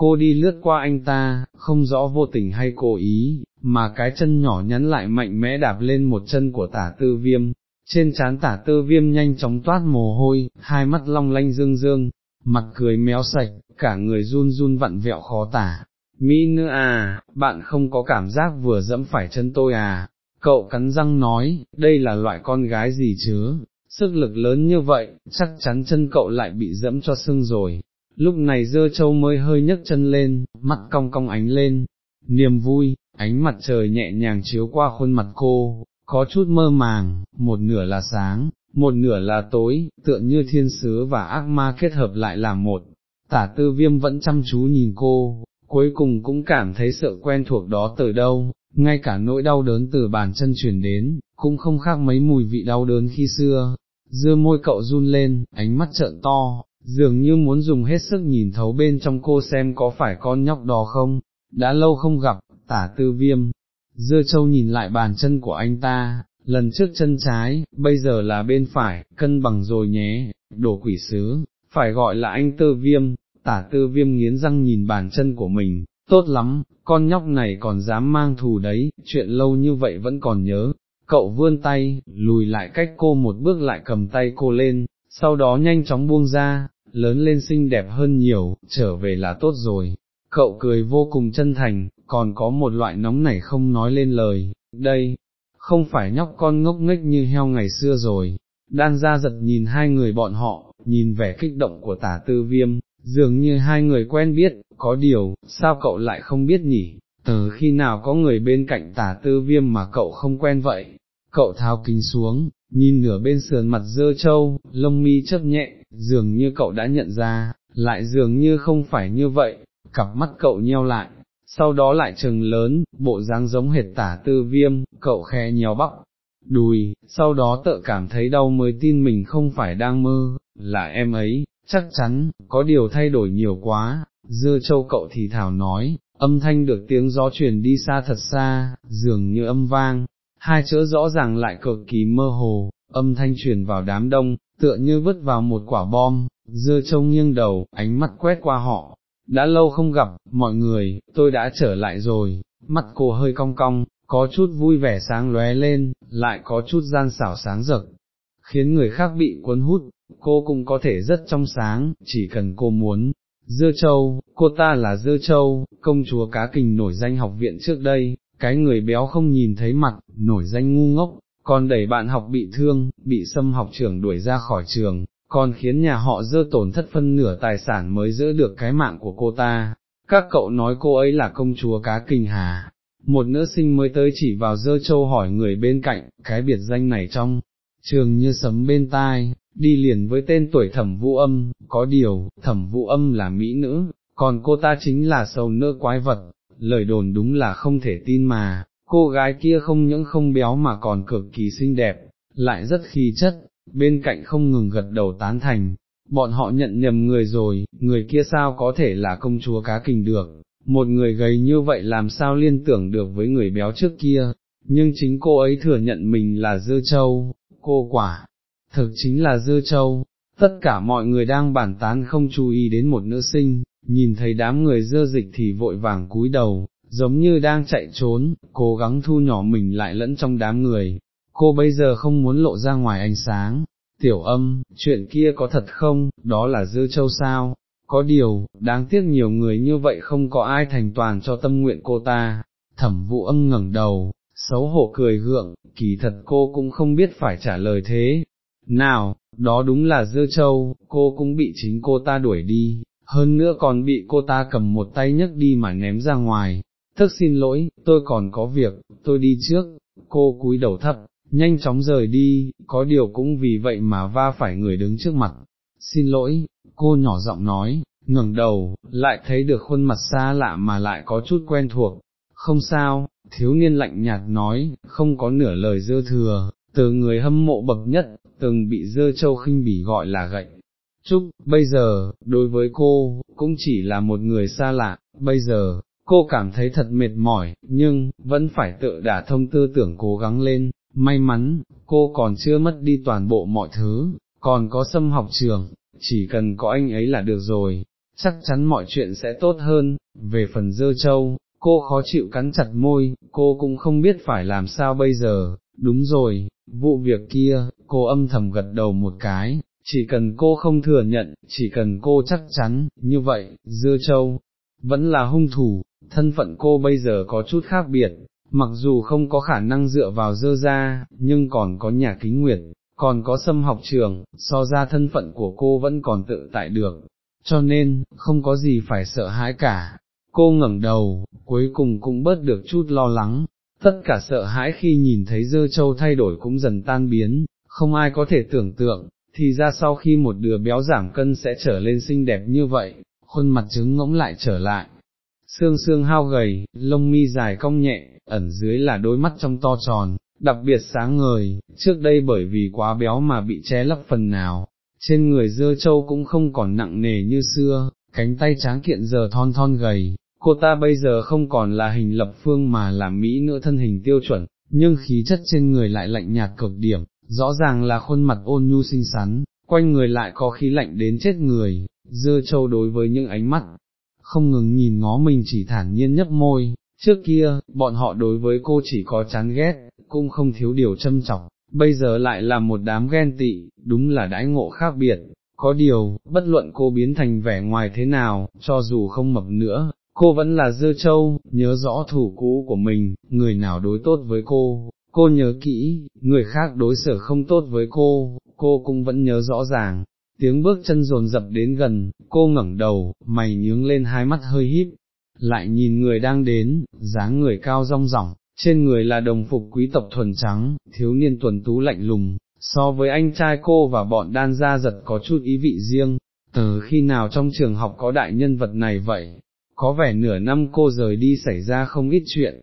cô đi lướt qua anh ta, không rõ vô tình hay cố ý, mà cái chân nhỏ nhắn lại mạnh mẽ đạp lên một chân của tả tư viêm, trên trán tả tư viêm nhanh chóng toát mồ hôi, hai mắt long lanh dương dương, mặt cười méo sạch, cả người run run vặn vẹo khó tả. Mỹ nữ à, bạn không có cảm giác vừa dẫm phải chân tôi à, cậu cắn răng nói, đây là loại con gái gì chứ, sức lực lớn như vậy, chắc chắn chân cậu lại bị dẫm cho sưng rồi. Lúc này dơ châu mới hơi nhấc chân lên, mắt cong cong ánh lên, niềm vui, ánh mặt trời nhẹ nhàng chiếu qua khuôn mặt cô, có chút mơ màng, một nửa là sáng, một nửa là tối, tựa như thiên sứ và ác ma kết hợp lại làm một. Tả tư viêm vẫn chăm chú nhìn cô, cuối cùng cũng cảm thấy sợ quen thuộc đó từ đâu, ngay cả nỗi đau đớn từ bàn chân chuyển đến, cũng không khác mấy mùi vị đau đớn khi xưa. Dưa môi cậu run lên, ánh mắt trợn to, dường như muốn dùng hết sức nhìn thấu bên trong cô xem có phải con nhóc đó không, đã lâu không gặp, tả tư viêm. Dưa châu nhìn lại bàn chân của anh ta, lần trước chân trái, bây giờ là bên phải, cân bằng rồi nhé, đồ quỷ sứ, phải gọi là anh tư viêm, tả tư viêm nghiến răng nhìn bàn chân của mình, tốt lắm, con nhóc này còn dám mang thù đấy, chuyện lâu như vậy vẫn còn nhớ, cậu vươn tay, lùi lại cách cô một bước lại cầm tay cô lên, sau đó nhanh chóng buông ra, lớn lên xinh đẹp hơn nhiều, trở về là tốt rồi. Cậu cười vô cùng chân thành, còn có một loại nóng nảy không nói lên lời, đây, không phải nhóc con ngốc nghếch như heo ngày xưa rồi. Đan ra giật nhìn hai người bọn họ, nhìn vẻ kích động của tả tư viêm, dường như hai người quen biết, có điều, sao cậu lại không biết nhỉ, từ khi nào có người bên cạnh tả tư viêm mà cậu không quen vậy, cậu tháo kính xuống, nhìn nửa bên sườn mặt dơ trâu, lông mi chấp nhẹ, dường như cậu đã nhận ra, lại dường như không phải như vậy, cặp mắt cậu nheo lại, sau đó lại trừng lớn, bộ dáng giống hệt tả tư viêm, cậu khe nhéo bắp, đùi, sau đó tự cảm thấy đau mới tin mình không phải đang mơ, là em ấy, chắc chắn, có điều thay đổi nhiều quá, dưa châu cậu thì thảo nói, âm thanh được tiếng gió truyền đi xa thật xa, dường như âm vang, hai chữ rõ ràng lại cực kỳ mơ hồ, âm thanh truyền vào đám đông, tựa như vứt vào một quả bom, dưa châu nghiêng đầu, ánh mắt quét qua họ, đã lâu không gặp, mọi người, tôi đã trở lại rồi, mắt cô hơi cong cong, có chút vui vẻ sáng lóe lên, lại có chút gian xảo sáng rực, khiến người khác bị cuốn hút, cô cũng có thể rất trong sáng, chỉ cần cô muốn. Dưa Châu, cô ta là Dưa Châu, công chúa cá kình nổi danh học viện trước đây, cái người béo không nhìn thấy mặt, nổi danh ngu ngốc, còn đẩy bạn học bị thương, bị xâm học trưởng đuổi ra khỏi trường, còn khiến nhà họ dơ tổn thất phân nửa tài sản mới giữ được cái mạng của cô ta. Các cậu nói cô ấy là công chúa cá kình hà. Một nữ sinh mới tới chỉ vào dơ châu hỏi người bên cạnh, cái biệt danh này trong, trường như sấm bên tai, đi liền với tên tuổi thẩm vũ âm, có điều, thẩm vũ âm là mỹ nữ, còn cô ta chính là sầu nơ quái vật, lời đồn đúng là không thể tin mà, cô gái kia không những không béo mà còn cực kỳ xinh đẹp, lại rất khí chất, bên cạnh không ngừng gật đầu tán thành, bọn họ nhận nhầm người rồi, người kia sao có thể là công chúa cá kình được, một người gầy như vậy làm sao liên tưởng được với người béo trước kia, nhưng chính cô ấy thừa nhận mình là dưa châu, cô quả, thực chính là dưa châu, tất cả mọi người đang bàn tán không chú ý đến một nữ sinh, nhìn thấy đám người dơ dịch thì vội vàng cúi đầu, giống như đang chạy trốn, cố gắng thu nhỏ mình lại lẫn trong đám người, cô bây giờ không muốn lộ ra ngoài ánh sáng, tiểu âm, chuyện kia có thật không, đó là dư châu sao, có điều, đáng tiếc nhiều người như vậy không có ai thành toàn cho tâm nguyện cô ta, thẩm vụ âm ngẩng đầu, xấu hổ cười gượng, kỳ thật cô cũng không biết phải trả lời thế, nào, đó đúng là dư châu, cô cũng bị chính cô ta đuổi đi, hơn nữa còn bị cô ta cầm một tay nhấc đi mà ném ra ngoài, thức xin lỗi, tôi còn có việc, tôi đi trước, cô cúi đầu thấp, nhanh chóng rời đi, có điều cũng vì vậy mà va phải người đứng trước mặt, xin lỗi, cô nhỏ giọng nói, ngẩng đầu, lại thấy được khuôn mặt xa lạ mà lại có chút quen thuộc, không sao, thiếu niên lạnh nhạt nói, không có nửa lời dơ thừa, từ người hâm mộ bậc nhất, từng bị dơ châu khinh bỉ gọi là gậy. Trúc, bây giờ, đối với cô, cũng chỉ là một người xa lạ, bây giờ, cô cảm thấy thật mệt mỏi, nhưng, vẫn phải tự đả thông tư tưởng cố gắng lên, may mắn, cô còn chưa mất đi toàn bộ mọi thứ, còn có xâm học trường, chỉ cần có anh ấy là được rồi, chắc chắn mọi chuyện sẽ tốt hơn, về phần dơ châu, cô khó chịu cắn chặt môi, cô cũng không biết phải làm sao bây giờ, đúng rồi, vụ việc kia, cô âm thầm gật đầu một cái, chỉ cần cô không thừa nhận, chỉ cần cô chắc chắn, như vậy, dưa châu, vẫn là hung thủ, thân phận cô bây giờ có chút khác biệt, mặc dù không có khả năng dựa vào dơ ra, nhưng còn có nhà kính nguyệt, còn có xâm học trường, so ra thân phận của cô vẫn còn tự tại được, cho nên, không có gì phải sợ hãi cả. Cô ngẩng đầu, cuối cùng cũng bớt được chút lo lắng, tất cả sợ hãi khi nhìn thấy dơ châu thay đổi cũng dần tan biến, không ai có thể tưởng tượng, thì ra sau khi một đứa béo giảm cân sẽ trở lên xinh đẹp như vậy, khuôn mặt trứng ngỗng lại trở lại. Xương xương hao gầy, lông mi dài cong nhẹ, ẩn dưới là đôi mắt trong to tròn, đặc biệt sáng ngời, trước đây bởi vì quá béo mà bị che lấp phần nào, trên người dơ châu cũng không còn nặng nề như xưa, cánh tay tráng kiện giờ thon thon gầy, cô ta bây giờ không còn là hình lập phương mà là Mỹ nữa thân hình tiêu chuẩn, nhưng khí chất trên người lại lạnh nhạt cực điểm, rõ ràng là khuôn mặt ôn nhu xinh xắn, quanh người lại có khí lạnh đến chết người, dơ châu đối với những ánh mắt, không ngừng nhìn ngó mình chỉ thản nhiên nhấp môi, trước kia, bọn họ đối với cô chỉ có chán ghét, cũng không thiếu điều châm chọc, bây giờ lại là một đám ghen tị, đúng là đãi ngộ khác biệt, có điều, bất luận cô biến thành vẻ ngoài thế nào, cho dù không mập nữa, cô vẫn là dơ châu, nhớ rõ thủ cũ của mình, người nào đối tốt với cô, cô nhớ kỹ, người khác đối xử không tốt với cô, cô cũng vẫn nhớ rõ ràng. Tiếng bước chân rồn rập đến gần, cô ngẩng đầu, mày nhướng lên hai mắt hơi híp, lại nhìn người đang đến, dáng người cao rong ròng, trên người là đồng phục quý tộc thuần trắng, thiếu niên tuần tú lạnh lùng, so với anh trai cô và bọn đan gia giật có chút ý vị riêng, từ khi nào trong trường học có đại nhân vật này vậy, có vẻ nửa năm cô rời đi xảy ra không ít chuyện,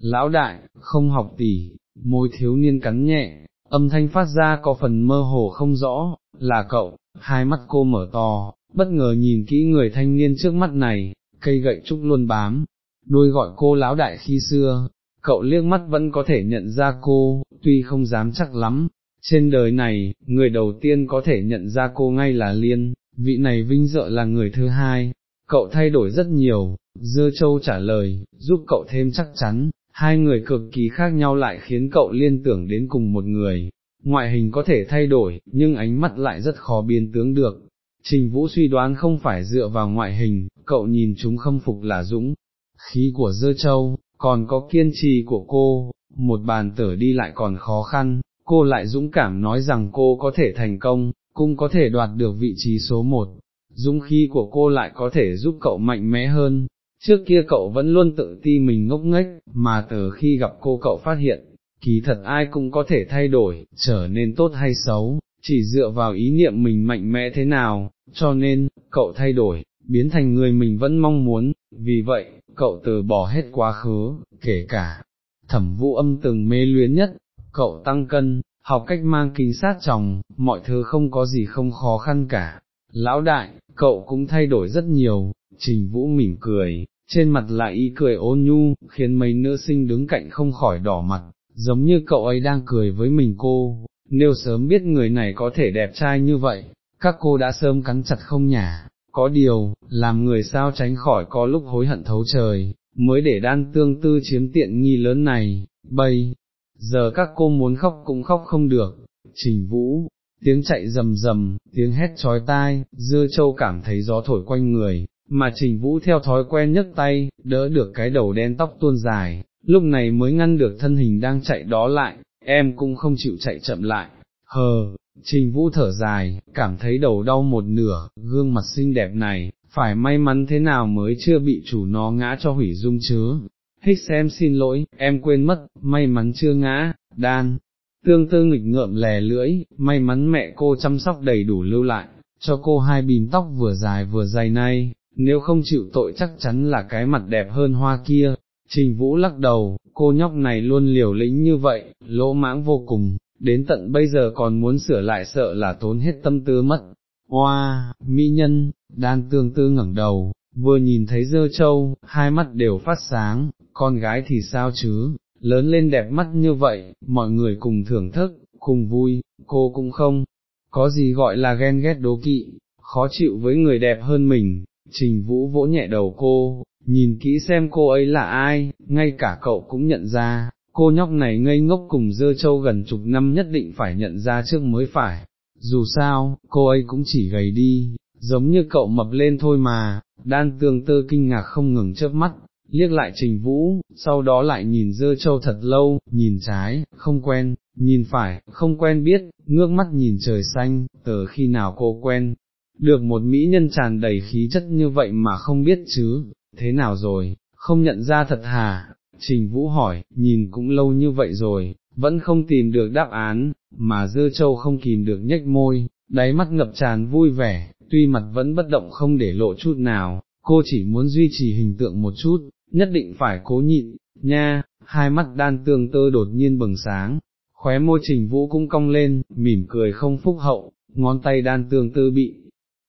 lão đại, không học tỷ, môi thiếu niên cắn nhẹ, âm thanh phát ra có phần mơ hồ không rõ, là cậu, hai mắt cô mở to, bất ngờ nhìn kỹ người thanh niên trước mắt này, cây gậy trúc luôn bám, đuôi gọi cô lão đại khi xưa, cậu liếc mắt vẫn có thể nhận ra cô, tuy không dám chắc lắm, trên đời này, người đầu tiên có thể nhận ra cô ngay là Liên, vị này vinh dợ là người thứ hai, cậu thay đổi rất nhiều, Dưa Châu trả lời, giúp cậu thêm chắc chắn, hai người cực kỳ khác nhau lại khiến cậu liên tưởng đến cùng một người, ngoại hình có thể thay đổi, nhưng ánh mắt lại rất khó biến tướng được. Trình Vũ suy đoán không phải dựa vào ngoại hình, cậu nhìn chúng khâm phục là dũng, khí của dơ châu, còn có kiên trì của cô, một bàn tở đi lại còn khó khăn, cô lại dũng cảm nói rằng cô có thể thành công, cũng có thể đoạt được vị trí số một. Dũng khí của cô lại có thể giúp cậu mạnh mẽ hơn, trước kia cậu vẫn luôn tự ti mình ngốc nghếch, mà từ khi gặp cô cậu phát hiện, kỳ thật ai cũng có thể thay đổi, trở nên tốt hay xấu, chỉ dựa vào ý niệm mình mạnh mẽ thế nào, cho nên, cậu thay đổi, biến thành người mình vẫn mong muốn, vì vậy, cậu từ bỏ hết quá khứ, kể cả thẩm vũ âm từng mê luyến nhất, cậu tăng cân, học cách mang kính sát chồng, mọi thứ không có gì không khó khăn cả. Lão đại, cậu cũng thay đổi rất nhiều, trình vũ mỉm cười, trên mặt lại ý cười ôn nhu, khiến mấy nữ sinh đứng cạnh không khỏi đỏ mặt, giống như cậu ấy đang cười với mình cô, nếu sớm biết người này có thể đẹp trai như vậy, các cô đã sớm cắn chặt không nhả, có điều, làm người sao tránh khỏi có lúc hối hận thấu trời, mới để đan tương tư chiếm tiện nghi lớn này, bây, giờ các cô muốn khóc cũng khóc không được, trình vũ, tiếng chạy rầm rầm, tiếng hét trói tai, dưa châu cảm thấy gió thổi quanh người, mà trình vũ theo thói quen nhấc tay, đỡ được cái đầu đen tóc tuôn dài, lúc này mới ngăn được thân hình đang chạy đó lại, em cũng không chịu chạy chậm lại, hờ, trình vũ thở dài, cảm thấy đầu đau một nửa, gương mặt xinh đẹp này, phải may mắn thế nào mới chưa bị chủ nó ngã cho hủy dung chứ, hích xem xin lỗi, em quên mất, may mắn chưa ngã, đan, tương tư nghịch ngợm lè lưỡi, may mắn mẹ cô chăm sóc đầy đủ lưu lại, cho cô hai bìm tóc vừa dài vừa dày này, nếu không chịu tội chắc chắn là cái mặt đẹp hơn hoa kia. Trình Vũ lắc đầu, cô nhóc này luôn liều lĩnh như vậy, lỗ mãng vô cùng, đến tận bây giờ còn muốn sửa lại sợ là tốn hết tâm tư mất. Hoa, mỹ nhân, đan tương tư ngẩng đầu, vừa nhìn thấy dơ châu, hai mắt đều phát sáng, con gái thì sao chứ, lớn lên đẹp mắt như vậy, mọi người cùng thưởng thức, cùng vui, cô cũng không, có gì gọi là ghen ghét đố kỵ, khó chịu với người đẹp hơn mình, trình vũ vỗ nhẹ đầu cô, nhìn kỹ xem cô ấy là ai, ngay cả cậu cũng nhận ra, cô nhóc này ngây ngốc cùng dơ châu gần chục năm nhất định phải nhận ra trước mới phải, dù sao, cô ấy cũng chỉ gầy đi, giống như cậu mập lên thôi mà, đan tương tơ kinh ngạc không ngừng chớp mắt, liếc lại trình vũ, sau đó lại nhìn dơ châu thật lâu, nhìn trái, không quen, nhìn phải, không quen biết, ngước mắt nhìn trời xanh, từ khi nào cô quen, được một mỹ nhân tràn đầy khí chất như vậy mà không biết chứ, thế nào rồi, không nhận ra thật hà, trình vũ hỏi, nhìn cũng lâu như vậy rồi, vẫn không tìm được đáp án, mà Dưa châu không kìm được nhếch môi, đáy mắt ngập tràn vui vẻ, tuy mặt vẫn bất động không để lộ chút nào, cô chỉ muốn duy trì hình tượng một chút, nhất định phải cố nhịn, nha, hai mắt đan tương tơ đột nhiên bừng sáng, khóe môi trình vũ cũng cong lên, mỉm cười không phúc hậu, ngón tay đan tương tư bị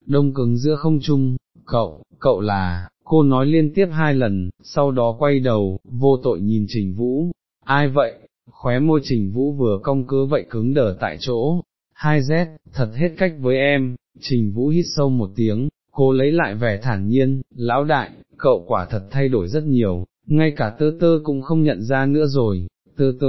đông cứng giữa không trung, cậu, cậu là, cô nói liên tiếp hai lần, sau đó quay đầu, vô tội nhìn trình vũ, ai vậy, khóe môi trình vũ vừa cong cớ vậy cứng đờ tại chỗ, hai z, thật hết cách với em, trình vũ hít sâu một tiếng, cô lấy lại vẻ thản nhiên, lão đại, cậu quả thật thay đổi rất nhiều, ngay cả tơ tơ cũng không nhận ra nữa rồi, tơ tơ,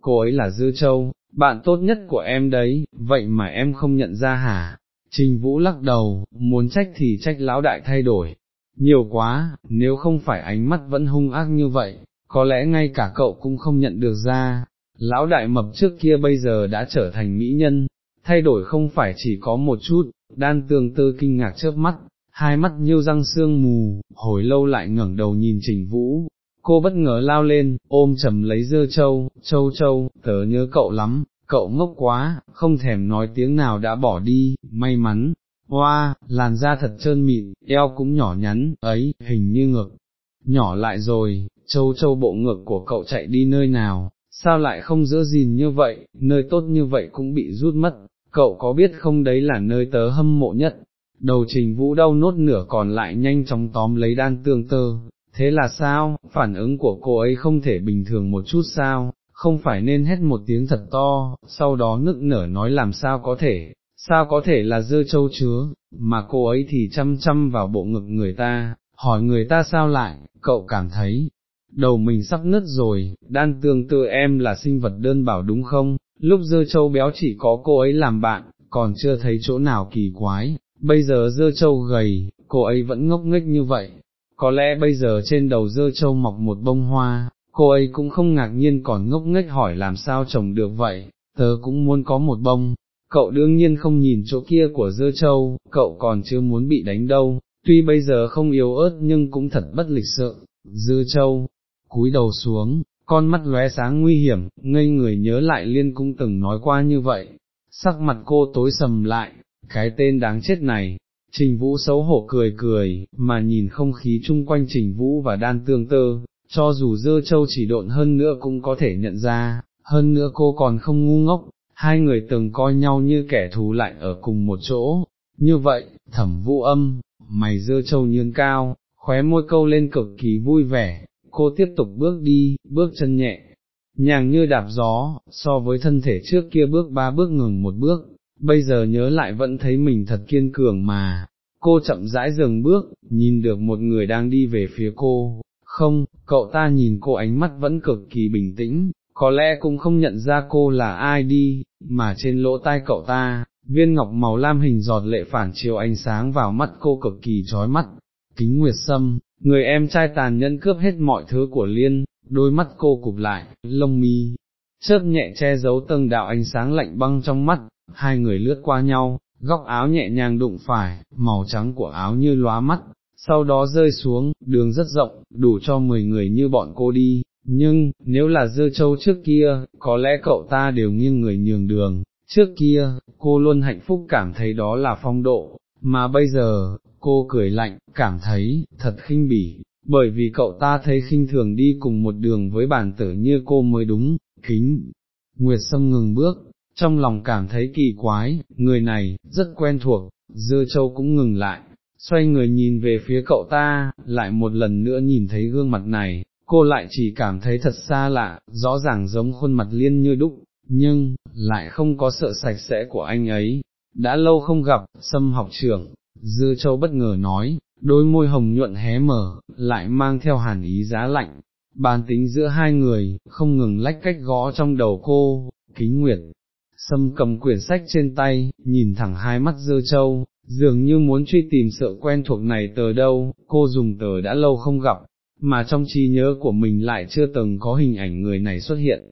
cô ấy là Dư Châu, bạn tốt nhất của em đấy, vậy mà em không nhận ra hả? Trình Vũ lắc đầu, muốn trách thì trách lão đại thay đổi, nhiều quá, nếu không phải ánh mắt vẫn hung ác như vậy, có lẽ ngay cả cậu cũng không nhận được ra, lão đại mập trước kia bây giờ đã trở thành mỹ nhân, thay đổi không phải chỉ có một chút, đan tương tư kinh ngạc chớp mắt, hai mắt như răng sương mù, hồi lâu lại ngẩng đầu nhìn trình vũ, cô bất ngờ lao lên, ôm chầm lấy dơ châu, châu châu, tớ nhớ cậu lắm, cậu ngốc quá, không thèm nói tiếng nào đã bỏ đi, may mắn, hoa, làn da thật trơn mịn, eo cũng nhỏ nhắn, ấy, hình như ngực, nhỏ lại rồi, châu châu bộ ngực của cậu chạy đi nơi nào, sao lại không giữ gìn như vậy, nơi tốt như vậy cũng bị rút mất, cậu có biết không đấy là nơi tớ hâm mộ nhất, đầu trình vũ đau nốt nửa còn lại nhanh chóng tóm lấy đan tương tơ, thế là sao, phản ứng của cô ấy không thể bình thường một chút sao, không phải nên hét một tiếng thật to, sau đó nức nở nói làm sao có thể, sao có thể là dơ châu chứa, mà cô ấy thì chăm chăm vào bộ ngực người ta, hỏi người ta sao lại, cậu cảm thấy, đầu mình sắp nứt rồi, đan tương tự em là sinh vật đơn bảo đúng không, lúc dơ châu béo chỉ có cô ấy làm bạn, còn chưa thấy chỗ nào kỳ quái, bây giờ dơ châu gầy, cô ấy vẫn ngốc nghếch như vậy, có lẽ bây giờ trên đầu dơ châu mọc một bông hoa, cô ấy cũng không ngạc nhiên còn ngốc nghếch hỏi làm sao trồng được vậy, tớ cũng muốn có một bông, cậu đương nhiên không nhìn chỗ kia của dưa châu, cậu còn chưa muốn bị đánh đâu, tuy bây giờ không yếu ớt nhưng cũng thật bất lịch sự, dưa châu, cúi đầu xuống, con mắt lóe sáng nguy hiểm, ngây người nhớ lại liên cũng từng nói qua như vậy, sắc mặt cô tối sầm lại, cái tên đáng chết này, trình vũ xấu hổ cười cười, mà nhìn không khí chung quanh trình vũ và đan tương tơ, cho dù dơ châu chỉ độn hơn nữa cũng có thể nhận ra, hơn nữa cô còn không ngu ngốc, hai người từng coi nhau như kẻ thù lại ở cùng một chỗ, như vậy, thẩm vũ âm, mày dơ châu nhướng cao, khóe môi câu lên cực kỳ vui vẻ, cô tiếp tục bước đi, bước chân nhẹ, nhàng như đạp gió, so với thân thể trước kia bước ba bước ngừng một bước, bây giờ nhớ lại vẫn thấy mình thật kiên cường mà, cô chậm rãi dừng bước, nhìn được một người đang đi về phía cô, không, cậu ta nhìn cô ánh mắt vẫn cực kỳ bình tĩnh, có lẽ cũng không nhận ra cô là ai đi, mà trên lỗ tai cậu ta, viên ngọc màu lam hình giọt lệ phản chiếu ánh sáng vào mắt cô cực kỳ chói mắt, kính nguyệt sâm, người em trai tàn nhẫn cướp hết mọi thứ của Liên, đôi mắt cô cụp lại, lông mi, chớp nhẹ che giấu tầng đạo ánh sáng lạnh băng trong mắt, hai người lướt qua nhau, góc áo nhẹ nhàng đụng phải, màu trắng của áo như lóa mắt, sau đó rơi xuống, đường rất rộng, đủ cho 10 người như bọn cô đi, nhưng, nếu là dưa châu trước kia, có lẽ cậu ta đều nghiêng người nhường đường, trước kia, cô luôn hạnh phúc cảm thấy đó là phong độ, mà bây giờ, cô cười lạnh, cảm thấy, thật khinh bỉ, bởi vì cậu ta thấy khinh thường đi cùng một đường với bản tử như cô mới đúng, kính. Nguyệt Sâm ngừng bước, trong lòng cảm thấy kỳ quái, người này, rất quen thuộc, dưa châu cũng ngừng lại, xoay người nhìn về phía cậu ta, lại một lần nữa nhìn thấy gương mặt này, cô lại chỉ cảm thấy thật xa lạ, rõ ràng giống khuôn mặt liên như đúc, nhưng, lại không có sợ sạch sẽ của anh ấy. Đã lâu không gặp, xâm học trưởng, Dư Châu bất ngờ nói, đôi môi hồng nhuận hé mở, lại mang theo hàn ý giá lạnh, bàn tính giữa hai người, không ngừng lách cách gõ trong đầu cô, kính nguyệt. Sâm cầm quyển sách trên tay, nhìn thẳng hai mắt dơ châu, dường như muốn truy tìm sự quen thuộc này tờ đâu, cô dùng tờ đã lâu không gặp, mà trong trí nhớ của mình lại chưa từng có hình ảnh người này xuất hiện.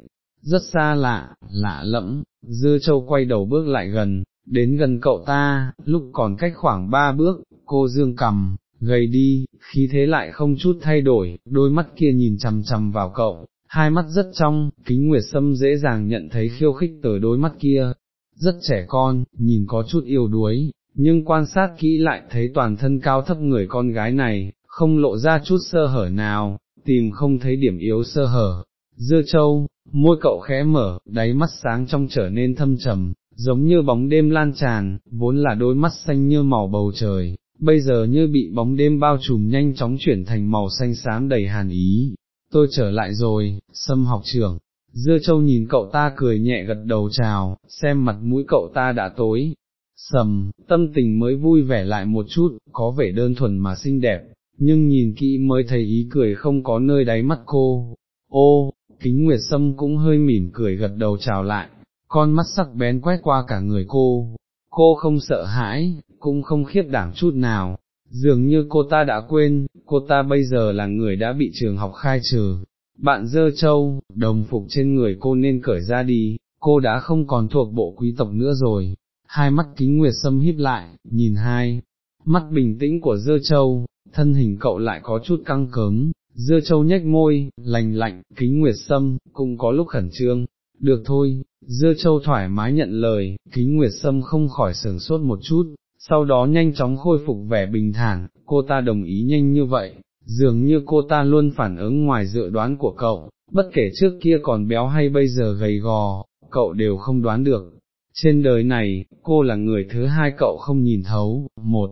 Rất xa lạ, lạ lẫm, dư châu quay đầu bước lại gần, đến gần cậu ta, lúc còn cách khoảng ba bước, cô dương cầm, gầy đi, khí thế lại không chút thay đổi, đôi mắt kia nhìn chằm chằm vào cậu, hai mắt rất trong, kính nguyệt sâm dễ dàng nhận thấy khiêu khích từ đôi mắt kia, rất trẻ con, nhìn có chút yêu đuối, nhưng quan sát kỹ lại thấy toàn thân cao thấp người con gái này, không lộ ra chút sơ hở nào, tìm không thấy điểm yếu sơ hở. Dưa châu, môi cậu khẽ mở, đáy mắt sáng trong trở nên thâm trầm, giống như bóng đêm lan tràn, vốn là đôi mắt xanh như màu bầu trời, bây giờ như bị bóng đêm bao trùm nhanh chóng chuyển thành màu xanh xám đầy hàn ý. Tôi trở lại rồi, xâm học trưởng. Dưa châu nhìn cậu ta cười nhẹ gật đầu chào, xem mặt mũi cậu ta đã tối, sầm, tâm tình mới vui vẻ lại một chút, có vẻ đơn thuần mà xinh đẹp, nhưng nhìn kỹ mới thấy ý cười không có nơi đáy mắt cô. Ô, kính nguyệt sâm cũng hơi mỉm cười gật đầu chào lại, con mắt sắc bén quét qua cả người cô, cô không sợ hãi, cũng không khiếp đảm chút nào, dường như cô ta đã quên, cô ta bây giờ là người đã bị trường học khai trừ. Bạn dơ châu, đồng phục trên người cô nên cởi ra đi, cô đã không còn thuộc bộ quý tộc nữa rồi, hai mắt kính nguyệt sâm híp lại, nhìn hai, mắt bình tĩnh của Dưa châu, thân hình cậu lại có chút căng cứng, Dưa châu nhếch môi, lành lạnh, kính nguyệt sâm, cũng có lúc khẩn trương, được thôi, Dưa châu thoải mái nhận lời, kính nguyệt sâm không khỏi sửng sốt một chút, sau đó nhanh chóng khôi phục vẻ bình thản, cô ta đồng ý nhanh như vậy, dường như cô ta luôn phản ứng ngoài dự đoán của cậu, bất kể trước kia còn béo hay bây giờ gầy gò, cậu đều không đoán được. Trên đời này, cô là người thứ hai cậu không nhìn thấu, một,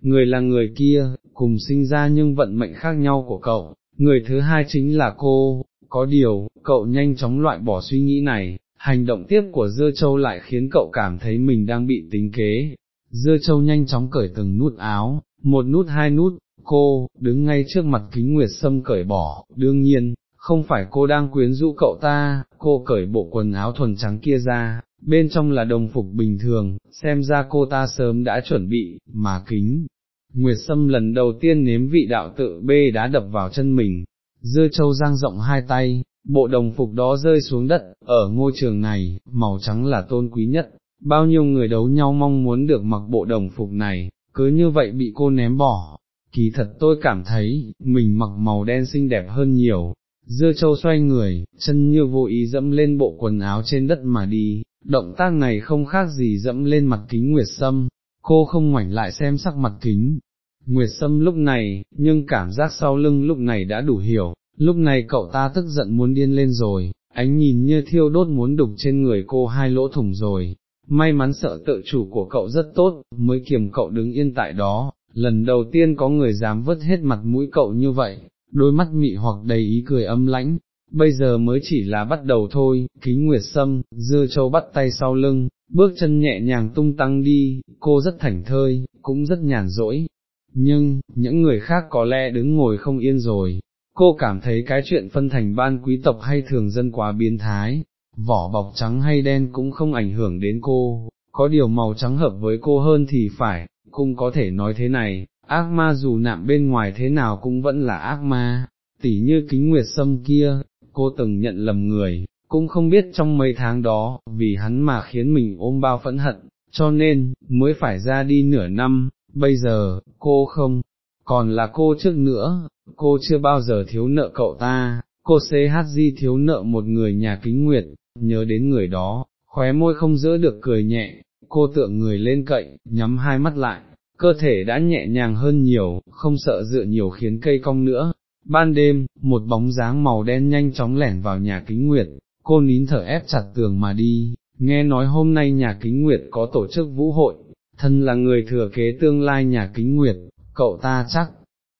người là người kia, cùng sinh ra nhưng vận mệnh khác nhau của cậu, người thứ hai chính là cô, có điều, cậu nhanh chóng loại bỏ suy nghĩ này, hành động tiếp của dưa châu lại khiến cậu cảm thấy mình đang bị tính kế. Dưa châu nhanh chóng cởi từng nút áo, một nút hai nút, cô, đứng ngay trước mặt kính nguyệt sâm cởi bỏ, đương nhiên, không phải cô đang quyến rũ cậu ta, cô cởi bộ quần áo thuần trắng kia ra, bên trong là đồng phục bình thường, xem ra cô ta sớm đã chuẩn bị, mà kính. Nguyệt Sâm lần đầu tiên nếm vị đạo tự bê đá đập vào chân mình, dưa châu giang rộng hai tay, bộ đồng phục đó rơi xuống đất, ở ngôi trường này, màu trắng là tôn quý nhất, bao nhiêu người đấu nhau mong muốn được mặc bộ đồng phục này, cứ như vậy bị cô ném bỏ. Kỳ thật tôi cảm thấy, mình mặc màu đen xinh đẹp hơn nhiều, dưa châu xoay người, chân như vô ý dẫm lên bộ quần áo trên đất mà đi, động tác này không khác gì dẫm lên mặt kính Nguyệt Sâm, cô không ngoảnh lại xem sắc mặt kính. Nguyệt Sâm lúc này, nhưng cảm giác sau lưng lúc này đã đủ hiểu, lúc này cậu ta tức giận muốn điên lên rồi, ánh nhìn như thiêu đốt muốn đục trên người cô hai lỗ thủng rồi, may mắn sợ tự chủ của cậu rất tốt, mới kiềm cậu đứng yên tại đó, lần đầu tiên có người dám vứt hết mặt mũi cậu như vậy, đôi mắt mị hoặc đầy ý cười âm lãnh, bây giờ mới chỉ là bắt đầu thôi, kính nguyệt sâm, dưa châu bắt tay sau lưng, bước chân nhẹ nhàng tung tăng đi, cô rất thảnh thơi, cũng rất nhàn rỗi, nhưng, những người khác có lẽ đứng ngồi không yên rồi, cô cảm thấy cái chuyện phân thành ban quý tộc hay thường dân quá biến thái, vỏ bọc trắng hay đen cũng không ảnh hưởng đến cô, có điều màu trắng hợp với cô hơn thì phải, cũng có thể nói thế này, ác ma dù nạm bên ngoài thế nào cũng vẫn là ác ma, tỉ như kính nguyệt sâm kia, cô từng nhận lầm người, cũng không biết trong mấy tháng đó, vì hắn mà khiến mình ôm bao phẫn hận, cho nên, mới phải ra đi nửa năm, bây giờ, cô không, còn là cô trước nữa, cô chưa bao giờ thiếu nợ cậu ta, cô CHG thiếu nợ một người nhà kính nguyệt, nhớ đến người đó, khóe môi không giữ được cười nhẹ, cô tượng người lên cậy, nhắm hai mắt lại, cơ thể đã nhẹ nhàng hơn nhiều, không sợ dựa nhiều khiến cây cong nữa. Ban đêm, một bóng dáng màu đen nhanh chóng lẻn vào nhà kính nguyệt, cô nín thở ép chặt tường mà đi, nghe nói hôm nay nhà kính nguyệt có tổ chức vũ hội, thân là người thừa kế tương lai nhà kính nguyệt, cậu ta chắc,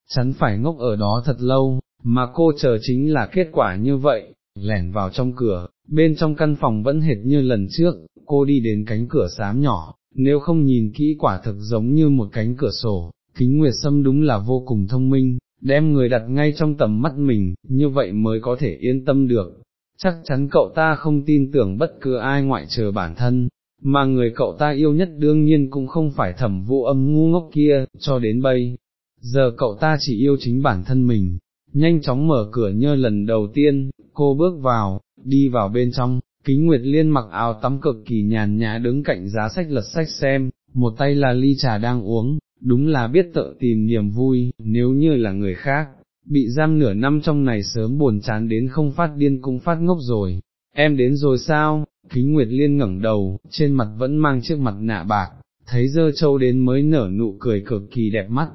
chắn phải ngốc ở đó thật lâu, mà cô chờ chính là kết quả như vậy, lẻn vào trong cửa, bên trong căn phòng vẫn hệt như lần trước, cô đi đến cánh cửa xám nhỏ, nếu không nhìn kỹ quả thực giống như một cánh cửa sổ, kính nguyệt sâm đúng là vô cùng thông minh, đem người đặt ngay trong tầm mắt mình, như vậy mới có thể yên tâm được. Chắc chắn cậu ta không tin tưởng bất cứ ai ngoại trừ bản thân, mà người cậu ta yêu nhất đương nhiên cũng không phải thẩm vụ âm ngu ngốc kia, cho đến bây. Giờ cậu ta chỉ yêu chính bản thân mình, nhanh chóng mở cửa như lần đầu tiên, cô bước vào, đi vào bên trong, kính nguyệt liên mặc áo tắm cực kỳ nhàn nhã đứng cạnh giá sách lật sách xem, một tay là ly trà đang uống, đúng là biết tự tìm niềm vui, nếu như là người khác, bị giam nửa năm trong này sớm buồn chán đến không phát điên cũng phát ngốc rồi. Em đến rồi sao? Kính Nguyệt Liên ngẩng đầu, trên mặt vẫn mang chiếc mặt nạ bạc, thấy dơ châu đến mới nở nụ cười cực kỳ đẹp mắt.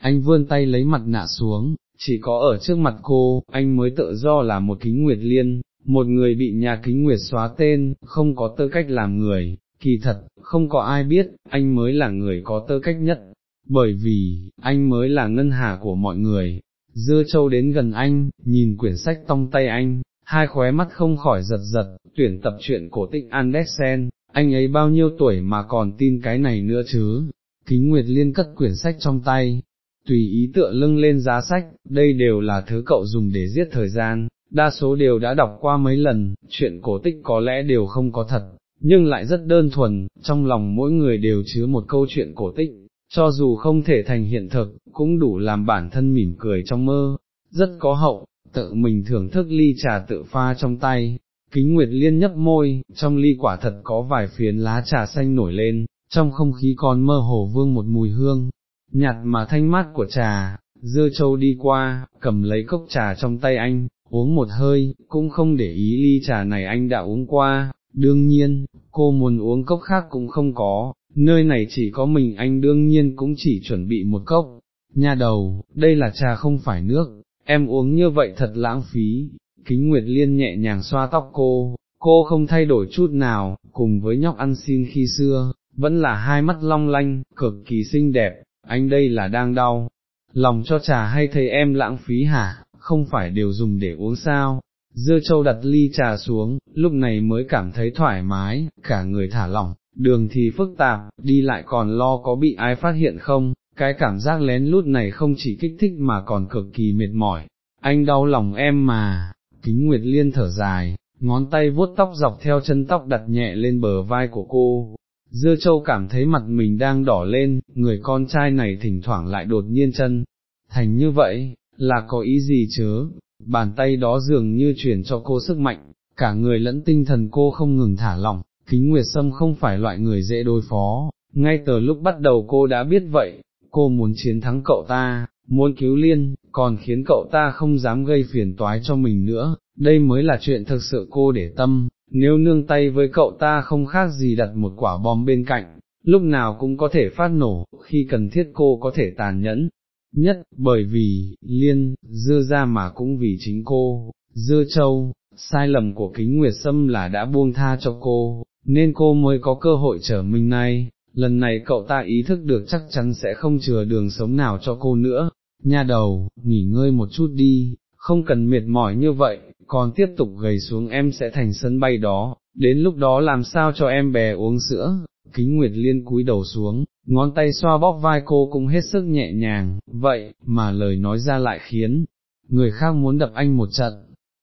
Anh vươn tay lấy mặt nạ xuống, chỉ có ở trước mặt cô, anh mới tự do là một kính Nguyệt Liên, một người bị nhà kính Nguyệt xóa tên, không có tư cách làm người, kỳ thật, không có ai biết, anh mới là người có tư cách nhất, bởi vì, anh mới là ngân hà của mọi người. Dưa châu đến gần anh, nhìn quyển sách trong tay anh, hai khóe mắt không khỏi giật giật, tuyển tập truyện cổ tích Andersen, anh ấy bao nhiêu tuổi mà còn tin cái này nữa chứ, kính nguyệt liên cất quyển sách trong tay, tùy ý tựa lưng lên giá sách, đây đều là thứ cậu dùng để giết thời gian, đa số đều đã đọc qua mấy lần, chuyện cổ tích có lẽ đều không có thật, nhưng lại rất đơn thuần, trong lòng mỗi người đều chứa một câu chuyện cổ tích, cho dù không thể thành hiện thực, cũng đủ làm bản thân mỉm cười trong mơ, rất có hậu, tự mình thưởng thức ly trà tự pha trong tay, kính nguyệt liên nhấp môi, trong ly quả thật có vài phiến lá trà xanh nổi lên, trong không khí còn mơ hồ vương một mùi hương, nhạt mà thanh mát của trà, dưa châu đi qua, cầm lấy cốc trà trong tay anh, uống một hơi, cũng không để ý ly trà này anh đã uống qua, đương nhiên, cô muốn uống cốc khác cũng không có, nơi này chỉ có mình anh đương nhiên cũng chỉ chuẩn bị một cốc, nha đầu, đây là trà không phải nước, em uống như vậy thật lãng phí, kính nguyệt liên nhẹ nhàng xoa tóc cô, cô không thay đổi chút nào, cùng với nhóc ăn xin khi xưa, vẫn là hai mắt long lanh, cực kỳ xinh đẹp, anh đây là đang đau, lòng cho trà hay thấy em lãng phí hả, không phải đều dùng để uống sao. Dưa châu đặt ly trà xuống, lúc này mới cảm thấy thoải mái, cả người thả lỏng, đường thì phức tạp, đi lại còn lo có bị ai phát hiện không, cái cảm giác lén lút này không chỉ kích thích mà còn cực kỳ mệt mỏi, anh đau lòng em mà, kính nguyệt liên thở dài, ngón tay vuốt tóc dọc theo chân tóc đặt nhẹ lên bờ vai của cô. Dưa châu cảm thấy mặt mình đang đỏ lên, người con trai này thỉnh thoảng lại đột nhiên chân, thành như vậy, là có ý gì chớ, bàn tay đó dường như chuyển cho cô sức mạnh, cả người lẫn tinh thần cô không ngừng thả lỏng, kính nguyệt sâm không phải loại người dễ đối phó, ngay từ lúc bắt đầu cô đã biết vậy, cô muốn chiến thắng cậu ta, muốn cứu liên, còn khiến cậu ta không dám gây phiền toái cho mình nữa, đây mới là chuyện thực sự cô để tâm, nếu nương tay với cậu ta không khác gì đặt một quả bom bên cạnh, lúc nào cũng có thể phát nổ, khi cần thiết cô có thể tàn nhẫn, nhất, bởi vì, liên, dưa ra mà cũng vì chính cô, dưa châu, sai lầm của kính nguyệt sâm là đã buông tha cho cô, nên cô mới có cơ hội trở mình này, lần này cậu ta ý thức được chắc chắn sẽ không chừa đường sống nào cho cô nữa, nha đầu, nghỉ ngơi một chút đi, không cần mệt mỏi như vậy, còn tiếp tục gầy xuống em sẽ thành sân bay đó, đến lúc đó làm sao cho em bé uống sữa, kính nguyệt liên cúi đầu xuống, ngón tay xoa bóp vai cô cũng hết sức nhẹ nhàng, vậy, mà lời nói ra lại khiến, người khác muốn đập anh một trận,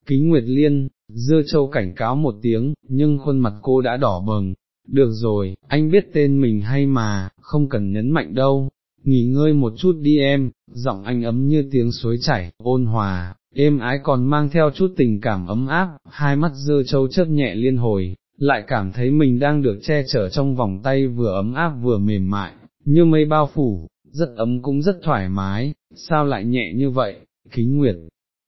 kính nguyệt liên, dưa châu cảnh cáo một tiếng, nhưng khuôn mặt cô đã đỏ bừng, được rồi, anh biết tên mình hay mà, không cần nhấn mạnh đâu, nghỉ ngơi một chút đi em, giọng anh ấm như tiếng suối chảy, ôn hòa, êm ái còn mang theo chút tình cảm ấm áp, hai mắt Dưa châu chớp nhẹ liên hồi, lại cảm thấy mình đang được che chở trong vòng tay vừa ấm áp vừa mềm mại, như mây bao phủ, rất ấm cũng rất thoải mái, sao lại nhẹ như vậy, kính nguyệt.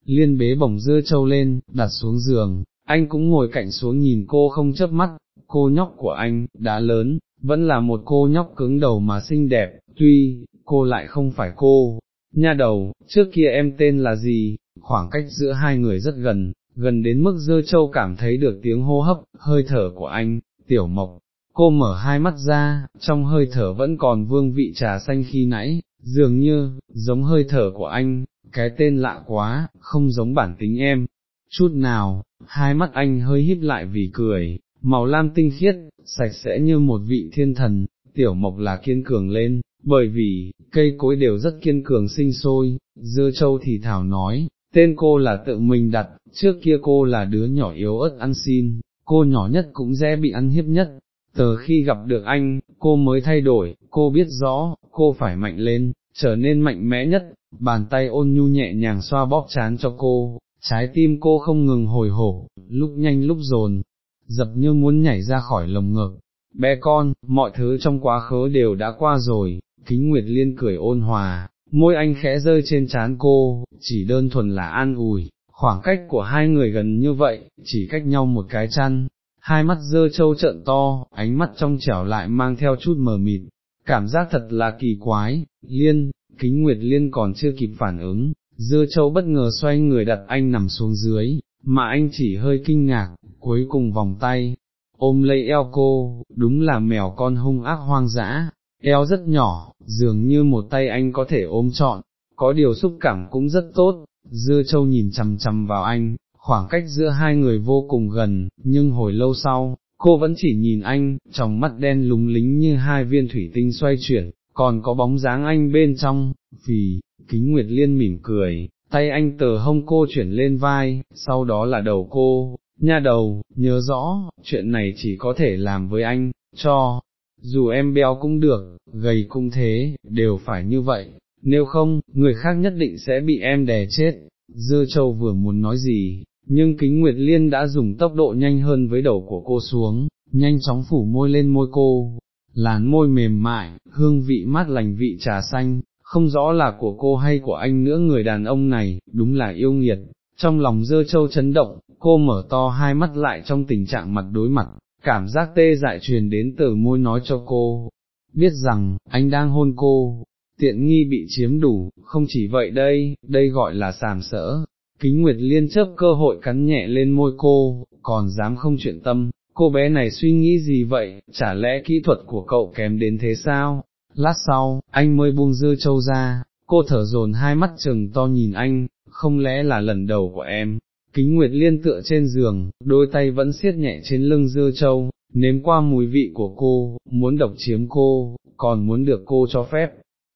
Liên bế bổng dưa châu lên, đặt xuống giường, anh cũng ngồi cạnh xuống nhìn cô không chớp mắt, cô nhóc của anh, đã lớn, vẫn là một cô nhóc cứng đầu mà xinh đẹp, tuy, cô lại không phải cô. Nha đầu, trước kia em tên là gì, khoảng cách giữa hai người rất gần, gần đến mức dơ châu cảm thấy được tiếng hô hấp, hơi thở của anh, tiểu mộc. Cô mở hai mắt ra, trong hơi thở vẫn còn vương vị trà xanh khi nãy, dường như, giống hơi thở của anh, cái tên lạ quá, không giống bản tính em. Chút nào, hai mắt anh hơi híp lại vì cười, màu lam tinh khiết, sạch sẽ như một vị thiên thần, tiểu mộc là kiên cường lên, bởi vì, cây cối đều rất kiên cường sinh sôi, dưa châu thì thảo nói, tên cô là tự mình đặt, trước kia cô là đứa nhỏ yếu ớt ăn xin, cô nhỏ nhất cũng dễ bị ăn hiếp nhất, từ khi gặp được anh, cô mới thay đổi, cô biết rõ, cô phải mạnh lên, trở nên mạnh mẽ nhất, bàn tay ôn nhu nhẹ nhàng xoa bóp chán cho cô, trái tim cô không ngừng hồi hổ, lúc nhanh lúc dồn, dập như muốn nhảy ra khỏi lồng ngực. Bé con, mọi thứ trong quá khứ đều đã qua rồi, kính nguyệt liên cười ôn hòa, môi anh khẽ rơi trên trán cô, chỉ đơn thuần là an ủi, khoảng cách của hai người gần như vậy, chỉ cách nhau một cái chăn, hai mắt dơ trâu trợn to, ánh mắt trong trẻo lại mang theo chút mờ mịt, cảm giác thật là kỳ quái, liên, kính nguyệt liên còn chưa kịp phản ứng, Dưa châu bất ngờ xoay người đặt anh nằm xuống dưới, mà anh chỉ hơi kinh ngạc, cuối cùng vòng tay, ôm lấy eo cô, đúng là mèo con hung ác hoang dã, eo rất nhỏ, dường như một tay anh có thể ôm trọn, có điều xúc cảm cũng rất tốt, dưa châu nhìn chằm chằm vào anh, khoảng cách giữa hai người vô cùng gần, nhưng hồi lâu sau, cô vẫn chỉ nhìn anh, trong mắt đen lúng lính như hai viên thủy tinh xoay chuyển, còn có bóng dáng anh bên trong, vì, kính nguyệt liên mỉm cười, tay anh tờ hông cô chuyển lên vai, sau đó là đầu cô, nha đầu, nhớ rõ, chuyện này chỉ có thể làm với anh, cho, dù em béo cũng được, gầy cũng thế, đều phải như vậy, nếu không, người khác nhất định sẽ bị em đè chết. Dưa châu vừa muốn nói gì, nhưng kính Nguyệt Liên đã dùng tốc độ nhanh hơn với đầu của cô xuống, nhanh chóng phủ môi lên môi cô, làn môi mềm mại, hương vị mát lành vị trà xanh, không rõ là của cô hay của anh nữa người đàn ông này, đúng là yêu nghiệt. Trong lòng dơ châu chấn động, cô mở to hai mắt lại trong tình trạng mặt đối mặt, cảm giác tê dại truyền đến từ môi nói cho cô, biết rằng, anh đang hôn cô, tiện nghi bị chiếm đủ, không chỉ vậy đây, đây gọi là sàm sỡ. Kính Nguyệt liên chấp cơ hội cắn nhẹ lên môi cô, còn dám không chuyện tâm, cô bé này suy nghĩ gì vậy, chả lẽ kỹ thuật của cậu kém đến thế sao? Lát sau, anh mới buông dưa châu ra, cô thở dồn hai mắt trừng to nhìn anh, không lẽ là lần đầu của em, kính nguyệt liên tựa trên giường, đôi tay vẫn siết nhẹ trên lưng dưa châu, nếm qua mùi vị của cô, muốn độc chiếm cô, còn muốn được cô cho phép,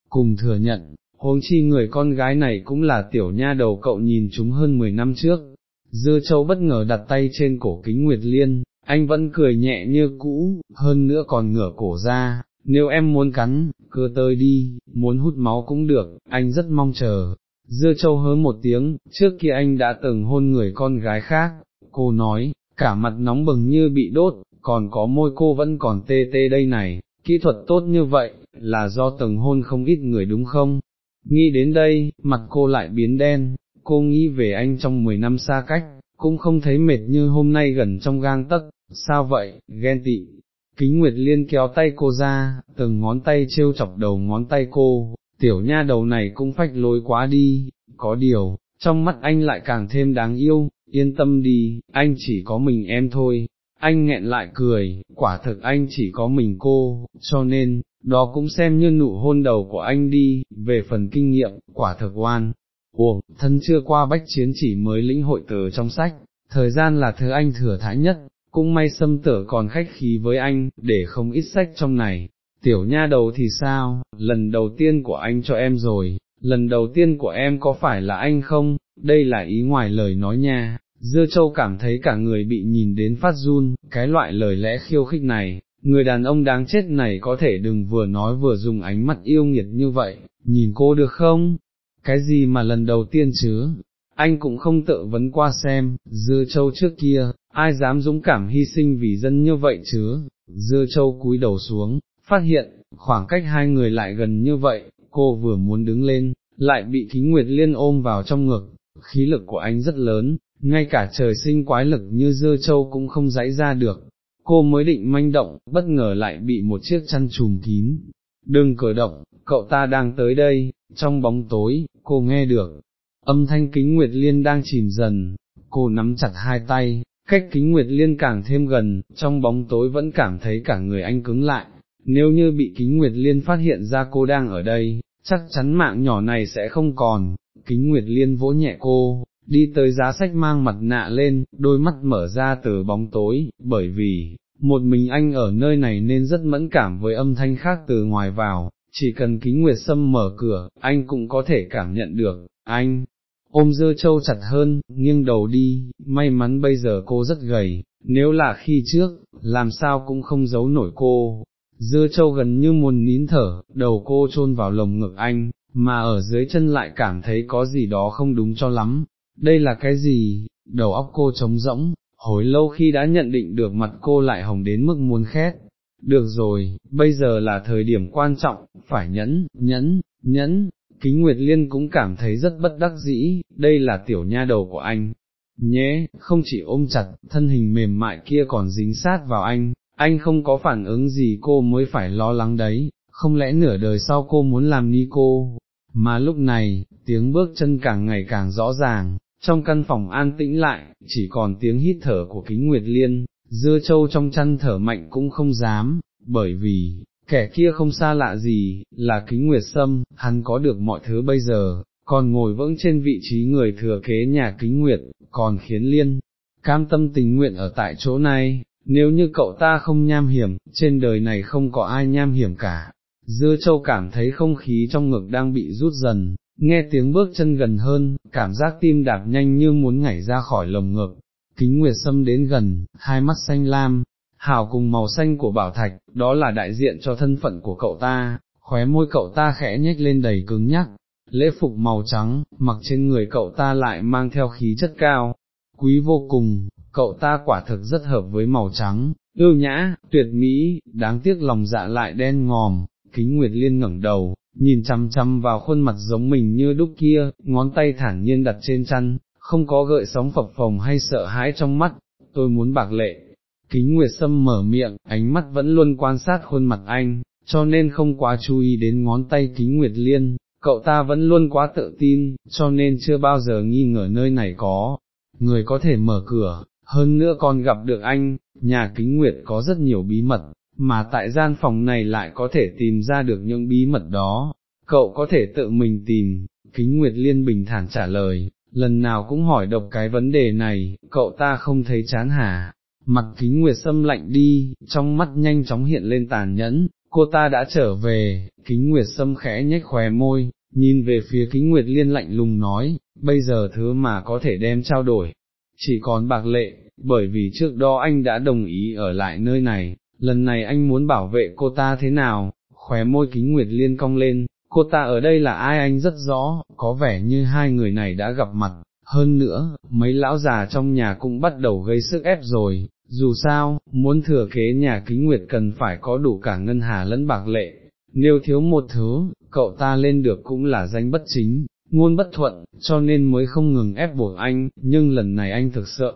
cùng thừa nhận, huống chi người con gái này cũng là tiểu nha đầu cậu nhìn chúng hơn 10 năm trước. Dưa châu bất ngờ đặt tay trên cổ kính Nguyệt Liên, anh vẫn cười nhẹ như cũ, hơn nữa còn ngửa cổ ra, nếu em muốn cắn, cứ tơi đi, muốn hút máu cũng được, anh rất mong chờ. Dưa châu hớ một tiếng, trước kia anh đã từng hôn người con gái khác, cô nói, cả mặt nóng bừng như bị đốt, còn có môi cô vẫn còn tê tê đây này, kỹ thuật tốt như vậy, là do từng hôn không ít người đúng không? Nghĩ đến đây, mặt cô lại biến đen, cô nghĩ về anh trong 10 năm xa cách, cũng không thấy mệt như hôm nay gần trong gang tấc, sao vậy, ghen tị. Kính Nguyệt Liên kéo tay cô ra, từng ngón tay trêu chọc đầu ngón tay cô, tiểu nha đầu này cũng phách lối quá đi, có điều, trong mắt anh lại càng thêm đáng yêu, yên tâm đi, anh chỉ có mình em thôi. Anh nghẹn lại cười, quả thực anh chỉ có mình cô, cho nên, đó cũng xem như nụ hôn đầu của anh đi, về phần kinh nghiệm, quả thực oan. Uổng, thân chưa qua bách chiến chỉ mới lĩnh hội từ trong sách, thời gian là thứ anh thừa thái nhất, cũng may xâm tử còn khách khí với anh, để không ít sách trong này. Tiểu nha đầu thì sao, lần đầu tiên của anh cho em rồi, lần đầu tiên của em có phải là anh không, đây là ý ngoài lời nói nha. Dưa châu cảm thấy cả người bị nhìn đến phát run, cái loại lời lẽ khiêu khích này, người đàn ông đáng chết này có thể đừng vừa nói vừa dùng ánh mắt yêu nghiệt như vậy, nhìn cô được không? Cái gì mà lần đầu tiên chứ? Anh cũng không tự vấn qua xem, dưa châu trước kia, ai dám dũng cảm hy sinh vì dân như vậy chứ? Dưa châu cúi đầu xuống, phát hiện, khoảng cách hai người lại gần như vậy, cô vừa muốn đứng lên, lại bị kính nguyệt liên ôm vào trong ngực, khí lực của anh rất lớn, ngay cả trời sinh quái lực như dưa châu cũng không dãy ra được, cô mới định manh động, bất ngờ lại bị một chiếc chăn trùm kín. Đừng cử động, cậu ta đang tới đây, trong bóng tối, cô nghe được, âm thanh kính Nguyệt Liên đang chìm dần, cô nắm chặt hai tay, cách kính Nguyệt Liên càng thêm gần, trong bóng tối vẫn cảm thấy cả người anh cứng lại, nếu như bị kính Nguyệt Liên phát hiện ra cô đang ở đây, chắc chắn mạng nhỏ này sẽ không còn, kính Nguyệt Liên vỗ nhẹ cô, đi tới giá sách mang mặt nạ lên, đôi mắt mở ra từ bóng tối, bởi vì, một mình anh ở nơi này nên rất mẫn cảm với âm thanh khác từ ngoài vào, chỉ cần kính nguyệt sâm mở cửa, anh cũng có thể cảm nhận được, anh, ôm dưa châu chặt hơn, nghiêng đầu đi, may mắn bây giờ cô rất gầy, nếu là khi trước, làm sao cũng không giấu nổi cô. Dưa châu gần như muốn nín thở, đầu cô chôn vào lồng ngực anh, mà ở dưới chân lại cảm thấy có gì đó không đúng cho lắm. Đây là cái gì? Đầu óc cô trống rỗng, hồi lâu khi đã nhận định được mặt cô lại hồng đến mức muốn khét. Được rồi, bây giờ là thời điểm quan trọng, phải nhẫn, nhẫn, nhẫn, kính Nguyệt Liên cũng cảm thấy rất bất đắc dĩ, đây là tiểu nha đầu của anh. Nhé, không chỉ ôm chặt, thân hình mềm mại kia còn dính sát vào anh, anh không có phản ứng gì cô mới phải lo lắng đấy, không lẽ nửa đời sau cô muốn làm ni cô, mà lúc này, tiếng bước chân càng ngày càng rõ ràng, trong căn phòng an tĩnh lại, chỉ còn tiếng hít thở của kính Nguyệt Liên, dưa châu trong chăn thở mạnh cũng không dám, bởi vì, kẻ kia không xa lạ gì, là kính Nguyệt Sâm, hắn có được mọi thứ bây giờ, còn ngồi vững trên vị trí người thừa kế nhà kính Nguyệt, còn khiến Liên, cam tâm tình nguyện ở tại chỗ này, nếu như cậu ta không nham hiểm, trên đời này không có ai nham hiểm cả. Dưa châu cảm thấy không khí trong ngực đang bị rút dần, nghe tiếng bước chân gần hơn, cảm giác tim đạp nhanh như muốn nhảy ra khỏi lồng ngực, kính nguyệt sâm đến gần, hai mắt xanh lam, hào cùng màu xanh của bảo thạch, đó là đại diện cho thân phận của cậu ta, khóe môi cậu ta khẽ nhếch lên đầy cứng nhắc, lễ phục màu trắng, mặc trên người cậu ta lại mang theo khí chất cao, quý vô cùng, cậu ta quả thực rất hợp với màu trắng, ưu nhã, tuyệt mỹ, đáng tiếc lòng dạ lại đen ngòm, kính nguyệt liên ngẩng đầu, nhìn chăm chăm vào khuôn mặt giống mình như đúc kia, ngón tay thản nhiên đặt trên chăn, không có gợi sóng phập phồng hay sợ hãi trong mắt, tôi muốn bạc lệ. Kính Nguyệt Sâm mở miệng, ánh mắt vẫn luôn quan sát khuôn mặt anh, cho nên không quá chú ý đến ngón tay kính Nguyệt Liên, cậu ta vẫn luôn quá tự tin, cho nên chưa bao giờ nghi ngờ nơi này có, người có thể mở cửa, hơn nữa còn gặp được anh, nhà kính Nguyệt có rất nhiều bí mật, mà tại gian phòng này lại có thể tìm ra được những bí mật đó, cậu có thể tự mình tìm, kính Nguyệt Liên bình thản trả lời, lần nào cũng hỏi độc cái vấn đề này, cậu ta không thấy chán hả, mặt kính Nguyệt xâm lạnh đi, trong mắt nhanh chóng hiện lên tàn nhẫn, cô ta đã trở về, kính Nguyệt xâm khẽ nhếch khóe môi, nhìn về phía kính Nguyệt Liên lạnh lùng nói, bây giờ thứ mà có thể đem trao đổi, chỉ còn bạc lệ, bởi vì trước đó anh đã đồng ý ở lại nơi này, lần này anh muốn bảo vệ cô ta thế nào, khóe môi kính nguyệt liên cong lên, cô ta ở đây là ai anh rất rõ, có vẻ như hai người này đã gặp mặt, hơn nữa, mấy lão già trong nhà cũng bắt đầu gây sức ép rồi, dù sao, muốn thừa kế nhà kính nguyệt cần phải có đủ cả ngân hà lẫn bạc lệ, nếu thiếu một thứ, cậu ta lên được cũng là danh bất chính, ngôn bất thuận, cho nên mới không ngừng ép buộc anh, nhưng lần này anh thực sợ,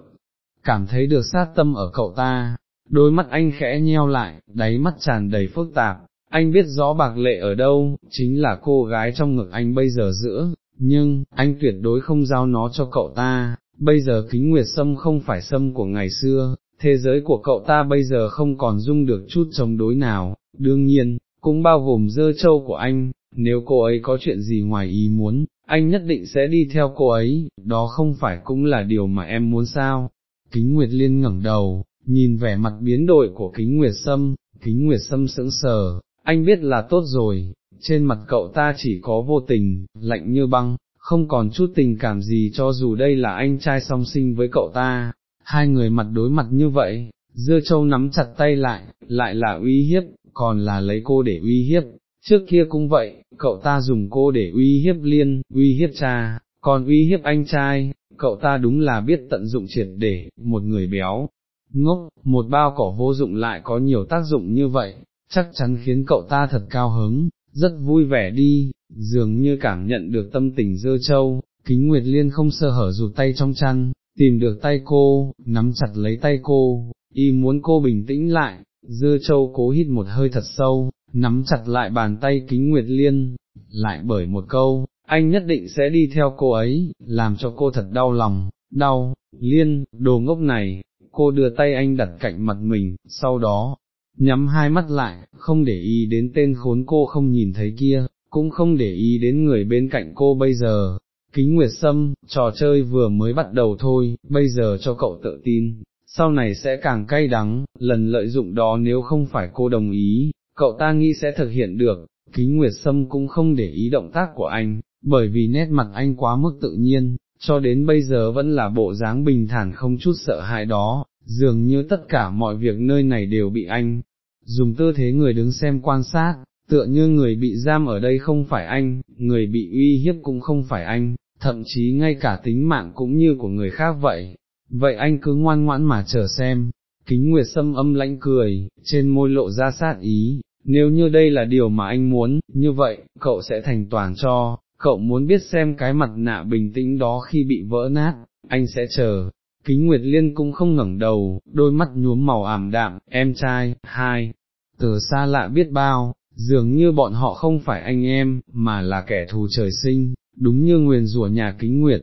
cảm thấy được sát tâm ở cậu ta, đôi mắt anh khẽ nheo lại, đáy mắt tràn đầy phức tạp, anh biết rõ bạc lệ ở đâu, chính là cô gái trong ngực anh bây giờ giữa, nhưng, anh tuyệt đối không giao nó cho cậu ta, bây giờ kính nguyệt sâm không phải sâm của ngày xưa, thế giới của cậu ta bây giờ không còn dung được chút chống đối nào, đương nhiên, cũng bao gồm dơ châu của anh, nếu cô ấy có chuyện gì ngoài ý muốn, anh nhất định sẽ đi theo cô ấy, đó không phải cũng là điều mà em muốn sao. Kính Nguyệt Liên ngẩng đầu, nhìn vẻ mặt biến đổi của kính nguyệt sâm, kính nguyệt sâm sững sờ, anh biết là tốt rồi, trên mặt cậu ta chỉ có vô tình, lạnh như băng, không còn chút tình cảm gì cho dù đây là anh trai song sinh với cậu ta, hai người mặt đối mặt như vậy, dưa châu nắm chặt tay lại, lại là uy hiếp, còn là lấy cô để uy hiếp, trước kia cũng vậy, cậu ta dùng cô để uy hiếp liên, uy hiếp cha, còn uy hiếp anh trai, cậu ta đúng là biết tận dụng triệt để, một người béo, ngốc, một bao cỏ vô dụng lại có nhiều tác dụng như vậy, chắc chắn khiến cậu ta thật cao hứng, rất vui vẻ đi, dường như cảm nhận được tâm tình dơ châu, kính nguyệt liên không sơ hở rụt tay trong chăn, tìm được tay cô, nắm chặt lấy tay cô, y muốn cô bình tĩnh lại, dưa châu cố hít một hơi thật sâu, nắm chặt lại bàn tay kính nguyệt liên, lại bởi một câu, anh nhất định sẽ đi theo cô ấy, làm cho cô thật đau lòng, đau, liên, đồ ngốc này, cô đưa tay anh đặt cạnh mặt mình, sau đó, nhắm hai mắt lại, không để ý đến tên khốn cô không nhìn thấy kia, cũng không để ý đến người bên cạnh cô bây giờ. Kính Nguyệt Sâm, trò chơi vừa mới bắt đầu thôi, bây giờ cho cậu tự tin, sau này sẽ càng cay đắng, lần lợi dụng đó nếu không phải cô đồng ý, cậu ta nghĩ sẽ thực hiện được, kính nguyệt sâm cũng không để ý động tác của anh, bởi vì nét mặt anh quá mức tự nhiên, cho đến bây giờ vẫn là bộ dáng bình thản không chút sợ hãi đó, dường như tất cả mọi việc nơi này đều bị anh, dùng tư thế người đứng xem quan sát, tựa như người bị giam ở đây không phải anh, người bị uy hiếp cũng không phải anh, thậm chí ngay cả tính mạng cũng như của người khác vậy. Vậy anh cứ ngoan ngoãn mà chờ xem, kính nguyệt sâm âm lãnh cười, trên môi lộ ra sát ý, nếu như đây là điều mà anh muốn, như vậy, cậu sẽ thành toàn cho, cậu muốn biết xem cái mặt nạ bình tĩnh đó khi bị vỡ nát, anh sẽ chờ. Kính Nguyệt Liên cũng không ngẩng đầu, đôi mắt nhuốm màu ảm đạm, em trai, hai, từ xa lạ biết bao, dường như bọn họ không phải anh em, mà là kẻ thù trời sinh, đúng như nguyền rủa nhà kính nguyệt,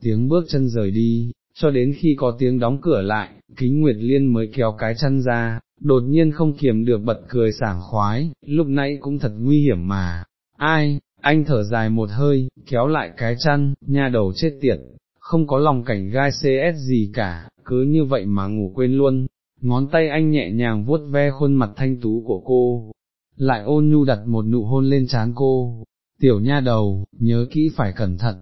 tiếng bước chân rời đi, cho đến khi có tiếng đóng cửa lại, kính nguyệt liên mới kéo cái chân ra, đột nhiên không kiềm được bật cười sảng khoái, lúc nãy cũng thật nguy hiểm mà, ai, anh thở dài một hơi, kéo lại cái chăn, nha đầu chết tiệt, không có lòng cảnh gai CS gì cả, cứ như vậy mà ngủ quên luôn, ngón tay anh nhẹ nhàng vuốt ve khuôn mặt thanh tú của cô, lại ôn nhu đặt một nụ hôn lên trán cô, tiểu nha đầu, nhớ kỹ phải cẩn thận,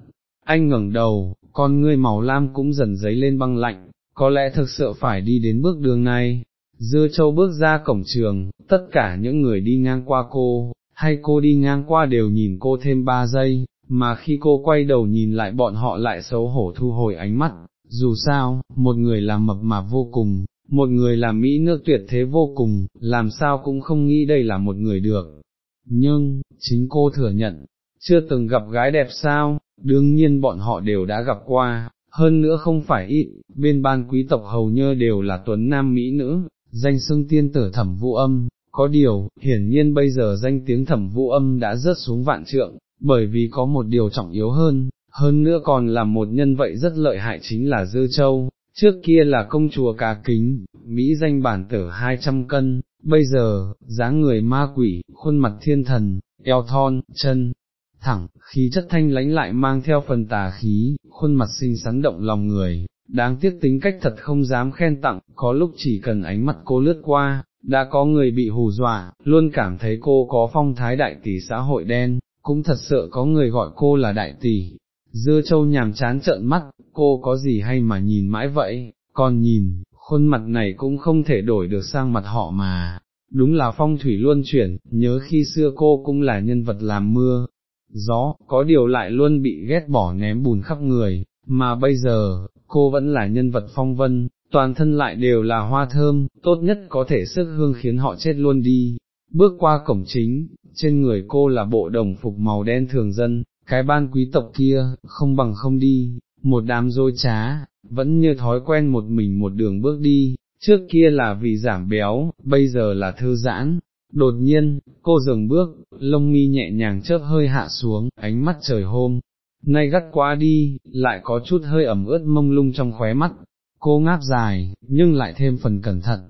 anh ngẩng đầu, con ngươi màu lam cũng dần dấy lên băng lạnh, có lẽ thực sự phải đi đến bước đường này. Dưa châu bước ra cổng trường, tất cả những người đi ngang qua cô, hay cô đi ngang qua đều nhìn cô thêm ba giây, mà khi cô quay đầu nhìn lại bọn họ lại xấu hổ thu hồi ánh mắt, dù sao, một người làm mập mạp vô cùng, một người làm mỹ nước tuyệt thế vô cùng, làm sao cũng không nghĩ đây là một người được. Nhưng, chính cô thừa nhận, chưa từng gặp gái đẹp sao, đương nhiên bọn họ đều đã gặp qua, hơn nữa không phải ít, bên ban quý tộc hầu như đều là tuấn nam mỹ nữ, danh xưng tiên tử thẩm vũ âm, có điều, hiển nhiên bây giờ danh tiếng thẩm vũ âm đã rớt xuống vạn trượng, bởi vì có một điều trọng yếu hơn, hơn nữa còn là một nhân vậy rất lợi hại chính là Dư Châu, trước kia là công chúa cá kính, Mỹ danh bản tử 200 cân, bây giờ, dáng người ma quỷ, khuôn mặt thiên thần, eo thon, chân, thẳng, khí chất thanh lãnh lại mang theo phần tà khí, khuôn mặt xinh xắn động lòng người, đáng tiếc tính cách thật không dám khen tặng, có lúc chỉ cần ánh mắt cô lướt qua, đã có người bị hù dọa, luôn cảm thấy cô có phong thái đại tỷ xã hội đen, cũng thật sợ có người gọi cô là đại tỷ. Dưa châu nhàm chán trợn mắt, cô có gì hay mà nhìn mãi vậy, còn nhìn, khuôn mặt này cũng không thể đổi được sang mặt họ mà, đúng là phong thủy luôn chuyển, nhớ khi xưa cô cũng là nhân vật làm mưa, gió, có điều lại luôn bị ghét bỏ ném bùn khắp người, mà bây giờ, cô vẫn là nhân vật phong vân, toàn thân lại đều là hoa thơm, tốt nhất có thể sức hương khiến họ chết luôn đi. Bước qua cổng chính, trên người cô là bộ đồng phục màu đen thường dân, cái ban quý tộc kia, không bằng không đi, một đám dối trá, vẫn như thói quen một mình một đường bước đi, trước kia là vì giảm béo, bây giờ là thư giãn. Đột nhiên, cô dừng bước, lông mi nhẹ nhàng chớp hơi hạ xuống, ánh mắt trời hôm, nay gắt quá đi, lại có chút hơi ẩm ướt mông lung trong khóe mắt, cô ngáp dài, nhưng lại thêm phần cẩn thận.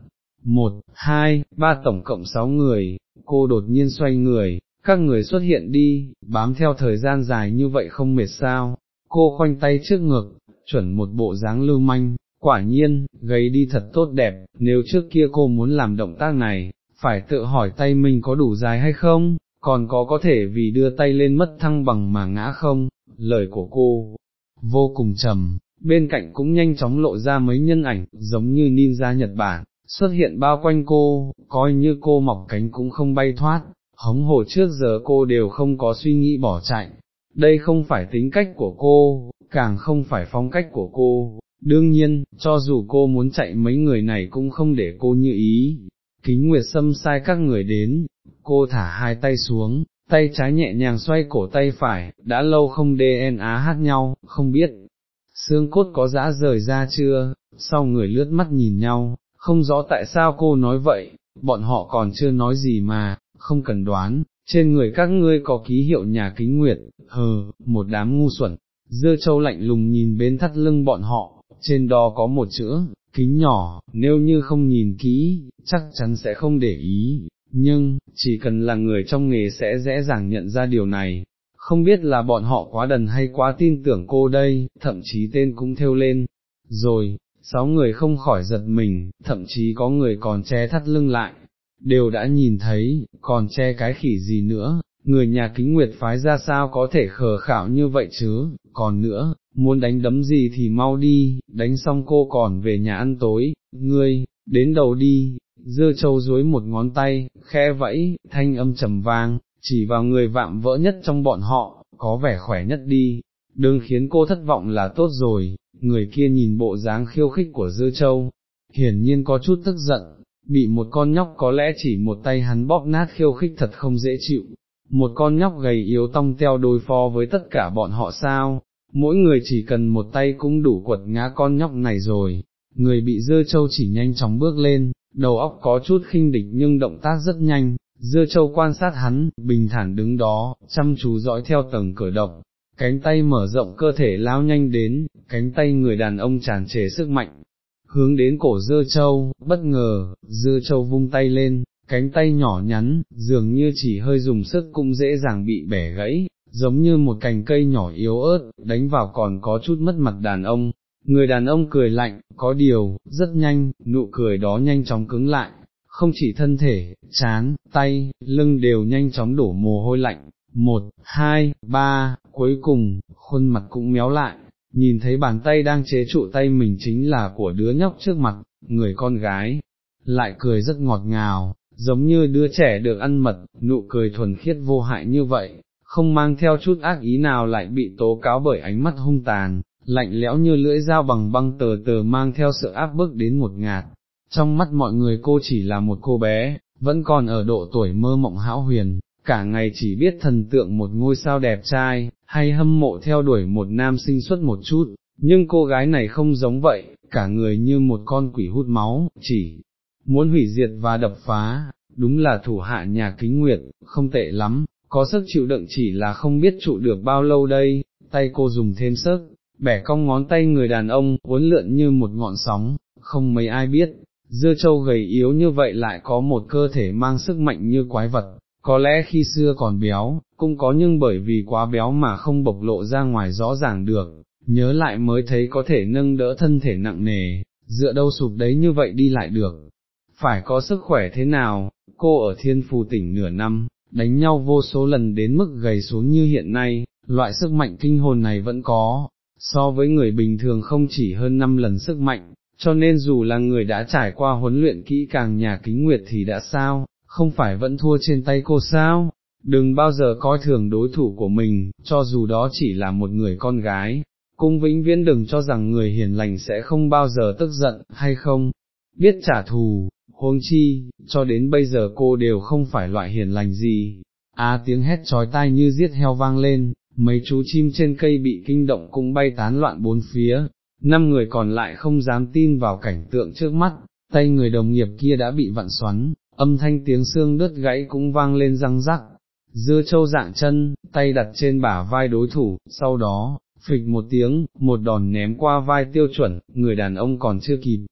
Một, hai, ba tổng cộng sáu người, cô đột nhiên xoay người, các người xuất hiện đi, bám theo thời gian dài như vậy không mệt sao, cô khoanh tay trước ngực, chuẩn một bộ dáng lưu manh, quả nhiên, gầy đi thật tốt đẹp, nếu trước kia cô muốn làm động tác này, phải tự hỏi tay mình có đủ dài hay không, còn có có thể vì đưa tay lên mất thăng bằng mà ngã không, lời của cô, vô cùng trầm, bên cạnh cũng nhanh chóng lộ ra mấy nhân ảnh, giống như ninja Nhật Bản, xuất hiện bao quanh cô, coi như cô mọc cánh cũng không bay thoát, hống hồ trước giờ cô đều không có suy nghĩ bỏ chạy, đây không phải tính cách của cô, càng không phải phong cách của cô, đương nhiên, cho dù cô muốn chạy mấy người này cũng không để cô như ý. Kính Nguyệt xâm sai các người đến, cô thả hai tay xuống, tay trái nhẹ nhàng xoay cổ tay phải, đã lâu không DNA hát nhau, không biết, xương cốt có dã rời ra chưa, sau người lướt mắt nhìn nhau, không rõ tại sao cô nói vậy, bọn họ còn chưa nói gì mà, không cần đoán, trên người các ngươi có ký hiệu nhà kính nguyệt, hờ, một đám ngu xuẩn, dưa châu lạnh lùng nhìn bên thắt lưng bọn họ, trên đó có một chữ, kính nhỏ, nếu như không nhìn kỹ, chắc chắn sẽ không để ý, nhưng, chỉ cần là người trong nghề sẽ dễ dàng nhận ra điều này, không biết là bọn họ quá đần hay quá tin tưởng cô đây, thậm chí tên cũng theo lên, rồi, sáu người không khỏi giật mình, thậm chí có người còn che thắt lưng lại, đều đã nhìn thấy, còn che cái khỉ gì nữa, người nhà kính nguyệt phái ra sao có thể khờ khảo như vậy chứ, còn nữa, muốn đánh đấm gì thì mau đi, đánh xong cô còn về nhà ăn tối, ngươi, đến đầu đi, dưa châu dối một ngón tay, khe vẫy, thanh âm trầm vang, chỉ vào người vạm vỡ nhất trong bọn họ, có vẻ khỏe nhất đi, đừng khiến cô thất vọng là tốt rồi, người kia nhìn bộ dáng khiêu khích của dưa châu, hiển nhiên có chút tức giận, bị một con nhóc có lẽ chỉ một tay hắn bóp nát khiêu khích thật không dễ chịu, một con nhóc gầy yếu tong teo đối phó với tất cả bọn họ sao, mỗi người chỉ cần một tay cũng đủ quật ngã con nhóc này rồi, người bị dưa châu chỉ nhanh chóng bước lên, đầu óc có chút khinh địch nhưng động tác rất nhanh, dưa châu quan sát hắn, bình thản đứng đó, chăm chú dõi theo tầng cửa động, cánh tay mở rộng cơ thể lao nhanh đến, cánh tay người đàn ông tràn trề sức mạnh, hướng đến cổ dưa châu, bất ngờ, dưa châu vung tay lên, cánh tay nhỏ nhắn, dường như chỉ hơi dùng sức cũng dễ dàng bị bẻ gãy, giống như một cành cây nhỏ yếu ớt, đánh vào còn có chút mất mặt đàn ông. Người đàn ông cười lạnh, có điều, rất nhanh, nụ cười đó nhanh chóng cứng lại, không chỉ thân thể, chán, tay, lưng đều nhanh chóng đổ mồ hôi lạnh, một, hai, ba, cuối cùng, khuôn mặt cũng méo lại, nhìn thấy bàn tay đang chế trụ tay mình chính là của đứa nhóc trước mặt, người con gái, lại cười rất ngọt ngào, giống như đứa trẻ được ăn mật, nụ cười thuần khiết vô hại như vậy, không mang theo chút ác ý nào lại bị tố cáo bởi ánh mắt hung tàn, lạnh lẽo như lưỡi dao bằng băng tờ tờ mang theo sự áp bức đến một ngạt. Trong mắt mọi người cô chỉ là một cô bé, vẫn còn ở độ tuổi mơ mộng hão huyền, cả ngày chỉ biết thần tượng một ngôi sao đẹp trai, hay hâm mộ theo đuổi một nam sinh xuất một chút, nhưng cô gái này không giống vậy, cả người như một con quỷ hút máu, chỉ muốn hủy diệt và đập phá, đúng là thủ hạ nhà kính nguyệt, không tệ lắm, có sức chịu đựng chỉ là không biết trụ được bao lâu đây, tay cô dùng thêm sức, bẻ cong ngón tay người đàn ông, uốn lượn như một ngọn sóng, không mấy ai biết, dưa châu gầy yếu như vậy lại có một cơ thể mang sức mạnh như quái vật, có lẽ khi xưa còn béo, cũng có nhưng bởi vì quá béo mà không bộc lộ ra ngoài rõ ràng được, nhớ lại mới thấy có thể nâng đỡ thân thể nặng nề, dựa đâu sụp đấy như vậy đi lại được. Phải có sức khỏe thế nào, cô ở thiên phù tỉnh nửa năm, đánh nhau vô số lần đến mức gầy xuống như hiện nay, loại sức mạnh kinh hồn này vẫn có, so với người bình thường không chỉ hơn 5 lần sức mạnh, cho nên dù là người đã trải qua huấn luyện kỹ càng nhà kính nguyệt thì đã sao, không phải vẫn thua trên tay cô sao, đừng bao giờ coi thường đối thủ của mình, cho dù đó chỉ là một người con gái, cung vĩnh viễn đừng cho rằng người hiền lành sẽ không bao giờ tức giận, hay không, biết trả thù, huống chi, cho đến bây giờ cô đều không phải loại hiền lành gì. À tiếng hét trói tai như giết heo vang lên, mấy chú chim trên cây bị kinh động cũng bay tán loạn bốn phía, năm người còn lại không dám tin vào cảnh tượng trước mắt, tay người đồng nghiệp kia đã bị vặn xoắn, âm thanh tiếng xương đứt gãy cũng vang lên răng rắc, dưa châu dạng chân, tay đặt trên bả vai đối thủ, sau đó, phịch một tiếng, một đòn ném qua vai tiêu chuẩn, người đàn ông còn chưa kịp.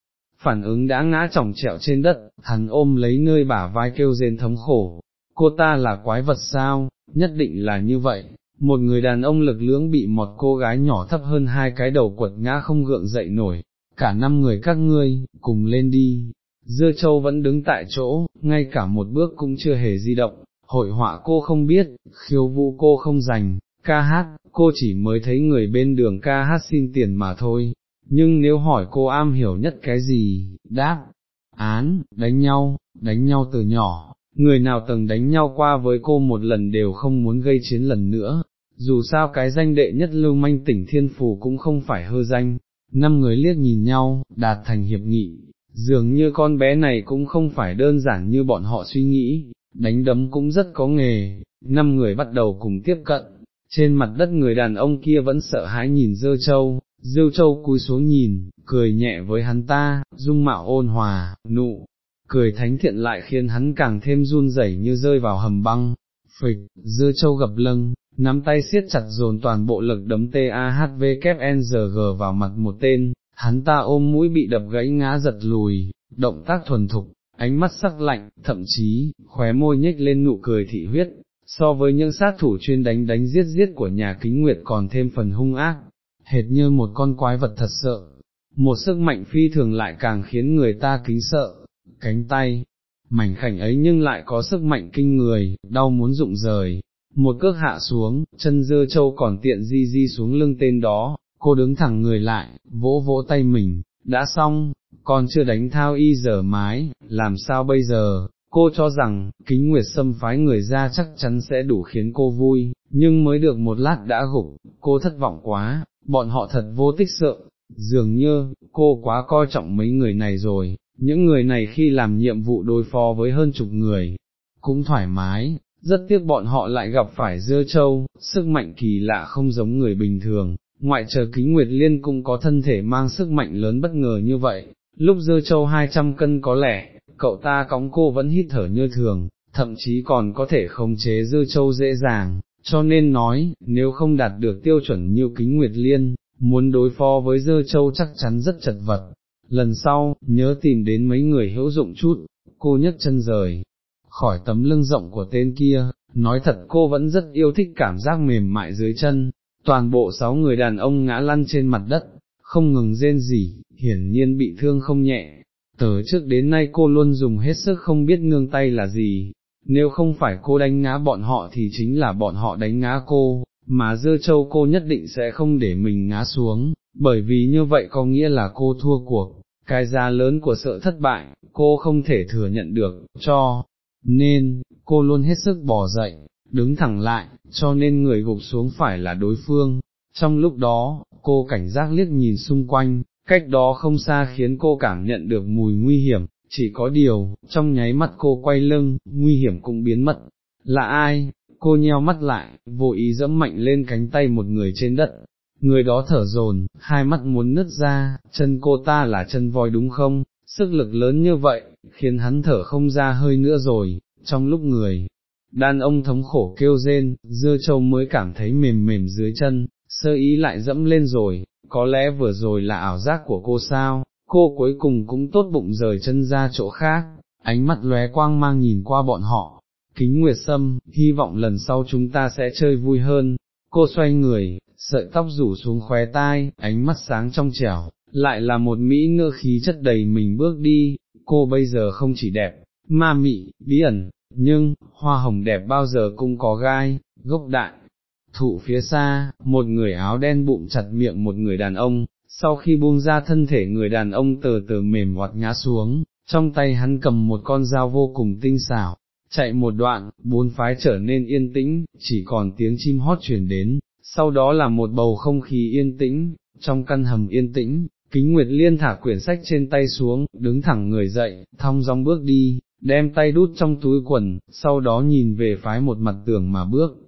Phản ứng đã ngã chỏng trẹo trên đất, hắn ôm lấy nơi bả vai kêu rên thống khổ, cô ta là quái vật sao, nhất định là như vậy, một người đàn ông lực lưỡng bị một cô gái nhỏ thấp hơn hai cái đầu quật ngã không gượng dậy nổi, cả năm người các ngươi, cùng lên đi, Dưa châu vẫn đứng tại chỗ, ngay cả một bước cũng chưa hề di động, hội họa cô không biết, khiêu vũ cô không dành, ca hát, cô chỉ mới thấy người bên đường ca hát xin tiền mà thôi, nhưng nếu hỏi cô am hiểu nhất cái gì, đáp, án, đánh nhau, đánh nhau từ nhỏ, người nào từng đánh nhau qua với cô một lần đều không muốn gây chiến lần nữa, dù sao cái danh đệ nhất lưu manh tỉnh thiên phù cũng không phải hơ danh, năm người liếc nhìn nhau, đạt thành hiệp nghị, dường như con bé này cũng không phải đơn giản như bọn họ suy nghĩ, đánh đấm cũng rất có nghề, năm người bắt đầu cùng tiếp cận, trên mặt đất người đàn ông kia vẫn sợ hãi nhìn dơ châu, Diêu châu cúi xuống nhìn, cười nhẹ với hắn ta, dung mạo ôn hòa, nụ, cười thánh thiện lại khiến hắn càng thêm run rẩy như rơi vào hầm băng, phịch, Dưa châu gập lưng, nắm tay siết chặt dồn toàn bộ lực đấm TAHVKNGG vào mặt một tên, hắn ta ôm mũi bị đập gãy ngã giật lùi, động tác thuần thục, ánh mắt sắc lạnh, thậm chí, khóe môi nhếch lên nụ cười thị huyết, so với những sát thủ chuyên đánh đánh giết giết của nhà kính nguyệt còn thêm phần hung ác, hệt như một con quái vật thật sợ, một sức mạnh phi thường lại càng khiến người ta kính sợ, cánh tay, mảnh khảnh ấy nhưng lại có sức mạnh kinh người, đau muốn rụng rời, một cước hạ xuống, chân dơ châu còn tiện di di xuống lưng tên đó, cô đứng thẳng người lại, vỗ vỗ tay mình, đã xong, còn chưa đánh thao y giờ mái, làm sao bây giờ, cô cho rằng, kính nguyệt xâm phái người ra chắc chắn sẽ đủ khiến cô vui, nhưng mới được một lát đã gục, cô thất vọng quá, bọn họ thật vô tích sợ, dường như, cô quá coi trọng mấy người này rồi, những người này khi làm nhiệm vụ đối phó với hơn chục người, cũng thoải mái, rất tiếc bọn họ lại gặp phải dưa châu, sức mạnh kỳ lạ không giống người bình thường, ngoại trừ kính nguyệt liên cũng có thân thể mang sức mạnh lớn bất ngờ như vậy, lúc dưa châu 200 cân có lẽ, cậu ta cóng cô vẫn hít thở như thường, thậm chí còn có thể khống chế dư châu dễ dàng, cho nên nói, nếu không đạt được tiêu chuẩn như kính nguyệt liên, muốn đối phó với dơ châu chắc chắn rất chật vật. Lần sau, nhớ tìm đến mấy người hữu dụng chút, cô nhấc chân rời, khỏi tấm lưng rộng của tên kia, nói thật cô vẫn rất yêu thích cảm giác mềm mại dưới chân, toàn bộ sáu người đàn ông ngã lăn trên mặt đất, không ngừng rên rỉ, hiển nhiên bị thương không nhẹ. Từ trước đến nay cô luôn dùng hết sức không biết nương tay là gì, nếu không phải cô đánh ngã bọn họ thì chính là bọn họ đánh ngã cô, mà dưa châu cô nhất định sẽ không để mình ngã xuống, bởi vì như vậy có nghĩa là cô thua cuộc, cái giá lớn của sợ thất bại, cô không thể thừa nhận được, cho nên, cô luôn hết sức bỏ dậy, đứng thẳng lại, cho nên người gục xuống phải là đối phương. Trong lúc đó, cô cảnh giác liếc nhìn xung quanh, cách đó không xa khiến cô cảm nhận được mùi nguy hiểm, chỉ có điều, trong nháy mắt cô quay lưng, nguy hiểm cũng biến mất. Là ai? Cô nheo mắt lại, vô ý dẫm mạnh lên cánh tay một người trên đất. Người đó thở dồn, hai mắt muốn nứt ra, chân cô ta là chân voi đúng không? Sức lực lớn như vậy, khiến hắn thở không ra hơi nữa rồi, trong lúc người, đàn ông thống khổ kêu rên, dưa châu mới cảm thấy mềm mềm dưới chân, sơ ý lại dẫm lên rồi, có lẽ vừa rồi là ảo giác của cô sao, cô cuối cùng cũng tốt bụng rời chân ra chỗ khác, ánh mắt lóe quang mang nhìn qua bọn họ, kính nguyệt sâm, hy vọng lần sau chúng ta sẽ chơi vui hơn, cô xoay người, sợi tóc rủ xuống khóe tai, ánh mắt sáng trong trẻo, lại là một mỹ nữ khí chất đầy mình bước đi, cô bây giờ không chỉ đẹp, ma mị, bí ẩn, nhưng, hoa hồng đẹp bao giờ cũng có gai, gốc đại. Thụ phía xa, một người áo đen bụng chặt miệng một người đàn ông, sau khi buông ra thân thể người đàn ông từ từ mềm hoặc ngã xuống, trong tay hắn cầm một con dao vô cùng tinh xảo, chạy một đoạn, bốn phái trở nên yên tĩnh, chỉ còn tiếng chim hót truyền đến, sau đó là một bầu không khí yên tĩnh, trong căn hầm yên tĩnh, kính nguyệt liên thả quyển sách trên tay xuống, đứng thẳng người dậy, thong dong bước đi, đem tay đút trong túi quần, sau đó nhìn về phái một mặt tường mà bước.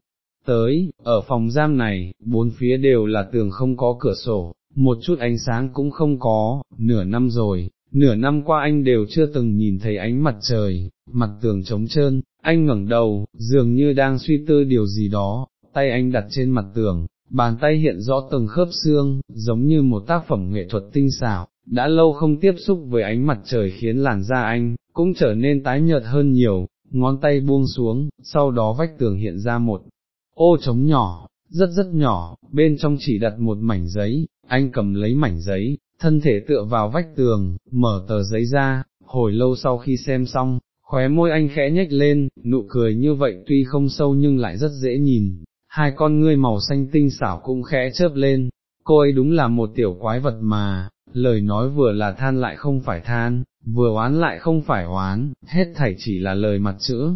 Tới, ở phòng giam này, bốn phía đều là tường không có cửa sổ, một chút ánh sáng cũng không có, nửa năm rồi, nửa năm qua anh đều chưa từng nhìn thấy ánh mặt trời, mặt tường trống trơn, anh ngẩng đầu, dường như đang suy tư điều gì đó, tay anh đặt trên mặt tường, bàn tay hiện rõ từng khớp xương, giống như một tác phẩm nghệ thuật tinh xảo, đã lâu không tiếp xúc với ánh mặt trời khiến làn da anh, cũng trở nên tái nhợt hơn nhiều, ngón tay buông xuống, sau đó vách tường hiện ra một ô trống nhỏ, rất rất nhỏ, bên trong chỉ đặt một mảnh giấy, anh cầm lấy mảnh giấy, thân thể tựa vào vách tường, mở tờ giấy ra, hồi lâu sau khi xem xong, khóe môi anh khẽ nhếch lên, nụ cười như vậy tuy không sâu nhưng lại rất dễ nhìn, hai con ngươi màu xanh tinh xảo cũng khẽ chớp lên, cô ấy đúng là một tiểu quái vật mà, lời nói vừa là than lại không phải than, vừa oán lại không phải oán, hết thảy chỉ là lời mặt chữ,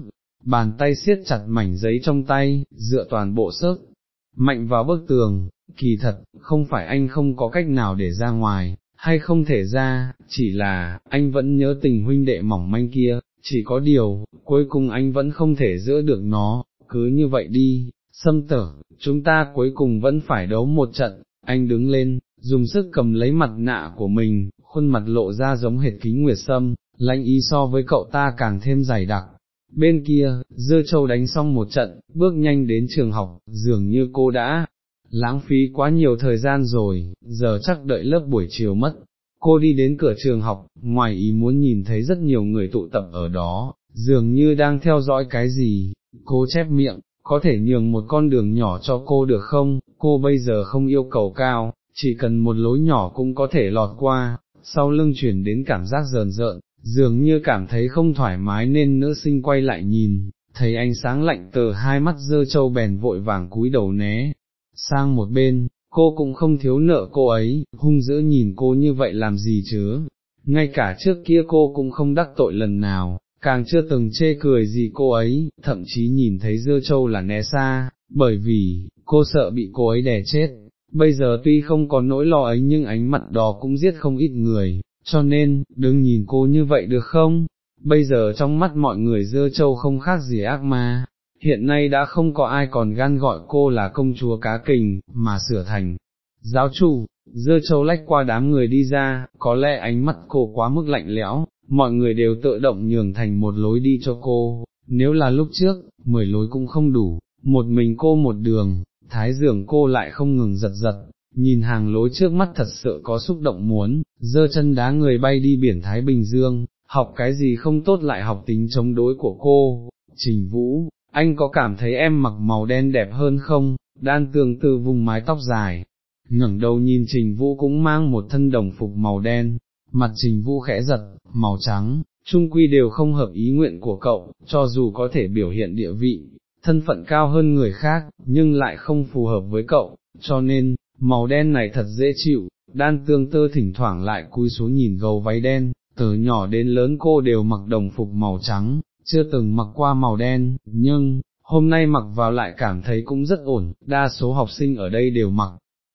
bàn tay siết chặt mảnh giấy trong tay, dựa toàn bộ sức, mạnh vào bức tường, kỳ thật, không phải anh không có cách nào để ra ngoài, hay không thể ra, chỉ là, anh vẫn nhớ tình huynh đệ mỏng manh kia, chỉ có điều, cuối cùng anh vẫn không thể giữ được nó, cứ như vậy đi, xâm tử, chúng ta cuối cùng vẫn phải đấu một trận, anh đứng lên, dùng sức cầm lấy mặt nạ của mình, khuôn mặt lộ ra giống hệt kính nguyệt sâm, lãnh ý so với cậu ta càng thêm dày đặc. Bên kia, dưa châu đánh xong một trận, bước nhanh đến trường học, dường như cô đã lãng phí quá nhiều thời gian rồi, giờ chắc đợi lớp buổi chiều mất. Cô đi đến cửa trường học, ngoài ý muốn nhìn thấy rất nhiều người tụ tập ở đó, dường như đang theo dõi cái gì, cô chép miệng, có thể nhường một con đường nhỏ cho cô được không, cô bây giờ không yêu cầu cao, chỉ cần một lối nhỏ cũng có thể lọt qua, sau lưng chuyển đến cảm giác rờn rợn, dường như cảm thấy không thoải mái nên nữ sinh quay lại nhìn, thấy ánh sáng lạnh tờ hai mắt dơ châu bèn vội vàng cúi đầu né, sang một bên, cô cũng không thiếu nợ cô ấy, hung dữ nhìn cô như vậy làm gì chứ, ngay cả trước kia cô cũng không đắc tội lần nào, càng chưa từng chê cười gì cô ấy, thậm chí nhìn thấy dơ châu là né xa, bởi vì, cô sợ bị cô ấy đè chết, bây giờ tuy không có nỗi lo ấy nhưng ánh mặt đó cũng giết không ít người, cho nên, đừng nhìn cô như vậy được không, bây giờ trong mắt mọi người dơ châu không khác gì ác ma, hiện nay đã không có ai còn gan gọi cô là công chúa cá kình, mà sửa thành. Giáo chủ, dơ châu lách qua đám người đi ra, có lẽ ánh mắt cô quá mức lạnh lẽo, mọi người đều tự động nhường thành một lối đi cho cô, nếu là lúc trước, mười lối cũng không đủ, một mình cô một đường, thái dường cô lại không ngừng giật giật, nhìn hàng lối trước mắt thật sự có xúc động muốn, dơ chân đá người bay đi biển Thái Bình Dương, học cái gì không tốt lại học tính chống đối của cô, Trình Vũ, anh có cảm thấy em mặc màu đen đẹp hơn không, đan tương tư vùng mái tóc dài, ngẩng đầu nhìn Trình Vũ cũng mang một thân đồng phục màu đen, mặt Trình Vũ khẽ giật, màu trắng, trung quy đều không hợp ý nguyện của cậu, cho dù có thể biểu hiện địa vị, thân phận cao hơn người khác, nhưng lại không phù hợp với cậu, cho nên, màu đen này thật dễ chịu, đan tương tơ thỉnh thoảng lại cúi xuống nhìn gấu váy đen, từ nhỏ đến lớn cô đều mặc đồng phục màu trắng, chưa từng mặc qua màu đen, nhưng, hôm nay mặc vào lại cảm thấy cũng rất ổn, đa số học sinh ở đây đều mặc.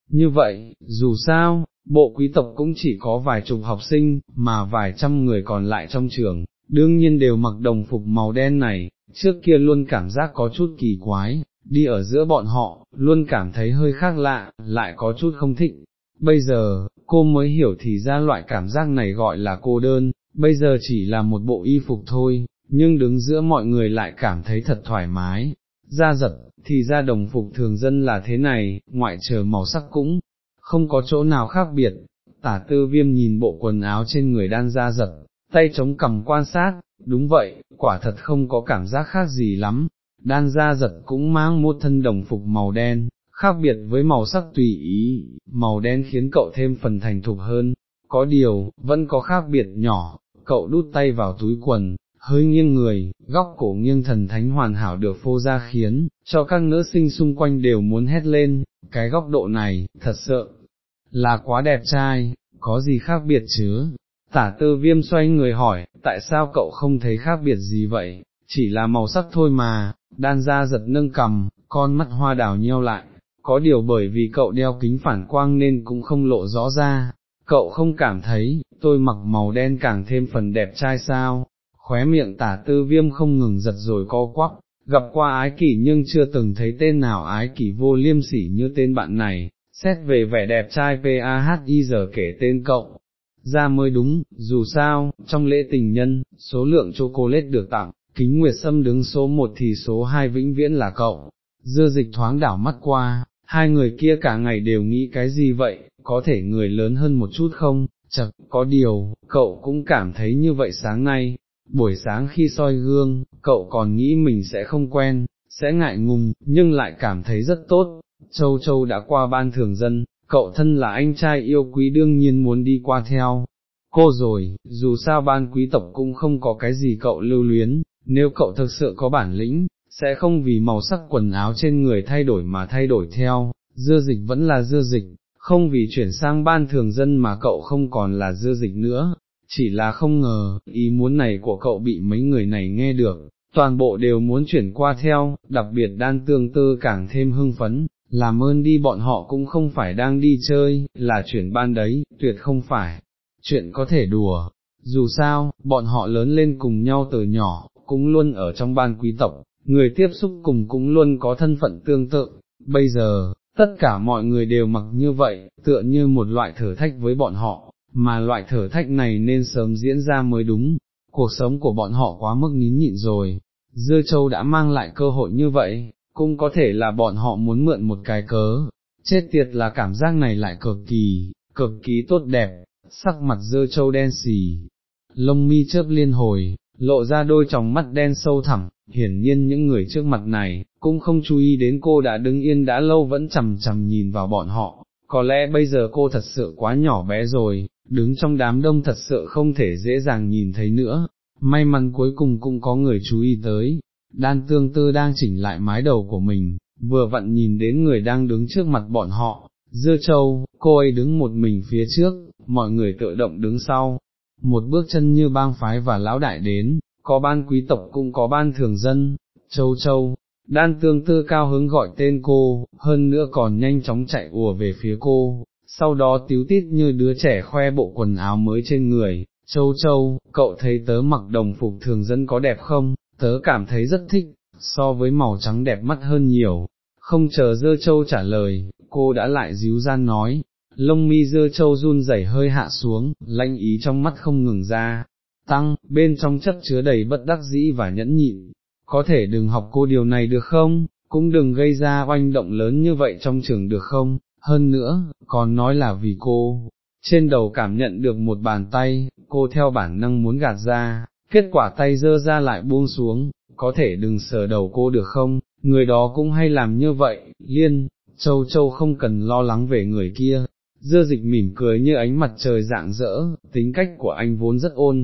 Như vậy, dù sao, bộ quý tộc cũng chỉ có vài chục học sinh, mà vài trăm người còn lại trong trường, đương nhiên đều mặc đồng phục màu đen này, trước kia luôn cảm giác có chút kỳ quái, đi ở giữa bọn họ, luôn cảm thấy hơi khác lạ, lại có chút không thích. Bây giờ, cô mới hiểu thì ra loại cảm giác này gọi là cô đơn, bây giờ chỉ là một bộ y phục thôi, nhưng đứng giữa mọi người lại cảm thấy thật thoải mái. Ra giật, thì ra đồng phục thường dân là thế này, ngoại trừ màu sắc cũng không có chỗ nào khác biệt. Tả tư viêm nhìn bộ quần áo trên người đan ra giật, tay chống cầm quan sát, đúng vậy, quả thật không có cảm giác khác gì lắm, đan ra giật cũng mang một thân đồng phục màu đen, khác biệt với màu sắc tùy ý, màu đen khiến cậu thêm phần thành thục hơn, có điều, vẫn có khác biệt nhỏ, cậu đút tay vào túi quần, hơi nghiêng người, góc cổ nghiêng thần thánh hoàn hảo được phô ra khiến, cho các nữ sinh xung quanh đều muốn hét lên, cái góc độ này, thật sợ là quá đẹp trai, có gì khác biệt chứ? Tả tư viêm xoay người hỏi, tại sao cậu không thấy khác biệt gì vậy, chỉ là màu sắc thôi mà, đan ra giật nâng cầm, con mắt hoa đào nheo lại, có điều bởi vì cậu đeo kính phản quang nên cũng không lộ rõ ra, cậu không cảm thấy, tôi mặc màu đen càng thêm phần đẹp trai sao, khóe miệng tả tư viêm không ngừng giật rồi co quắp, gặp qua ái kỷ nhưng chưa từng thấy tên nào ái kỷ vô liêm sỉ như tên bạn này, xét về vẻ đẹp trai PAHI giờ kể tên cậu. Ra mới đúng, dù sao, trong lễ tình nhân, số lượng chocolate được tặng, kính nguyệt sâm đứng số một thì số hai vĩnh viễn là cậu. Dưa dịch thoáng đảo mắt qua, hai người kia cả ngày đều nghĩ cái gì vậy, có thể người lớn hơn một chút không, chật, có điều, cậu cũng cảm thấy như vậy sáng nay, buổi sáng khi soi gương, cậu còn nghĩ mình sẽ không quen, sẽ ngại ngùng, nhưng lại cảm thấy rất tốt, châu châu đã qua ban thường dân, cậu thân là anh trai yêu quý đương nhiên muốn đi qua theo. Cô rồi, dù sao ban quý tộc cũng không có cái gì cậu lưu luyến, nếu cậu thực sự có bản lĩnh, sẽ không vì màu sắc quần áo trên người thay đổi mà thay đổi theo, dưa dịch vẫn là dưa dịch, không vì chuyển sang ban thường dân mà cậu không còn là dưa dịch nữa, chỉ là không ngờ, ý muốn này của cậu bị mấy người này nghe được, toàn bộ đều muốn chuyển qua theo, đặc biệt đan tương tư càng thêm hưng phấn, làm ơn đi bọn họ cũng không phải đang đi chơi, là chuyển ban đấy, tuyệt không phải, chuyện có thể đùa, dù sao, bọn họ lớn lên cùng nhau từ nhỏ, cũng luôn ở trong ban quý tộc, người tiếp xúc cùng cũng luôn có thân phận tương tự, bây giờ, tất cả mọi người đều mặc như vậy, tựa như một loại thử thách với bọn họ, mà loại thử thách này nên sớm diễn ra mới đúng, cuộc sống của bọn họ quá mức nín nhịn rồi, Dưa Châu đã mang lại cơ hội như vậy, cũng có thể là bọn họ muốn mượn một cái cớ, chết tiệt là cảm giác này lại cực kỳ, cực kỳ tốt đẹp, sắc mặt Dưa Châu đen xì, lông mi chớp liên hồi, lộ ra đôi tròng mắt đen sâu thẳm, hiển nhiên những người trước mặt này, cũng không chú ý đến cô đã đứng yên đã lâu vẫn chầm chầm nhìn vào bọn họ, có lẽ bây giờ cô thật sự quá nhỏ bé rồi, đứng trong đám đông thật sự không thể dễ dàng nhìn thấy nữa, may mắn cuối cùng cũng có người chú ý tới, đan tương tư đang chỉnh lại mái đầu của mình, vừa vặn nhìn đến người đang đứng trước mặt bọn họ, dưa châu, cô ấy đứng một mình phía trước, mọi người tự động đứng sau, một bước chân như bang phái và lão đại đến, có ban quý tộc cũng có ban thường dân, châu châu, đan tương tư cao hứng gọi tên cô, hơn nữa còn nhanh chóng chạy ùa về phía cô, sau đó tiếu tít như đứa trẻ khoe bộ quần áo mới trên người, châu châu, cậu thấy tớ mặc đồng phục thường dân có đẹp không, tớ cảm thấy rất thích, so với màu trắng đẹp mắt hơn nhiều, không chờ dơ châu trả lời, cô đã lại díu gian nói, lông mi dơ châu run rẩy hơi hạ xuống, lanh ý trong mắt không ngừng ra, tăng, bên trong chất chứa đầy bất đắc dĩ và nhẫn nhịn, có thể đừng học cô điều này được không, cũng đừng gây ra oanh động lớn như vậy trong trường được không, hơn nữa, còn nói là vì cô, trên đầu cảm nhận được một bàn tay, cô theo bản năng muốn gạt ra, kết quả tay dơ ra lại buông xuống, có thể đừng sờ đầu cô được không, người đó cũng hay làm như vậy, liên, châu châu không cần lo lắng về người kia, dưa dịch mỉm cười như ánh mặt trời dạng dỡ, tính cách của anh vốn rất ôn,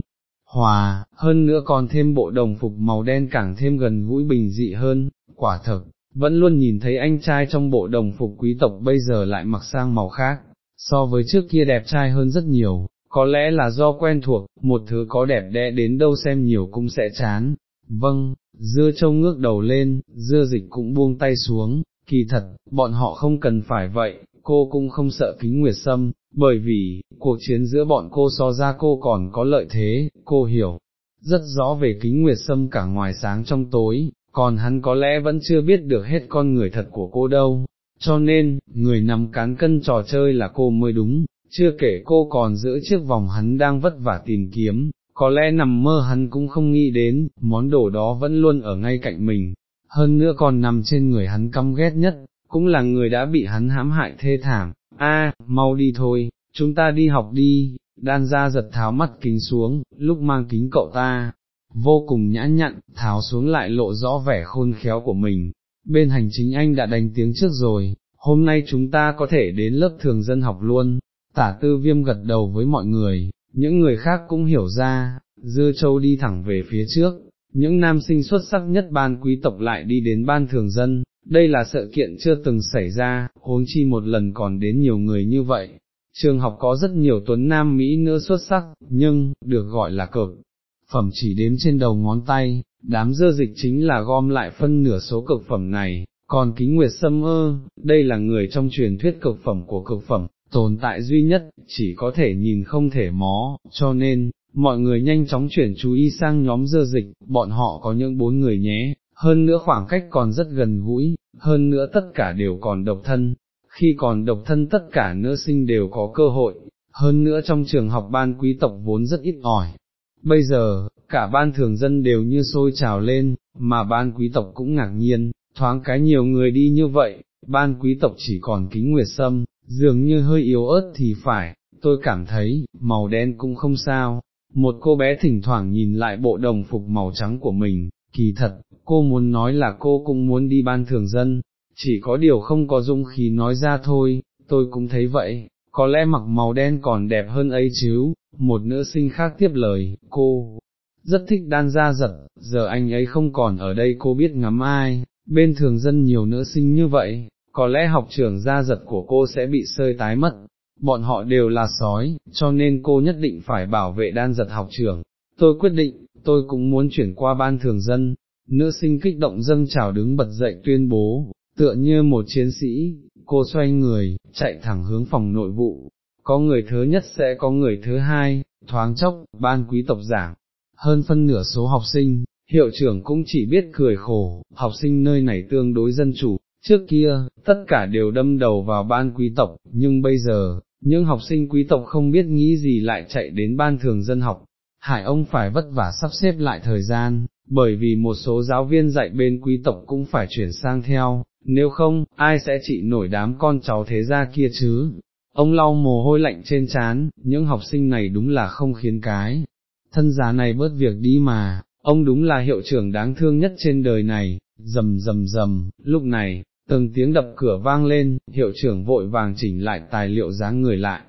hòa, hơn nữa còn thêm bộ đồng phục màu đen càng thêm gần gũi bình dị hơn, quả thực, vẫn luôn nhìn thấy anh trai trong bộ đồng phục quý tộc bây giờ lại mặc sang màu khác, so với trước kia đẹp trai hơn rất nhiều, có lẽ là do quen thuộc, một thứ có đẹp đẽ đến đâu xem nhiều cũng sẽ chán. Vâng, dưa châu ngước đầu lên, dưa dịch cũng buông tay xuống, kỳ thật, bọn họ không cần phải vậy, cô cũng không sợ kính nguyệt sâm, bởi vì, cuộc chiến giữa bọn cô so ra cô còn có lợi thế, cô hiểu, rất rõ về kính nguyệt sâm cả ngoài sáng trong tối, còn hắn có lẽ vẫn chưa biết được hết con người thật của cô đâu, cho nên, người nằm cán cân trò chơi là cô mới đúng, chưa kể cô còn giữ chiếc vòng hắn đang vất vả tìm kiếm, có lẽ nằm mơ hắn cũng không nghĩ đến, món đồ đó vẫn luôn ở ngay cạnh mình, hơn nữa còn nằm trên người hắn căm ghét nhất, cũng là người đã bị hắn hãm hại thê thảm, a, mau đi thôi, chúng ta đi học đi, đan ra giật tháo mắt kính xuống, lúc mang kính cậu ta, vô cùng nhã nhặn, tháo xuống lại lộ rõ vẻ khôn khéo của mình, bên hành chính anh đã đánh tiếng trước rồi, hôm nay chúng ta có thể đến lớp thường dân học luôn, tả tư viêm gật đầu với mọi người, những người khác cũng hiểu ra, dưa châu đi thẳng về phía trước, những nam sinh xuất sắc nhất ban quý tộc lại đi đến ban thường dân, đây là sự kiện chưa từng xảy ra, huống chi một lần còn đến nhiều người như vậy. Trường học có rất nhiều tuấn nam Mỹ nữa xuất sắc, nhưng, được gọi là cực, phẩm chỉ đếm trên đầu ngón tay, đám dơ dịch chính là gom lại phân nửa số cực phẩm này, còn kính nguyệt sâm ơ, đây là người trong truyền thuyết cực phẩm của cực phẩm, tồn tại duy nhất, chỉ có thể nhìn không thể mó, cho nên, mọi người nhanh chóng chuyển chú ý sang nhóm dơ dịch, bọn họ có những bốn người nhé, hơn nữa khoảng cách còn rất gần gũi, hơn nữa tất cả đều còn độc thân, khi còn độc thân tất cả nữ sinh đều có cơ hội, hơn nữa trong trường học ban quý tộc vốn rất ít ỏi. Bây giờ, cả ban thường dân đều như sôi trào lên, mà ban quý tộc cũng ngạc nhiên, thoáng cái nhiều người đi như vậy, ban quý tộc chỉ còn kính nguyệt sâm, dường như hơi yếu ớt thì phải, tôi cảm thấy, màu đen cũng không sao. Một cô bé thỉnh thoảng nhìn lại bộ đồng phục màu trắng của mình, kỳ thật, cô muốn nói là cô cũng muốn đi ban thường dân, chỉ có điều không có dung khí nói ra thôi, tôi cũng thấy vậy, có lẽ mặc màu đen còn đẹp hơn ấy chứ, một nữ sinh khác tiếp lời, cô, rất thích đan ra giật, giờ anh ấy không còn ở đây cô biết ngắm ai, bên thường dân nhiều nữ sinh như vậy, có lẽ học trưởng ra giật của cô sẽ bị sơi tái mất, bọn họ đều là sói, cho nên cô nhất định phải bảo vệ đan giật học trưởng. Tôi quyết định, tôi cũng muốn chuyển qua ban thường dân, nữ sinh kích động dâng trào đứng bật dậy tuyên bố, tựa như một chiến sĩ, cô xoay người, chạy thẳng hướng phòng nội vụ, có người thứ nhất sẽ có người thứ hai, thoáng chốc, ban quý tộc giảng, hơn phân nửa số học sinh, hiệu trưởng cũng chỉ biết cười khổ, học sinh nơi này tương đối dân chủ, trước kia, tất cả đều đâm đầu vào ban quý tộc, nhưng bây giờ, những học sinh quý tộc không biết nghĩ gì lại chạy đến ban thường dân học, Hải ông phải vất vả sắp xếp lại thời gian, bởi vì một số giáo viên dạy bên quý tộc cũng phải chuyển sang theo, nếu không, ai sẽ trị nổi đám con cháu thế gia kia chứ? Ông lau mồ hôi lạnh trên trán, những học sinh này đúng là không khiến cái, thân giá này bớt việc đi mà, ông đúng là hiệu trưởng đáng thương nhất trên đời này, rầm rầm rầm, lúc này, từng tiếng đập cửa vang lên, hiệu trưởng vội vàng chỉnh lại tài liệu dáng người lại,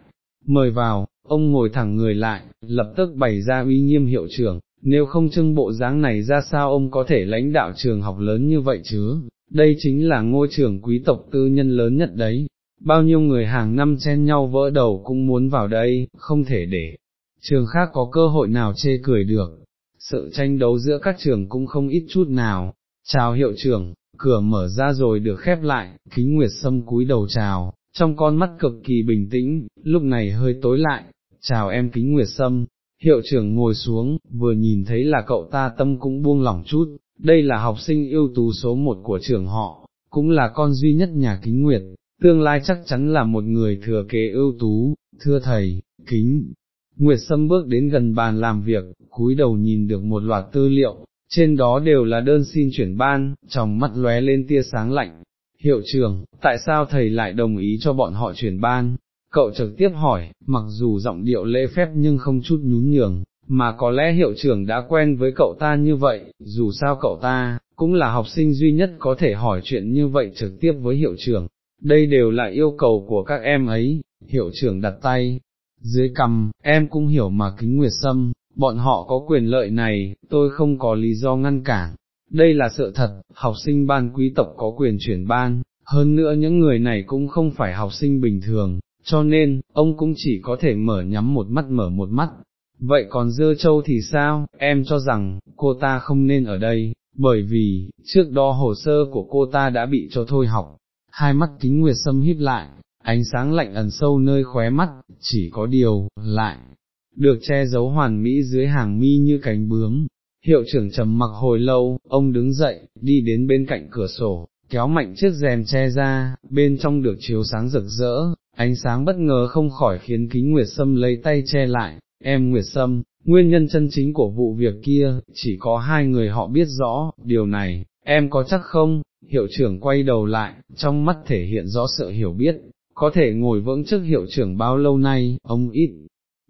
mời vào, ông ngồi thẳng người lại, lập tức bày ra uy nghiêm hiệu trưởng, nếu không trưng bộ dáng này ra sao ông có thể lãnh đạo trường học lớn như vậy chứ, đây chính là ngôi trường quý tộc tư nhân lớn nhất đấy, bao nhiêu người hàng năm chen nhau vỡ đầu cũng muốn vào đây, không thể để trường khác có cơ hội nào chê cười được. Sự tranh đấu giữa các trường cũng không ít chút nào. Chào hiệu trưởng, cửa mở ra rồi được khép lại, kính nguyệt sâm cúi đầu chào, trong con mắt cực kỳ bình tĩnh, lúc này hơi tối lại, chào em kính nguyệt sâm, hiệu trưởng ngồi xuống, vừa nhìn thấy là cậu ta tâm cũng buông lỏng chút, đây là học sinh ưu tú số một của trường họ, cũng là con duy nhất nhà kính nguyệt, tương lai chắc chắn là một người thừa kế ưu tú, thưa thầy, kính. Nguyệt Sâm bước đến gần bàn làm việc, cúi đầu nhìn được một loạt tư liệu, trên đó đều là đơn xin chuyển ban, trong mắt lóe lên tia sáng lạnh. Hiệu trưởng, tại sao thầy lại đồng ý cho bọn họ chuyển ban? Cậu trực tiếp hỏi, mặc dù giọng điệu lễ phép nhưng không chút nhún nhường, mà có lẽ hiệu trưởng đã quen với cậu ta như vậy, dù sao cậu ta, cũng là học sinh duy nhất có thể hỏi chuyện như vậy trực tiếp với hiệu trưởng, đây đều là yêu cầu của các em ấy, hiệu trưởng đặt tay, dưới cầm, em cũng hiểu mà kính nguyệt sâm, bọn họ có quyền lợi này, tôi không có lý do ngăn cản, đây là sự thật, học sinh ban quý tộc có quyền chuyển ban, hơn nữa những người này cũng không phải học sinh bình thường, cho nên, ông cũng chỉ có thể mở nhắm một mắt mở một mắt. Vậy còn dơ châu thì sao, em cho rằng, cô ta không nên ở đây, bởi vì, trước đó hồ sơ của cô ta đã bị cho thôi học, hai mắt kính nguyệt sâm híp lại, ánh sáng lạnh ẩn sâu nơi khóe mắt, chỉ có điều, lại, được che giấu hoàn mỹ dưới hàng mi như cánh bướm. Hiệu trưởng trầm mặc hồi lâu, ông đứng dậy, đi đến bên cạnh cửa sổ, kéo mạnh chiếc rèm che ra, bên trong được chiếu sáng rực rỡ, ánh sáng bất ngờ không khỏi khiến kính Nguyệt Sâm lấy tay che lại, em Nguyệt Sâm, nguyên nhân chân chính của vụ việc kia, chỉ có hai người họ biết rõ, điều này, em có chắc không, hiệu trưởng quay đầu lại, trong mắt thể hiện rõ sự hiểu biết, có thể ngồi vững trước hiệu trưởng bao lâu nay, ông ít,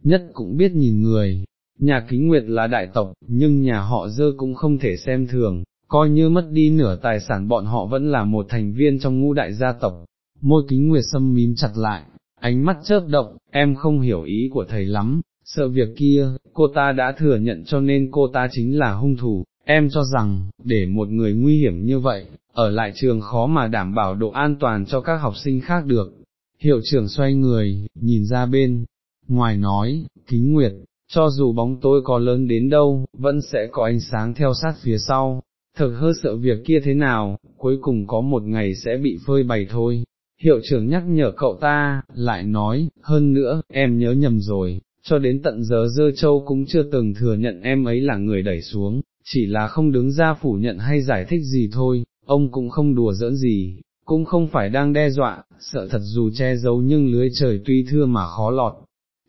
nhất cũng biết nhìn người, nhà kính nguyệt là đại tộc, nhưng nhà họ dơ cũng không thể xem thường, coi như mất đi nửa tài sản bọn họ vẫn là một thành viên trong ngũ đại gia tộc, môi kính nguyệt sâm mím chặt lại, ánh mắt chớp động, em không hiểu ý của thầy lắm, sợ việc kia, cô ta đã thừa nhận cho nên cô ta chính là hung thủ, em cho rằng, để một người nguy hiểm như vậy, ở lại trường khó mà đảm bảo độ an toàn cho các học sinh khác được. Hiệu trưởng xoay người, nhìn ra bên, ngoài nói, kính nguyệt, cho dù bóng tối có lớn đến đâu, vẫn sẽ có ánh sáng theo sát phía sau, thật hơ sợ việc kia thế nào, cuối cùng có một ngày sẽ bị phơi bày thôi. Hiệu trưởng nhắc nhở cậu ta, lại nói, hơn nữa, em nhớ nhầm rồi, cho đến tận giờ dơ châu cũng chưa từng thừa nhận em ấy là người đẩy xuống, chỉ là không đứng ra phủ nhận hay giải thích gì thôi, ông cũng không đùa giỡn gì, cũng không phải đang đe dọa, sợ thật dù che giấu nhưng lưới trời tuy thưa mà khó lọt,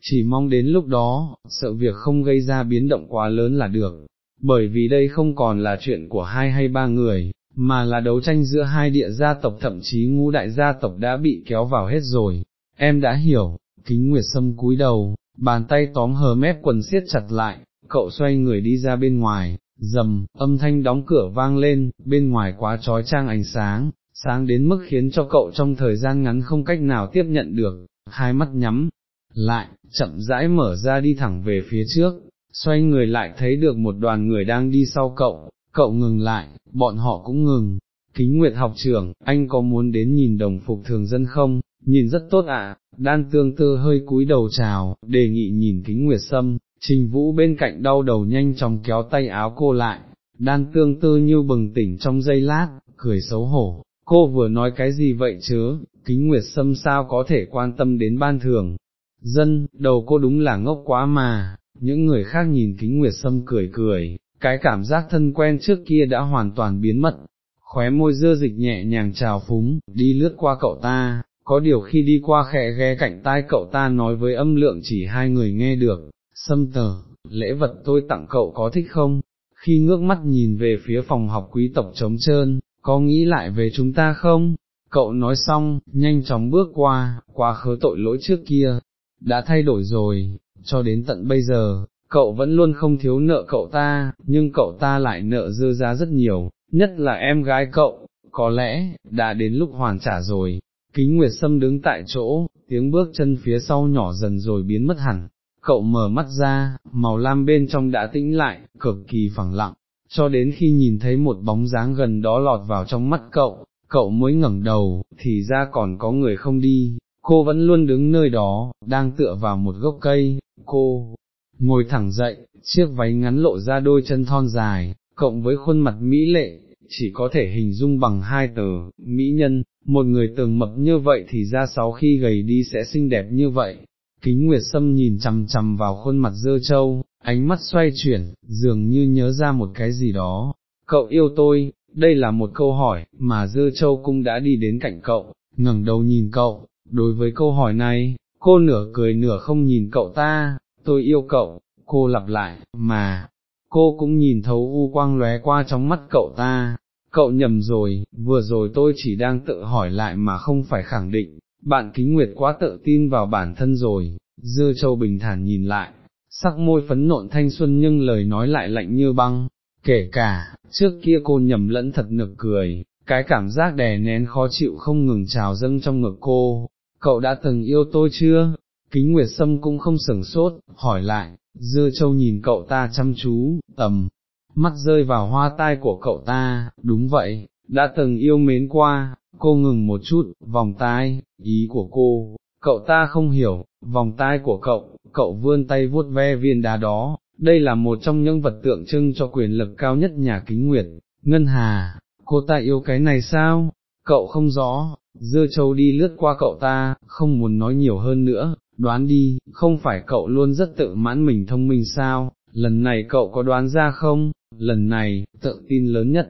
chỉ mong đến lúc đó, sợ việc không gây ra biến động quá lớn là được, bởi vì đây không còn là chuyện của hai hay ba người, mà là đấu tranh giữa hai địa gia tộc thậm chí ngũ đại gia tộc đã bị kéo vào hết rồi, em đã hiểu, kính nguyệt sâm cúi đầu, bàn tay tóm hờ mép quần siết chặt lại, cậu xoay người đi ra bên ngoài, dầm, âm thanh đóng cửa vang lên, bên ngoài quá trói trang ánh sáng, sáng đến mức khiến cho cậu trong thời gian ngắn không cách nào tiếp nhận được, hai mắt nhắm, lại, chậm rãi mở ra đi thẳng về phía trước, xoay người lại thấy được một đoàn người đang đi sau cậu, cậu ngừng lại, bọn họ cũng ngừng. Kính Nguyệt học trưởng, anh có muốn đến nhìn đồng phục thường dân không? Nhìn rất tốt ạ, đan tương tư hơi cúi đầu chào, đề nghị nhìn kính Nguyệt Sâm, trình vũ bên cạnh đau đầu nhanh chóng kéo tay áo cô lại, đan tương tư như bừng tỉnh trong giây lát, cười xấu hổ, cô vừa nói cái gì vậy chứ, kính Nguyệt Sâm sao có thể quan tâm đến ban thường, dân, đầu cô đúng là ngốc quá mà, những người khác nhìn kính nguyệt sâm cười cười, cái cảm giác thân quen trước kia đã hoàn toàn biến mất, khóe môi dưa dịch nhẹ nhàng trào phúng, đi lướt qua cậu ta, có điều khi đi qua khẽ ghé cạnh tai cậu ta nói với âm lượng chỉ hai người nghe được, sâm tờ, lễ vật tôi tặng cậu có thích không? Khi ngước mắt nhìn về phía phòng học quý tộc trống trơn, có nghĩ lại về chúng ta không? Cậu nói xong, nhanh chóng bước qua, qua khớ tội lỗi trước kia, đã thay đổi rồi, cho đến tận bây giờ, cậu vẫn luôn không thiếu nợ cậu ta, nhưng cậu ta lại nợ dư giá rất nhiều, nhất là em gái cậu, có lẽ, đã đến lúc hoàn trả rồi. Kính Nguyệt Sâm đứng tại chỗ, tiếng bước chân phía sau nhỏ dần rồi biến mất hẳn, cậu mở mắt ra, màu lam bên trong đã tĩnh lại, cực kỳ phẳng lặng, cho đến khi nhìn thấy một bóng dáng gần đó lọt vào trong mắt cậu, cậu mới ngẩng đầu, thì ra còn có người không đi, cô vẫn luôn đứng nơi đó, đang tựa vào một gốc cây, cô ngồi thẳng dậy, chiếc váy ngắn lộ ra đôi chân thon dài, cộng với khuôn mặt mỹ lệ, chỉ có thể hình dung bằng hai từ, mỹ nhân, một người tường mập như vậy thì ra sáu khi gầy đi sẽ xinh đẹp như vậy. Kính Nguyệt Sâm nhìn chằm chằm vào khuôn mặt dơ trâu, ánh mắt xoay chuyển, dường như nhớ ra một cái gì đó. Cậu yêu tôi, đây là một câu hỏi, mà dơ châu cũng đã đi đến cạnh cậu, ngẩng đầu nhìn cậu, đối với câu hỏi này, cô nửa cười nửa không nhìn cậu ta, tôi yêu cậu, cô lặp lại, mà, cô cũng nhìn thấu u quang lóe qua trong mắt cậu ta, cậu nhầm rồi, vừa rồi tôi chỉ đang tự hỏi lại mà không phải khẳng định, bạn kính nguyệt quá tự tin vào bản thân rồi, dưa châu bình thản nhìn lại, sắc môi phấn nộn thanh xuân nhưng lời nói lại lạnh như băng, kể cả, trước kia cô nhầm lẫn thật nực cười, cái cảm giác đè nén khó chịu không ngừng trào dâng trong ngực cô, cậu đã từng yêu tôi chưa? Kính Nguyệt Sâm cũng không sửng sốt, hỏi lại, dưa châu nhìn cậu ta chăm chú, tầm, mắt rơi vào hoa tai của cậu ta, đúng vậy, đã từng yêu mến qua, cô ngừng một chút, vòng tai, ý của cô, cậu ta không hiểu, vòng tai của cậu, cậu vươn tay vuốt ve viên đá đó, đây là một trong những vật tượng trưng cho quyền lực cao nhất nhà kính nguyệt, ngân hà, cô ta yêu cái này sao, cậu không rõ, dưa châu đi lướt qua cậu ta, không muốn nói nhiều hơn nữa, đoán đi, không phải cậu luôn rất tự mãn mình thông minh sao, lần này cậu có đoán ra không, lần này, tự tin lớn nhất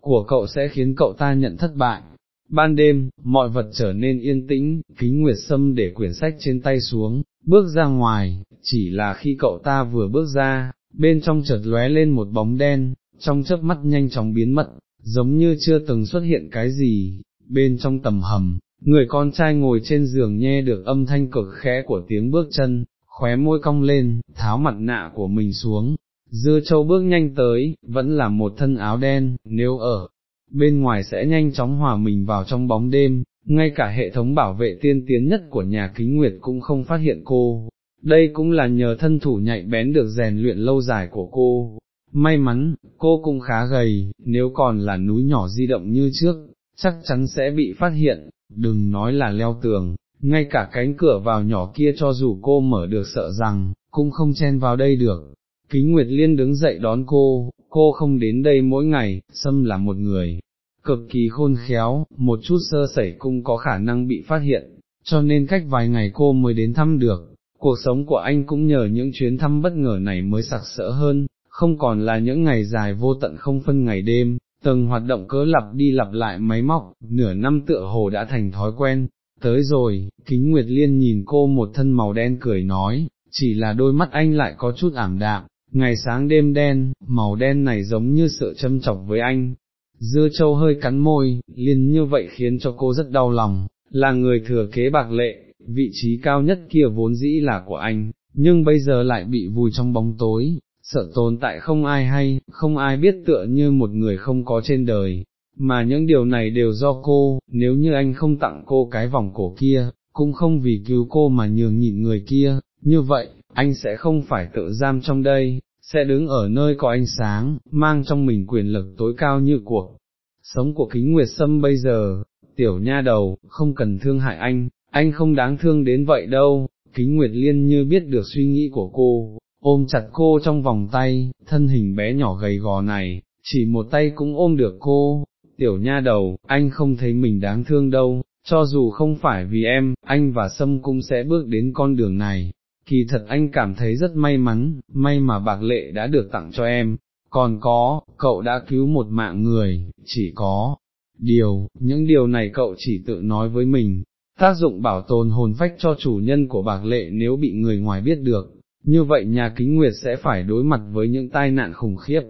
của cậu sẽ khiến cậu ta nhận thất bại. Ban đêm, mọi vật trở nên yên tĩnh, kính nguyệt sâm để quyển sách trên tay xuống, bước ra ngoài, chỉ là khi cậu ta vừa bước ra, bên trong chợt lóe lên một bóng đen, trong chớp mắt nhanh chóng biến mất, giống như chưa từng xuất hiện cái gì, bên trong tầm hầm, người con trai ngồi trên giường nghe được âm thanh cực khẽ của tiếng bước chân, khóe môi cong lên, tháo mặt nạ của mình xuống, dưa châu bước nhanh tới, vẫn là một thân áo đen, nếu ở bên ngoài sẽ nhanh chóng hòa mình vào trong bóng đêm, ngay cả hệ thống bảo vệ tiên tiến nhất của nhà kính nguyệt cũng không phát hiện cô. Đây cũng là nhờ thân thủ nhạy bén được rèn luyện lâu dài của cô. May mắn, cô cũng khá gầy, nếu còn là núi nhỏ di động như trước, chắc chắn sẽ bị phát hiện, đừng nói là leo tường, ngay cả cánh cửa vào nhỏ kia cho dù cô mở được sợ rằng, cũng không chen vào đây được. Kính Nguyệt Liên đứng dậy đón cô, cô không đến đây mỗi ngày, Sâm là một người, cực kỳ khôn khéo, một chút sơ sẩy cũng có khả năng bị phát hiện, cho nên cách vài ngày cô mới đến thăm được, cuộc sống của anh cũng nhờ những chuyến thăm bất ngờ này mới sặc sỡ hơn, không còn là những ngày dài vô tận không phân ngày đêm, từng hoạt động cớ lặp đi lặp lại máy móc, nửa năm tựa hồ đã thành thói quen, tới rồi, kính Nguyệt Liên nhìn cô một thân màu đen cười nói, chỉ là đôi mắt anh lại có chút ảm đạm, ngày sáng đêm đen, màu đen này giống như sự châm chọc với anh. Dưa châu hơi cắn môi, liên như vậy khiến cho cô rất đau lòng, là người thừa kế bạc lệ, vị trí cao nhất kia vốn dĩ là của anh, nhưng bây giờ lại bị vùi trong bóng tối, sợ tồn tại không ai hay, không ai biết tựa như một người không có trên đời, mà những điều này đều do cô, nếu như anh không tặng cô cái vòng cổ kia, cũng không vì cứu cô mà nhường nhịn người kia, như vậy, anh sẽ không phải tự giam trong đây, sẽ đứng ở nơi có ánh sáng, mang trong mình quyền lực tối cao như cuộc. Sống của kính nguyệt sâm bây giờ, tiểu nha đầu, không cần thương hại anh, anh không đáng thương đến vậy đâu, kính nguyệt liên như biết được suy nghĩ của cô, ôm chặt cô trong vòng tay, thân hình bé nhỏ gầy gò này, chỉ một tay cũng ôm được cô, tiểu nha đầu, anh không thấy mình đáng thương đâu, cho dù không phải vì em, anh và Sâm cũng sẽ bước đến con đường này, kỳ thật anh cảm thấy rất may mắn, may mà bạc lệ đã được tặng cho em, còn có, cậu đã cứu một mạng người, chỉ có, điều, những điều này cậu chỉ tự nói với mình, tác dụng bảo tồn hồn phách cho chủ nhân của bạc lệ nếu bị người ngoài biết được, như vậy nhà kính nguyệt sẽ phải đối mặt với những tai nạn khủng khiếp.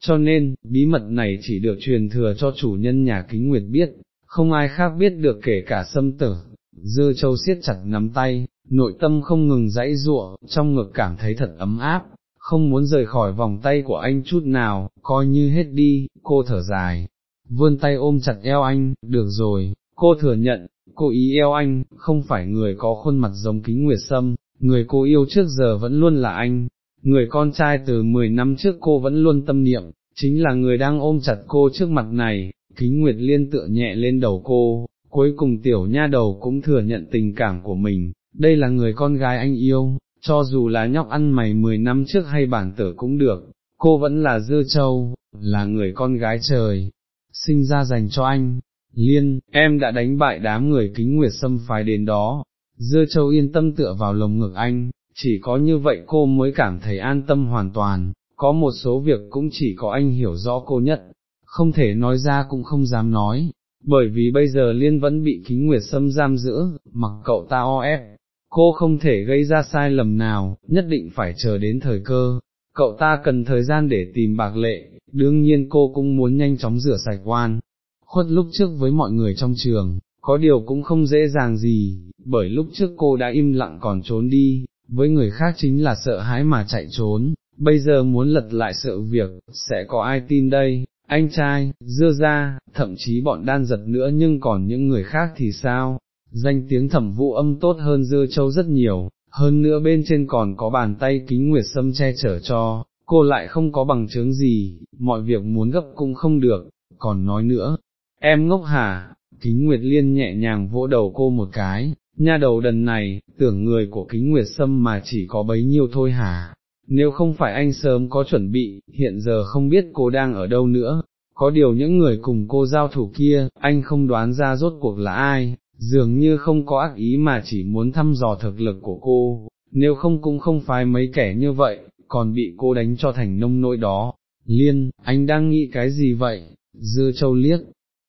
Cho nên, bí mật này chỉ được truyền thừa cho chủ nhân nhà kính nguyệt biết, không ai khác biết được kể cả sâm tử. Dư châu siết chặt nắm tay, nội tâm không ngừng dãy giụa, trong ngực cảm thấy thật ấm áp, không muốn rời khỏi vòng tay của anh chút nào, coi như hết đi, cô thở dài, vươn tay ôm chặt eo anh, được rồi, cô thừa nhận, cô ý eo anh, không phải người có khuôn mặt giống kính nguyệt sâm, người cô yêu trước giờ vẫn luôn là anh, người con trai từ 10 năm trước cô vẫn luôn tâm niệm, chính là người đang ôm chặt cô trước mặt này, kính nguyệt liên tựa nhẹ lên đầu cô, cuối cùng tiểu nha đầu cũng thừa nhận tình cảm của mình, đây là người con gái anh yêu, cho dù là nhóc ăn mày 10 năm trước hay bản tử cũng được, cô vẫn là dưa châu, là người con gái trời, sinh ra dành cho anh. Liên, em đã đánh bại đám người kính nguyệt xâm phái đến đó, dưa châu yên tâm tựa vào lồng ngực anh, chỉ có như vậy cô mới cảm thấy an tâm hoàn toàn, có một số việc cũng chỉ có anh hiểu rõ cô nhất, không thể nói ra cũng không dám nói, bởi vì bây giờ Liên vẫn bị kính nguyệt xâm giam giữ, mặc cậu ta o ép, cô không thể gây ra sai lầm nào, nhất định phải chờ đến thời cơ, cậu ta cần thời gian để tìm bạc lệ, đương nhiên cô cũng muốn nhanh chóng rửa sạch oan, khuất lúc trước với mọi người trong trường, có điều cũng không dễ dàng gì, bởi lúc trước cô đã im lặng còn trốn đi, với người khác chính là sợ hãi mà chạy trốn, bây giờ muốn lật lại sự việc, sẽ có ai tin đây, anh trai, dưa ra, thậm chí bọn đan giật nữa nhưng còn những người khác thì sao, danh tiếng thẩm vụ âm tốt hơn dưa châu rất nhiều, hơn nữa bên trên còn có bàn tay kính nguyệt sâm che chở cho, cô lại không có bằng chứng gì, mọi việc muốn gấp cũng không được, còn nói nữa, em ngốc hả, kính nguyệt liên nhẹ nhàng vỗ đầu cô một cái, nha đầu đần này, tưởng người của kính nguyệt sâm mà chỉ có bấy nhiêu thôi hả, nếu không phải anh sớm có chuẩn bị, hiện giờ không biết cô đang ở đâu nữa, có điều những người cùng cô giao thủ kia, anh không đoán ra rốt cuộc là ai, dường như không có ác ý mà chỉ muốn thăm dò thực lực của cô, nếu không cũng không phải mấy kẻ như vậy, còn bị cô đánh cho thành nông nỗi đó. Liên, anh đang nghĩ cái gì vậy? Dưa châu liếc,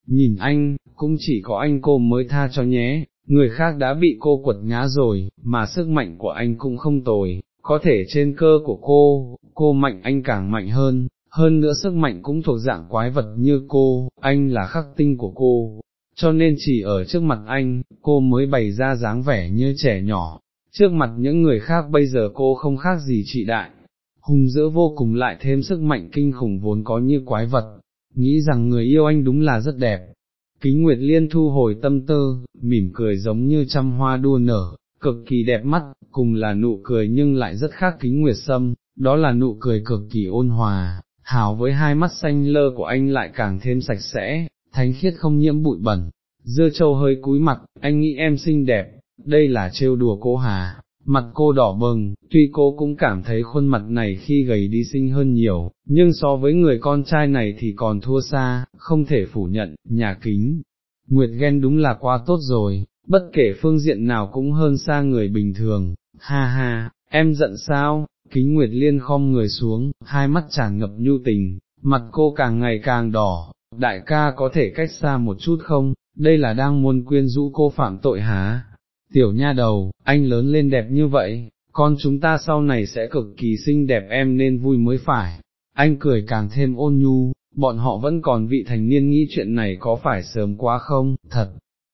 nhìn anh, cũng chỉ có anh cô mới tha cho nhé, người khác đã bị cô quật ngã rồi, mà sức mạnh của anh cũng không tồi, có thể trên cơ của cô, cô mạnh anh càng mạnh hơn, hơn nữa sức mạnh cũng thuộc dạng quái vật như cô, anh là khắc tinh của cô, cho nên chỉ ở trước mặt anh, cô mới bày ra dáng vẻ như trẻ nhỏ, trước mặt những người khác bây giờ cô không khác gì trị đại, hung dữ vô cùng lại thêm sức mạnh kinh khủng vốn có như quái vật, nghĩ rằng người yêu anh đúng là rất đẹp. Kính Nguyệt Liên thu hồi tâm tư, mỉm cười giống như trăm hoa đua nở, cực kỳ đẹp mắt, cùng là nụ cười nhưng lại rất khác kính Nguyệt Sâm, đó là nụ cười cực kỳ ôn hòa, hào với hai mắt xanh lơ của anh lại càng thêm sạch sẽ, thánh khiết không nhiễm bụi bẩn. Dưa châu hơi cúi mặt, anh nghĩ em xinh đẹp, đây là trêu đùa cô hà, mặt cô đỏ bừng, tuy cô cũng cảm thấy khuôn mặt này khi gầy đi xinh hơn nhiều, nhưng so với người con trai này thì còn thua xa, không thể phủ nhận, nhà kính. Nguyệt ghen đúng là quá tốt rồi, bất kể phương diện nào cũng hơn xa người bình thường, ha ha, em giận sao, kính Nguyệt liên khom người xuống, hai mắt tràn ngập nhu tình, mặt cô càng ngày càng đỏ, đại ca có thể cách xa một chút không, đây là đang muốn quyên rũ cô phạm tội hả? Tiểu nha đầu, anh lớn lên đẹp như vậy, con chúng ta sau này sẽ cực kỳ xinh đẹp em nên vui mới phải. Anh cười càng thêm ôn nhu, bọn họ vẫn còn vị thành niên nghĩ chuyện này có phải sớm quá không, thật,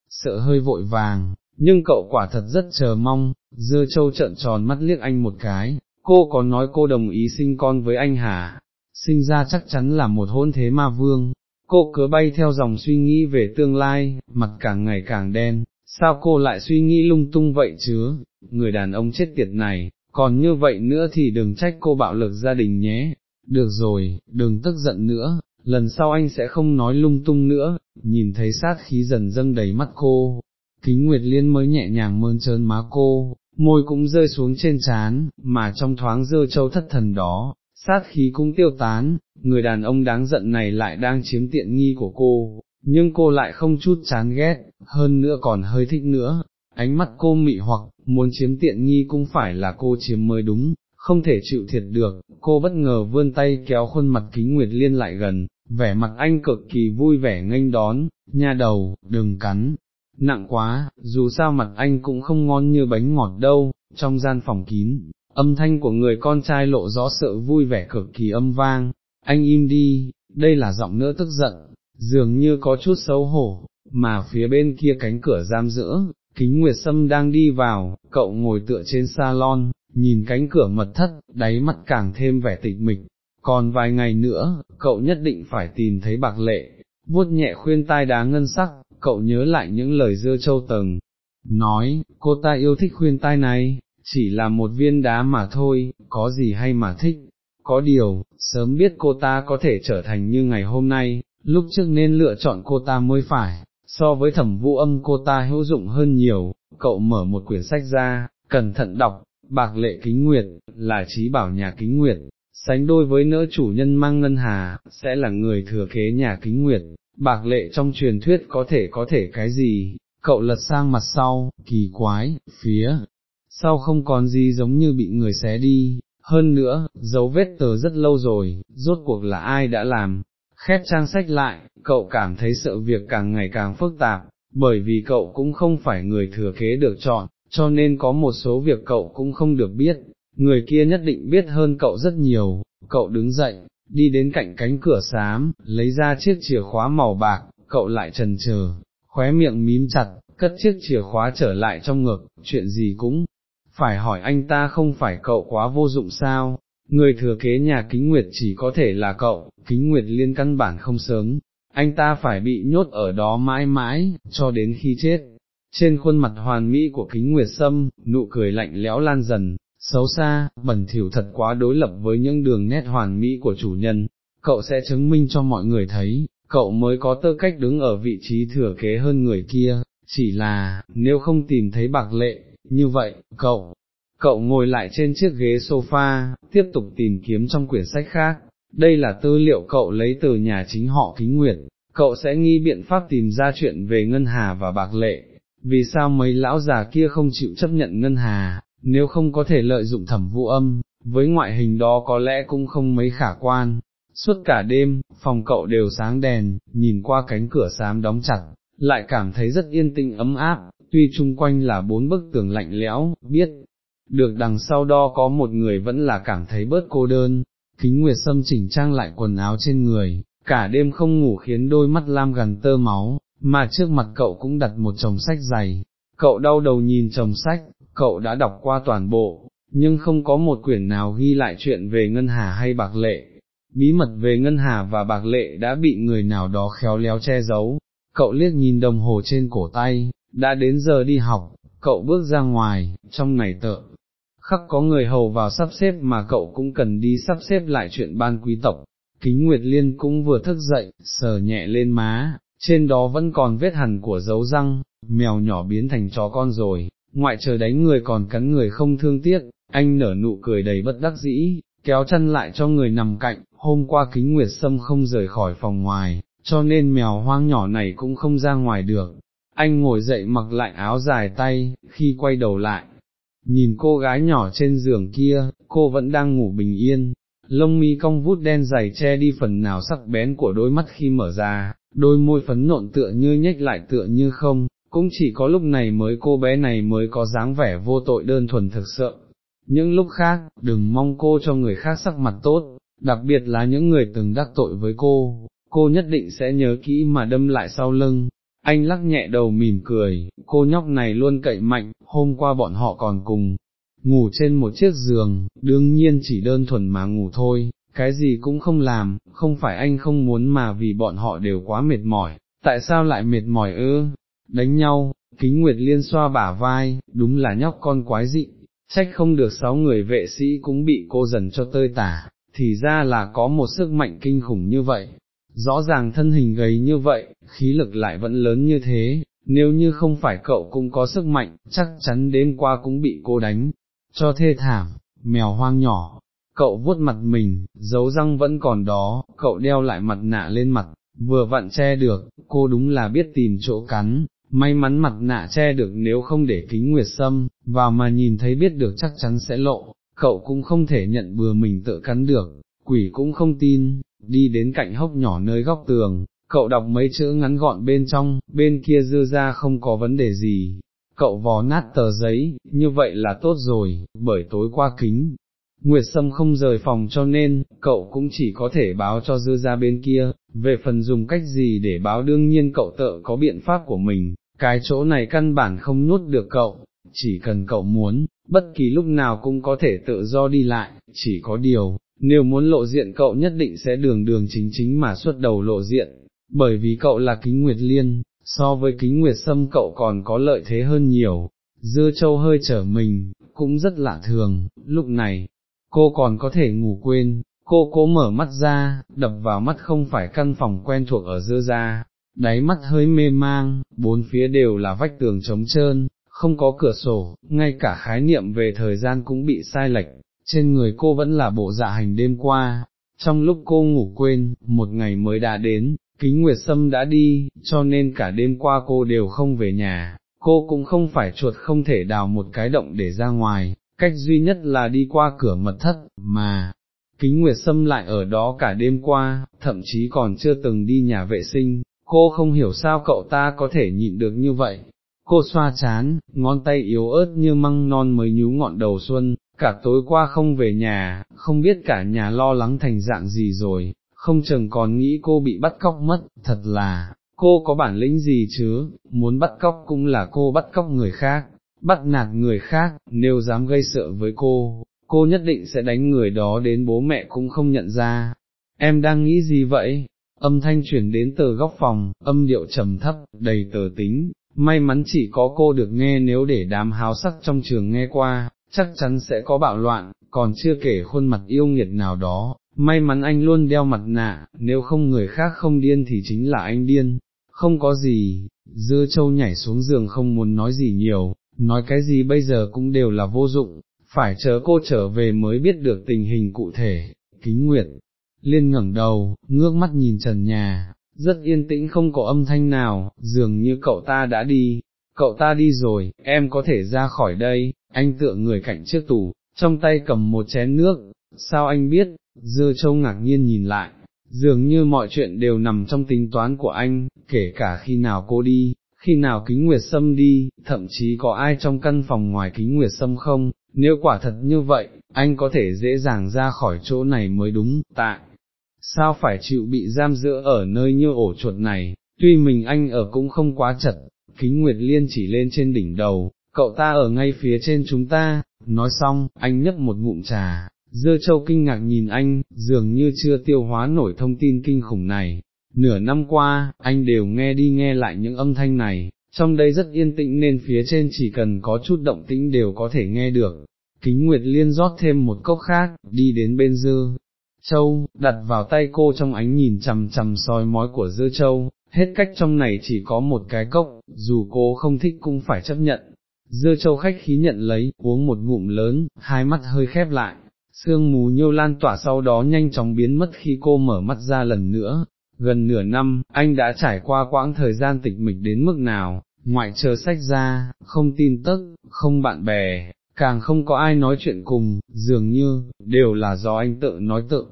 sợ hơi vội vàng, nhưng cậu quả thật rất chờ mong, dưa châu trợn tròn mắt liếc anh một cái, cô có nói cô đồng ý sinh con với anh hả, sinh ra chắc chắn là một hôn thế ma vương, cô cứ bay theo dòng suy nghĩ về tương lai, mặt càng ngày càng đen, sao cô lại suy nghĩ lung tung vậy chứ, người đàn ông chết tiệt này, còn như vậy nữa thì đừng trách cô bạo lực gia đình nhé, được rồi, đừng tức giận nữa, lần sau anh sẽ không nói lung tung nữa, nhìn thấy sát khí dần dâng đầy mắt cô, kính nguyệt liên mới nhẹ nhàng mơn trơn má cô, môi cũng rơi xuống trên trán, mà trong thoáng dơ châu thất thần đó, sát khí cũng tiêu tán, người đàn ông đáng giận này lại đang chiếm tiện nghi của cô, nhưng cô lại không chút chán ghét, hơn nữa còn hơi thích nữa, ánh mắt cô mị hoặc, muốn chiếm tiện nghi cũng phải là cô chiếm mới đúng, không thể chịu thiệt được, cô bất ngờ vươn tay kéo khuôn mặt kính nguyệt liên lại gần, vẻ mặt anh cực kỳ vui vẻ nghênh đón, nha đầu, đừng cắn, nặng quá, dù sao mặt anh cũng không ngon như bánh ngọt đâu, trong gian phòng kín, âm thanh của người con trai lộ rõ sự vui vẻ cực kỳ âm vang, anh im đi, đây là giọng nữa tức giận, dường như có chút xấu hổ, mà phía bên kia cánh cửa giam giữa, kính nguyệt sâm đang đi vào, cậu ngồi tựa trên salon, nhìn cánh cửa mật thất, đáy mắt càng thêm vẻ tịch mịch, còn vài ngày nữa, cậu nhất định phải tìm thấy bạc lệ, vuốt nhẹ khuyên tai đá ngân sắc, cậu nhớ lại những lời dưa châu tầng, nói, cô ta yêu thích khuyên tai này, chỉ là một viên đá mà thôi, có gì hay mà thích, có điều, sớm biết cô ta có thể trở thành như ngày hôm nay, lúc trước nên lựa chọn cô ta mới phải, so với thẩm vũ âm cô ta hữu dụng hơn nhiều, cậu mở một quyển sách ra, cẩn thận đọc, bạc lệ kính nguyệt, là trí bảo nhà kính nguyệt, sánh đôi với nữ chủ nhân mang ngân hà, sẽ là người thừa kế nhà kính nguyệt, bạc lệ trong truyền thuyết có thể có thể cái gì, cậu lật sang mặt sau, kỳ quái, phía, sau không còn gì giống như bị người xé đi, hơn nữa, dấu vết tờ rất lâu rồi, rốt cuộc là ai đã làm, khép trang sách lại, cậu cảm thấy sự việc càng ngày càng phức tạp, bởi vì cậu cũng không phải người thừa kế được chọn, cho nên có một số việc cậu cũng không được biết, người kia nhất định biết hơn cậu rất nhiều, cậu đứng dậy, đi đến cạnh cánh cửa xám, lấy ra chiếc chìa khóa màu bạc, cậu lại trần chờ, khóe miệng mím chặt, cất chiếc chìa khóa trở lại trong ngực, chuyện gì cũng phải hỏi anh ta không phải cậu quá vô dụng sao, người thừa kế nhà kính nguyệt chỉ có thể là cậu, kính nguyệt liên căn bản không sớm, anh ta phải bị nhốt ở đó mãi mãi, cho đến khi chết. Trên khuôn mặt hoàn mỹ của kính nguyệt sâm, nụ cười lạnh lẽo lan dần, xấu xa, bẩn thỉu thật quá đối lập với những đường nét hoàn mỹ của chủ nhân, cậu sẽ chứng minh cho mọi người thấy, cậu mới có tư cách đứng ở vị trí thừa kế hơn người kia, chỉ là, nếu không tìm thấy bạc lệ, như vậy, cậu, cậu ngồi lại trên chiếc ghế sofa, tiếp tục tìm kiếm trong quyển sách khác, đây là tư liệu cậu lấy từ nhà chính họ kính nguyệt, cậu sẽ nghi biện pháp tìm ra chuyện về ngân hà và bạc lệ, vì sao mấy lão già kia không chịu chấp nhận ngân hà, nếu không có thể lợi dụng thẩm vũ âm, với ngoại hình đó có lẽ cũng không mấy khả quan. Suốt cả đêm, phòng cậu đều sáng đèn, nhìn qua cánh cửa xám đóng chặt, lại cảm thấy rất yên tĩnh ấm áp, tuy chung quanh là bốn bức tường lạnh lẽo, biết, được đằng sau đó có một người vẫn là cảm thấy bớt cô đơn, kính nguyệt sâm chỉnh trang lại quần áo trên người, cả đêm không ngủ khiến đôi mắt lam gần tơ máu, mà trước mặt cậu cũng đặt một chồng sách dày, cậu đau đầu nhìn chồng sách, cậu đã đọc qua toàn bộ, nhưng không có một quyển nào ghi lại chuyện về ngân hà hay bạc lệ. Bí mật về ngân hà và bạc lệ đã bị người nào đó khéo léo che giấu, cậu liếc nhìn đồng hồ trên cổ tay, đã đến giờ đi học, cậu bước ra ngoài, trong ngày tợ, khắc có người hầu vào sắp xếp mà cậu cũng cần đi sắp xếp lại chuyện ban quý tộc. Kính Nguyệt Liên cũng vừa thức dậy, sờ nhẹ lên má, trên đó vẫn còn vết hằn của dấu răng, mèo nhỏ biến thành chó con rồi, ngoại trời đánh người còn cắn người không thương tiếc, anh nở nụ cười đầy bất đắc dĩ, kéo chân lại cho người nằm cạnh, hôm qua kính Nguyệt Sâm không rời khỏi phòng ngoài, cho nên mèo hoang nhỏ này cũng không ra ngoài được. Anh ngồi dậy mặc lại áo dài tay, khi quay đầu lại, nhìn cô gái nhỏ trên giường kia, cô vẫn đang ngủ bình yên, lông mi cong vút đen dày che đi phần nào sắc bén của đôi mắt khi mở ra, đôi môi phấn nộn tựa như nhếch lại tựa như không, cũng chỉ có lúc này mới cô bé này mới có dáng vẻ vô tội đơn thuần thực sự. Những lúc khác, đừng mong cô cho người khác sắc mặt tốt, đặc biệt là những người từng đắc tội với cô, cô nhất định sẽ nhớ kỹ mà đâm lại sau lưng. Anh lắc nhẹ đầu mỉm cười, cô nhóc này luôn cậy mạnh, hôm qua bọn họ còn cùng, ngủ trên một chiếc giường, đương nhiên chỉ đơn thuần mà ngủ thôi, cái gì cũng không làm, không phải anh không muốn mà vì bọn họ đều quá mệt mỏi, tại sao lại mệt mỏi ư, đánh nhau, kính nguyệt liên xoa bả vai, đúng là nhóc con quái dị, trách không được sáu người vệ sĩ cũng bị cô dần cho tơi tả, thì ra là có một sức mạnh kinh khủng như vậy, rõ ràng thân hình gầy như vậy, khí lực lại vẫn lớn như thế, nếu như không phải cậu cũng có sức mạnh, chắc chắn đêm qua cũng bị cô đánh, cho thê thảm, mèo hoang nhỏ, cậu vuốt mặt mình, dấu răng vẫn còn đó, cậu đeo lại mặt nạ lên mặt, vừa vặn che được, cô đúng là biết tìm chỗ cắn, may mắn mặt nạ che được nếu không để kính nguyệt sâm, vào mà nhìn thấy biết được chắc chắn sẽ lộ, cậu cũng không thể nhận bừa mình tự cắn được, quỷ cũng không tin, đi đến cạnh hốc nhỏ nơi góc tường, cậu đọc mấy chữ ngắn gọn bên trong, bên kia dư ra không có vấn đề gì, cậu vò nát tờ giấy, như vậy là tốt rồi, bởi tối qua kính. Nguyệt Sâm không rời phòng cho nên, cậu cũng chỉ có thể báo cho dư ra bên kia, về phần dùng cách gì để báo đương nhiên cậu tự có biện pháp của mình, cái chỗ này căn bản không nuốt được cậu, chỉ cần cậu muốn, bất kỳ lúc nào cũng có thể tự do đi lại, chỉ có điều, nếu muốn lộ diện cậu nhất định sẽ đường đường chính chính mà xuất đầu lộ diện, bởi vì cậu là kính nguyệt liên, so với kính nguyệt sâm cậu còn có lợi thế hơn nhiều, dưa châu hơi trở mình, cũng rất lạ thường, lúc này, cô còn có thể ngủ quên, cô cố mở mắt ra, đập vào mắt không phải căn phòng quen thuộc ở dưa ra, đáy mắt hơi mê mang, bốn phía đều là vách tường trống trơn, không có cửa sổ, ngay cả khái niệm về thời gian cũng bị sai lệch, trên người cô vẫn là bộ dạ hành đêm qua, trong lúc cô ngủ quên, một ngày mới đã đến, kính nguyệt sâm đã đi, cho nên cả đêm qua cô đều không về nhà, cô cũng không phải chuột không thể đào một cái động để ra ngoài, cách duy nhất là đi qua cửa mật thất, mà, kính nguyệt sâm lại ở đó cả đêm qua, thậm chí còn chưa từng đi nhà vệ sinh, cô không hiểu sao cậu ta có thể nhịn được như vậy. Cô xoa chán, ngón tay yếu ớt như măng non mới nhú ngọn đầu xuân, cả tối qua không về nhà, không biết cả nhà lo lắng thành dạng gì rồi, không chừng còn nghĩ cô bị bắt cóc mất, thật là, cô có bản lĩnh gì chứ, muốn bắt cóc cũng là cô bắt cóc người khác, bắt nạt người khác, nếu dám gây sợ với cô, cô nhất định sẽ đánh người đó đến bố mẹ cũng không nhận ra. Em đang nghĩ gì vậy? Âm thanh chuyển đến từ góc phòng, âm điệu trầm thấp, đầy tờ tính, may mắn chỉ có cô được nghe nếu để đám háo sắc trong trường nghe qua, chắc chắn sẽ có bạo loạn, còn chưa kể khuôn mặt yêu nghiệt nào đó, may mắn anh luôn đeo mặt nạ, nếu không người khác không điên thì chính là anh điên, không có gì, dưa châu nhảy xuống giường không muốn nói gì nhiều, nói cái gì bây giờ cũng đều là vô dụng, phải chờ cô trở về mới biết được tình hình cụ thể, kính nguyệt. Liên ngẩng đầu, ngước mắt nhìn trần nhà, rất yên tĩnh không có âm thanh nào, dường như cậu ta đã đi, cậu ta đi rồi, em có thể ra khỏi đây, anh tựa người cạnh trước tủ, trong tay cầm một chén nước, sao anh biết, Dư châu ngạc nhiên nhìn lại, dường như mọi chuyện đều nằm trong tính toán của anh, kể cả khi nào cô đi, khi nào kính nguyệt sâm đi, thậm chí có ai trong căn phòng ngoài kính nguyệt sâm không, nếu quả thật như vậy, anh có thể dễ dàng ra khỏi chỗ này mới đúng, tại sao phải chịu bị giam giữ ở nơi như ổ chuột này, tuy mình anh ở cũng không quá chật, kính nguyệt liên chỉ lên trên đỉnh đầu, cậu ta ở ngay phía trên chúng ta, nói xong, anh nhấp một ngụm trà, dưa châu kinh ngạc nhìn anh, dường như chưa tiêu hóa nổi thông tin kinh khủng này, nửa năm qua, anh đều nghe đi nghe lại những âm thanh này, trong đây rất yên tĩnh nên phía trên chỉ cần có chút động tĩnh đều có thể nghe được. Kính Nguyệt Liên rót thêm một cốc khác, đi đến bên dư, châu, đặt vào tay cô trong ánh nhìn chằm chằm soi mói của dư châu, hết cách trong này chỉ có một cái cốc, dù cô không thích cũng phải chấp nhận dưa châu khách khí nhận lấy, uống một ngụm lớn, hai mắt hơi khép lại, sương mù nhiêu lan tỏa sau đó nhanh chóng biến mất khi cô mở mắt ra lần nữa. Gần nửa năm, anh đã trải qua quãng thời gian tịch mịch đến mức nào, ngoại trừ sách ra, không tin tức, không bạn bè, càng không có ai nói chuyện cùng, dường như, đều là do anh tự nói tự.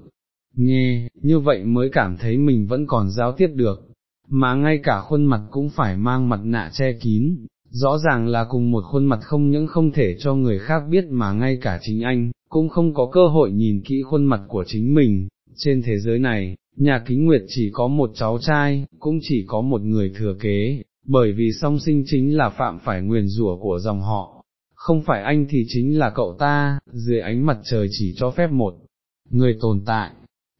Nghe, như vậy mới cảm thấy mình vẫn còn giao tiếp được, mà ngay cả khuôn mặt cũng phải mang mặt nạ che kín, rõ ràng là cùng một khuôn mặt không những không thể cho người khác biết mà ngay cả chính anh, cũng không có cơ hội nhìn kỹ khuôn mặt của chính mình, trên thế giới này, nhà kính nguyệt chỉ có một cháu trai, cũng chỉ có một người thừa kế, bởi vì song sinh chính là phạm phải nguyền rủa của dòng họ, không phải anh thì chính là cậu ta, dưới ánh mặt trời chỉ cho phép một người tồn tại.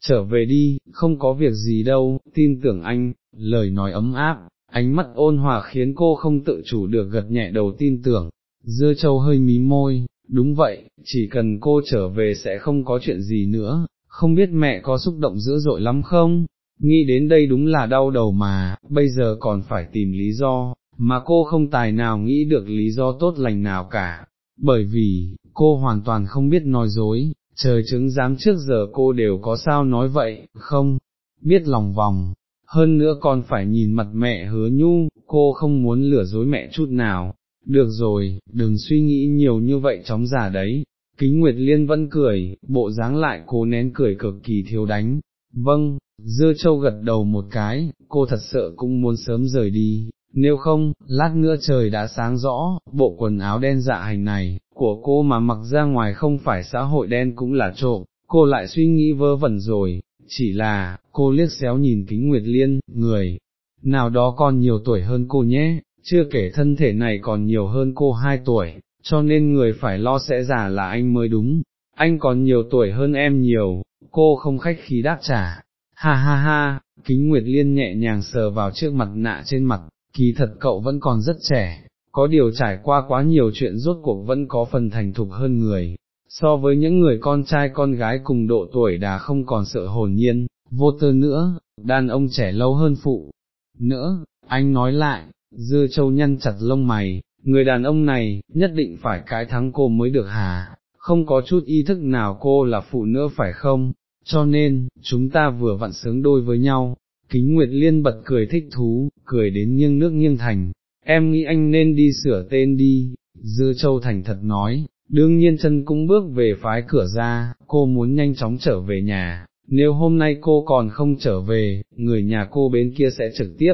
Trở về đi, không có việc gì đâu, tin tưởng anh, lời nói ấm áp, ánh mắt ôn hòa khiến cô không tự chủ được gật nhẹ đầu tin tưởng, dưa châu hơi mí môi, đúng vậy, chỉ cần cô trở về sẽ không có chuyện gì nữa, không biết mẹ có xúc động dữ dội lắm không, nghĩ đến đây đúng là đau đầu mà, bây giờ còn phải tìm lý do, mà cô không tài nào nghĩ được lý do tốt lành nào cả, bởi vì, cô hoàn toàn không biết nói dối, trời chứng giám trước giờ cô đều có sao nói vậy, không, biết lòng vòng, hơn nữa còn phải nhìn mặt mẹ hứa nhu, cô không muốn lừa dối mẹ chút nào, được rồi, đừng suy nghĩ nhiều như vậy chóng già đấy. Kính Nguyệt Liên vẫn cười, bộ dáng lại cố nén cười cực kỳ thiếu đánh. Vâng, dưa châu gật đầu một cái, cô thật sợ cũng muốn sớm rời đi, nếu không, lát nữa trời đã sáng rõ, bộ quần áo đen dạ hành này, của cô mà mặc ra ngoài không phải xã hội đen cũng là trộm, cô lại suy nghĩ vơ vẩn rồi, chỉ là, cô liếc xéo nhìn kính Nguyệt Liên, người, nào đó còn nhiều tuổi hơn cô nhé, chưa kể thân thể này còn nhiều hơn cô hai tuổi, cho nên người phải lo sẽ già là anh mới đúng, anh còn nhiều tuổi hơn em nhiều, cô không khách khí đáp trả, ha ha ha, kính Nguyệt Liên nhẹ nhàng sờ vào trước mặt nạ trên mặt, kỳ thật cậu vẫn còn rất trẻ, có điều trải qua quá nhiều chuyện rốt cuộc vẫn có phần thành thục hơn người, so với những người con trai con gái cùng độ tuổi đã không còn sợ hồn nhiên, vô tư nữa, đàn ông trẻ lâu hơn phụ. Nữa, anh nói lại, dưa châu nhăn chặt lông mày, người đàn ông này, nhất định phải cái thắng cô mới được hà, không có chút ý thức nào cô là phụ nữa phải không, cho nên, chúng ta vừa vặn sướng đôi với nhau. Kính Nguyệt Liên bật cười thích thú, cười đến nghiêng nước nghiêng thành, em nghĩ anh nên đi sửa tên đi, dư Châu Thành thật nói, đương nhiên chân cũng bước về phái cửa ra, cô muốn nhanh chóng trở về nhà, nếu hôm nay cô còn không trở về, người nhà cô bên kia sẽ trực tiếp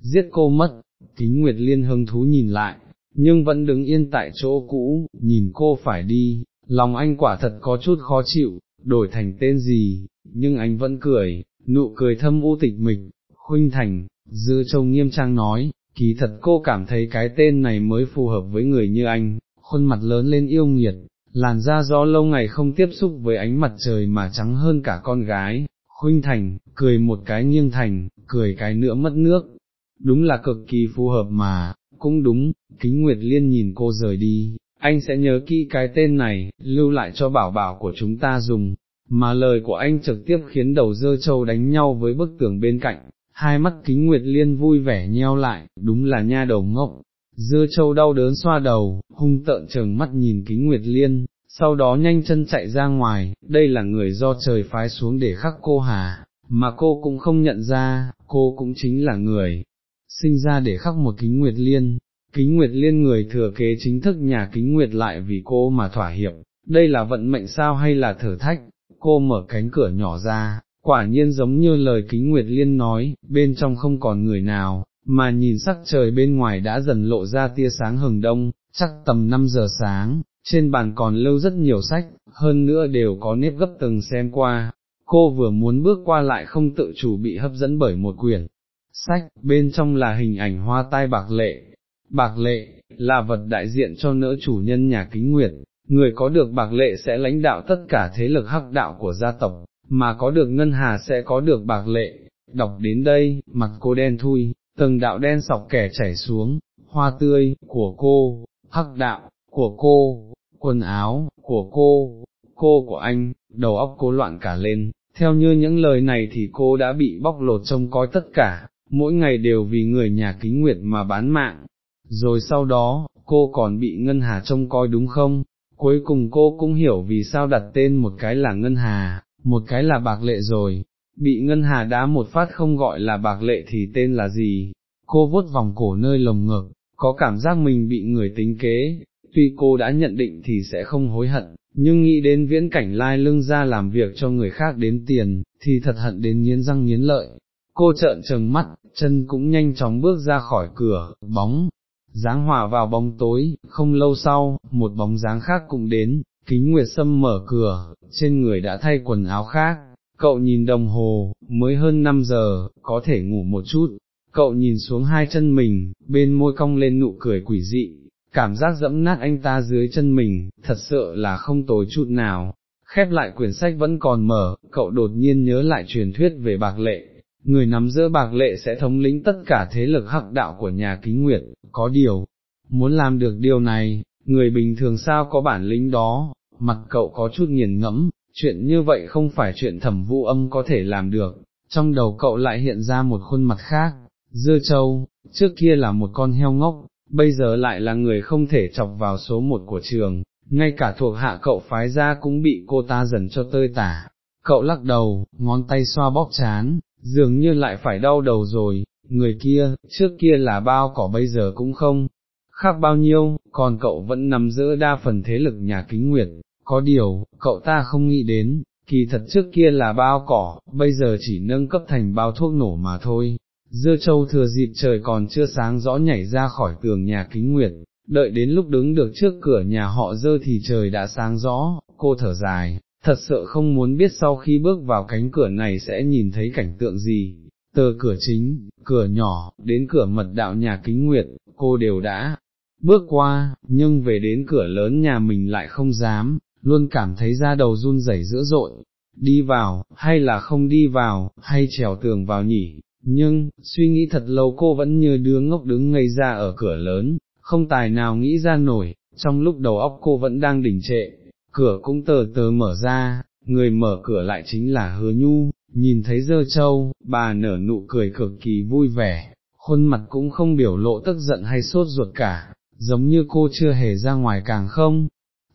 giết cô mất, kính Nguyệt Liên hứng thú nhìn lại, nhưng vẫn đứng yên tại chỗ cũ, nhìn cô phải đi, lòng anh quả thật có chút khó chịu, đổi thành tên gì, nhưng anh vẫn cười, nụ cười thâm u tịch mịch, khuynh thành, dư châu nghiêm trang nói, kỳ thật cô cảm thấy cái tên này mới phù hợp với người như anh, khuôn mặt lớn lên yêu nghiệt, làn da do lâu ngày không tiếp xúc với ánh mặt trời mà trắng hơn cả con gái, khuynh thành, cười một cái nghiêng thành, cười cái nữa mất nước, đúng là cực kỳ phù hợp mà, cũng đúng, kính nguyệt liên nhìn cô rời đi, anh sẽ nhớ kỹ cái tên này, lưu lại cho bảo bảo của chúng ta dùng, mà lời của anh trực tiếp khiến đầu dơ châu đánh nhau với bức tường bên cạnh, hai mắt kính nguyệt liên vui vẻ nheo lại, đúng là nha đầu ngốc. Dưa châu đau đớn xoa đầu, hung tợn trừng mắt nhìn kính nguyệt liên, sau đó nhanh chân chạy ra ngoài, đây là người do trời phái xuống để khắc cô hà, mà cô cũng không nhận ra, cô cũng chính là người, sinh ra để khắc một kính nguyệt liên, kính nguyệt liên người thừa kế chính thức nhà kính nguyệt lại vì cô mà thỏa hiệp, đây là vận mệnh sao hay là thử thách, cô mở cánh cửa nhỏ ra, quả nhiên giống như lời kính nguyệt liên nói, bên trong không còn người nào, mà nhìn sắc trời bên ngoài đã dần lộ ra tia sáng hừng đông, chắc tầm 5 giờ sáng, trên bàn còn lưu rất nhiều sách, hơn nữa đều có nếp gấp từng xem qua, cô vừa muốn bước qua lại không tự chủ bị hấp dẫn bởi một quyển. Sách, bên trong là hình ảnh hoa tai bạc lệ, bạc lệ, là vật đại diện cho nữ chủ nhân nhà kính nguyệt, người có được bạc lệ sẽ lãnh đạo tất cả thế lực hắc đạo của gia tộc, mà có được ngân hà sẽ có được bạc lệ. Đọc đến đây, mặt cô đen thui, từng đạo đen sọc kẻ chảy xuống, hoa tươi, của cô, hắc đạo, của cô, quần áo, của cô, cô của anh, đầu óc cô loạn cả lên, theo như những lời này thì cô đã bị bóc lột trông coi tất cả, mỗi ngày đều vì người nhà kính nguyệt mà bán mạng, rồi sau đó, cô còn bị Ngân Hà trông coi đúng không? Cuối cùng cô cũng hiểu vì sao đặt tên một cái là Ngân Hà, một cái là Bạc Lệ rồi, bị Ngân Hà đá một phát không gọi là Bạc Lệ thì tên là gì? Cô vuốt vòng cổ nơi lồng ngực, có cảm giác mình bị người tính kế, tuy cô đã nhận định thì sẽ không hối hận, nhưng nghĩ đến viễn cảnh lai lưng ra làm việc cho người khác đến tiền, thì thật hận đến nghiến răng nghiến lợi. Cô trợn trừng mắt, chân cũng nhanh chóng bước ra khỏi cửa, bóng, dáng hòa vào bóng tối, không lâu sau, một bóng dáng khác cũng đến, kính nguyệt sâm mở cửa, trên người đã thay quần áo khác, cậu nhìn đồng hồ, mới hơn 5 giờ, có thể ngủ một chút, cậu nhìn xuống hai chân mình, bên môi cong lên nụ cười quỷ dị, cảm giác dẫm nát anh ta dưới chân mình, thật sự là không tối chút nào. Khép lại quyển sách vẫn còn mở, cậu đột nhiên nhớ lại truyền thuyết về bạc lệ, người nắm giữ bạc lệ sẽ thống lĩnh tất cả thế lực hắc đạo của nhà kính nguyệt, có điều, muốn làm được điều này, người bình thường sao có bản lĩnh đó, mặt cậu có chút nghiền ngẫm, chuyện như vậy không phải chuyện thẩm vũ âm có thể làm được, trong đầu cậu lại hiện ra một khuôn mặt khác, dưa châu, trước kia là một con heo ngốc, bây giờ lại là người không thể chọc vào số một của trường, ngay cả thuộc hạ cậu phái ra cũng bị cô ta dần cho tơi tả. Cậu lắc đầu, ngón tay xoa bóp chán, dường như lại phải đau đầu rồi, người kia, trước kia là bao cỏ bây giờ cũng không, khác bao nhiêu, còn cậu vẫn nằm giữa đa phần thế lực nhà kính nguyệt, có điều, cậu ta không nghĩ đến, kỳ thật trước kia là bao cỏ, bây giờ chỉ nâng cấp thành bao thuốc nổ mà thôi. Dưa châu thừa dịp trời còn chưa sáng rõ nhảy ra khỏi tường nhà kính nguyệt, đợi đến lúc đứng được trước cửa nhà họ dơ thì trời đã sáng rõ, cô thở dài, thật sự không muốn biết sau khi bước vào cánh cửa này sẽ nhìn thấy cảnh tượng gì, từ cửa chính, cửa nhỏ, đến cửa mật đạo nhà kính nguyệt, cô đều đã bước qua, nhưng về đến cửa lớn nhà mình lại không dám, luôn cảm thấy da đầu run rẩy dữ dội, đi vào, hay là không đi vào, hay trèo tường vào nhỉ, nhưng, suy nghĩ thật lâu cô vẫn như đứa ngốc đứng ngây ra ở cửa lớn, không tài nào nghĩ ra nổi, trong lúc đầu óc cô vẫn đang đỉnh trệ, cửa cũng tờ tờ mở ra, người mở cửa lại chính là hứa nhu, nhìn thấy dơ châu, bà nở nụ cười cực kỳ vui vẻ, khuôn mặt cũng không biểu lộ tức giận hay sốt ruột cả, giống như cô chưa hề ra ngoài càng không,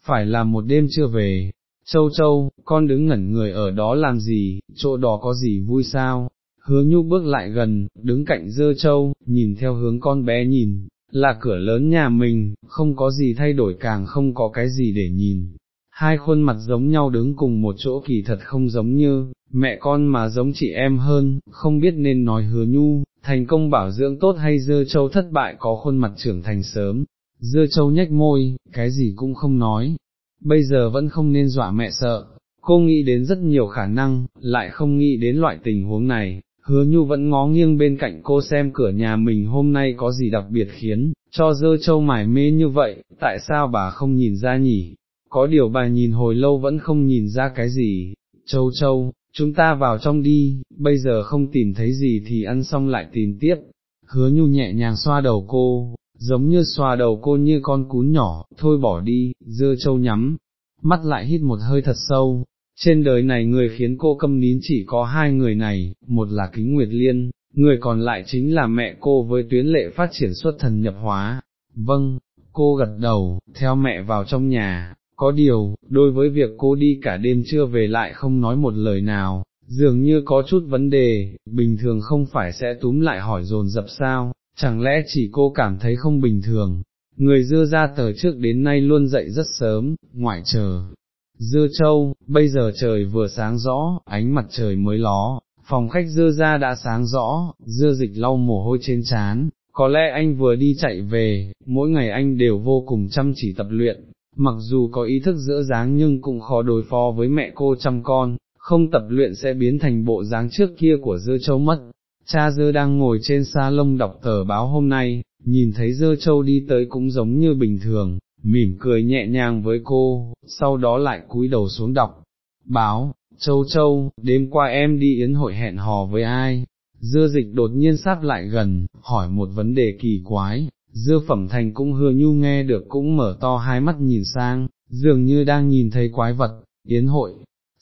phải là một đêm chưa về. Châu châu, con đứng ngẩn người ở đó làm gì, chỗ đó có gì vui sao? Hứa nhu bước lại gần, đứng cạnh dơ châu, nhìn theo hướng con bé nhìn, là cửa lớn nhà mình, không có gì thay đổi càng không có cái gì để nhìn. Hai khuôn mặt giống nhau đứng cùng một chỗ kỳ thật không giống như, mẹ con mà giống chị em hơn, không biết nên nói hứa nhu, thành công bảo dưỡng tốt hay dơ châu thất bại có khuôn mặt trưởng thành sớm, Dưa châu nhếch môi, cái gì cũng không nói, bây giờ vẫn không nên dọa mẹ sợ, cô nghĩ đến rất nhiều khả năng, lại không nghĩ đến loại tình huống này, hứa nhu vẫn ngó nghiêng bên cạnh cô xem cửa nhà mình hôm nay có gì đặc biệt khiến, cho dơ châu mải mê như vậy, tại sao bà không nhìn ra nhỉ, có điều bà nhìn hồi lâu vẫn không nhìn ra cái gì, châu châu, chúng ta vào trong đi, bây giờ không tìm thấy gì thì ăn xong lại tìm tiếp, hứa nhu nhẹ nhàng xoa đầu cô, giống như xoa đầu cô như con cún nhỏ, thôi bỏ đi, dơ châu nhắm, mắt lại hít một hơi thật sâu, trên đời này người khiến cô câm nín chỉ có hai người này, một là Kính Nguyệt Liên, người còn lại chính là mẹ cô với tuyến lệ phát triển xuất thần nhập hóa. Vâng, cô gật đầu, theo mẹ vào trong nhà, có điều, đối với việc cô đi cả đêm chưa về lại không nói một lời nào, dường như có chút vấn đề, bình thường không phải sẽ túm lại hỏi dồn dập sao, chẳng lẽ chỉ cô cảm thấy không bình thường. Người dưa ra tờ trước đến nay luôn dậy rất sớm, ngoại chờ, Dưa châu, bây giờ trời vừa sáng rõ, ánh mặt trời mới ló, phòng khách dưa ra đã sáng rõ, dưa dịch lau mồ hôi trên trán, có lẽ anh vừa đi chạy về, mỗi ngày anh đều vô cùng chăm chỉ tập luyện, mặc dù có ý thức giữa dáng nhưng cũng khó đối phó với mẹ cô chăm con, không tập luyện sẽ biến thành bộ dáng trước kia của dưa châu mất. Cha dơ đang ngồi trên sa lông đọc tờ báo hôm nay, nhìn thấy dơ châu đi tới cũng giống như bình thường, mỉm cười nhẹ nhàng với cô, sau đó lại cúi đầu xuống đọc. Báo, châu châu, đêm qua em đi yến hội hẹn hò với ai? Dưa dịch đột nhiên sát lại gần, hỏi một vấn đề kỳ quái, dưa phẩm thành cũng hừa nhu nghe được cũng mở to hai mắt nhìn sang, dường như đang nhìn thấy quái vật, yến hội.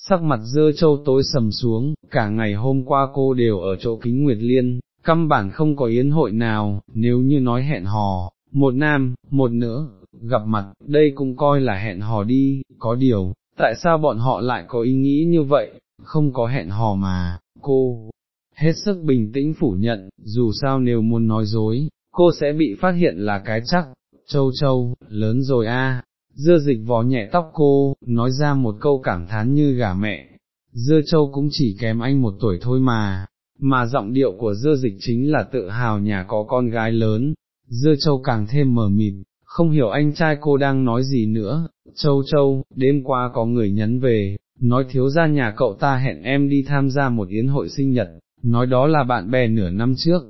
Sắc mặt dưa châu tối sầm xuống, cả ngày hôm qua cô đều ở chỗ kính Nguyệt Liên, căn bản không có yến hội nào, nếu như nói hẹn hò, một nam, một nữ, gặp mặt, đây cũng coi là hẹn hò đi, có điều, tại sao bọn họ lại có ý nghĩ như vậy, không có hẹn hò mà, cô, hết sức bình tĩnh phủ nhận, dù sao nếu muốn nói dối, cô sẽ bị phát hiện là cái chắc, châu châu, lớn rồi a dưa dịch vò nhẹ tóc cô, nói ra một câu cảm thán như gà mẹ, dưa châu cũng chỉ kém anh một tuổi thôi mà, mà giọng điệu của dưa dịch chính là tự hào nhà có con gái lớn, dưa châu càng thêm mờ mịt, không hiểu anh trai cô đang nói gì nữa, châu châu, đêm qua có người nhắn về, nói thiếu ra nhà cậu ta hẹn em đi tham gia một yến hội sinh nhật, nói đó là bạn bè nửa năm trước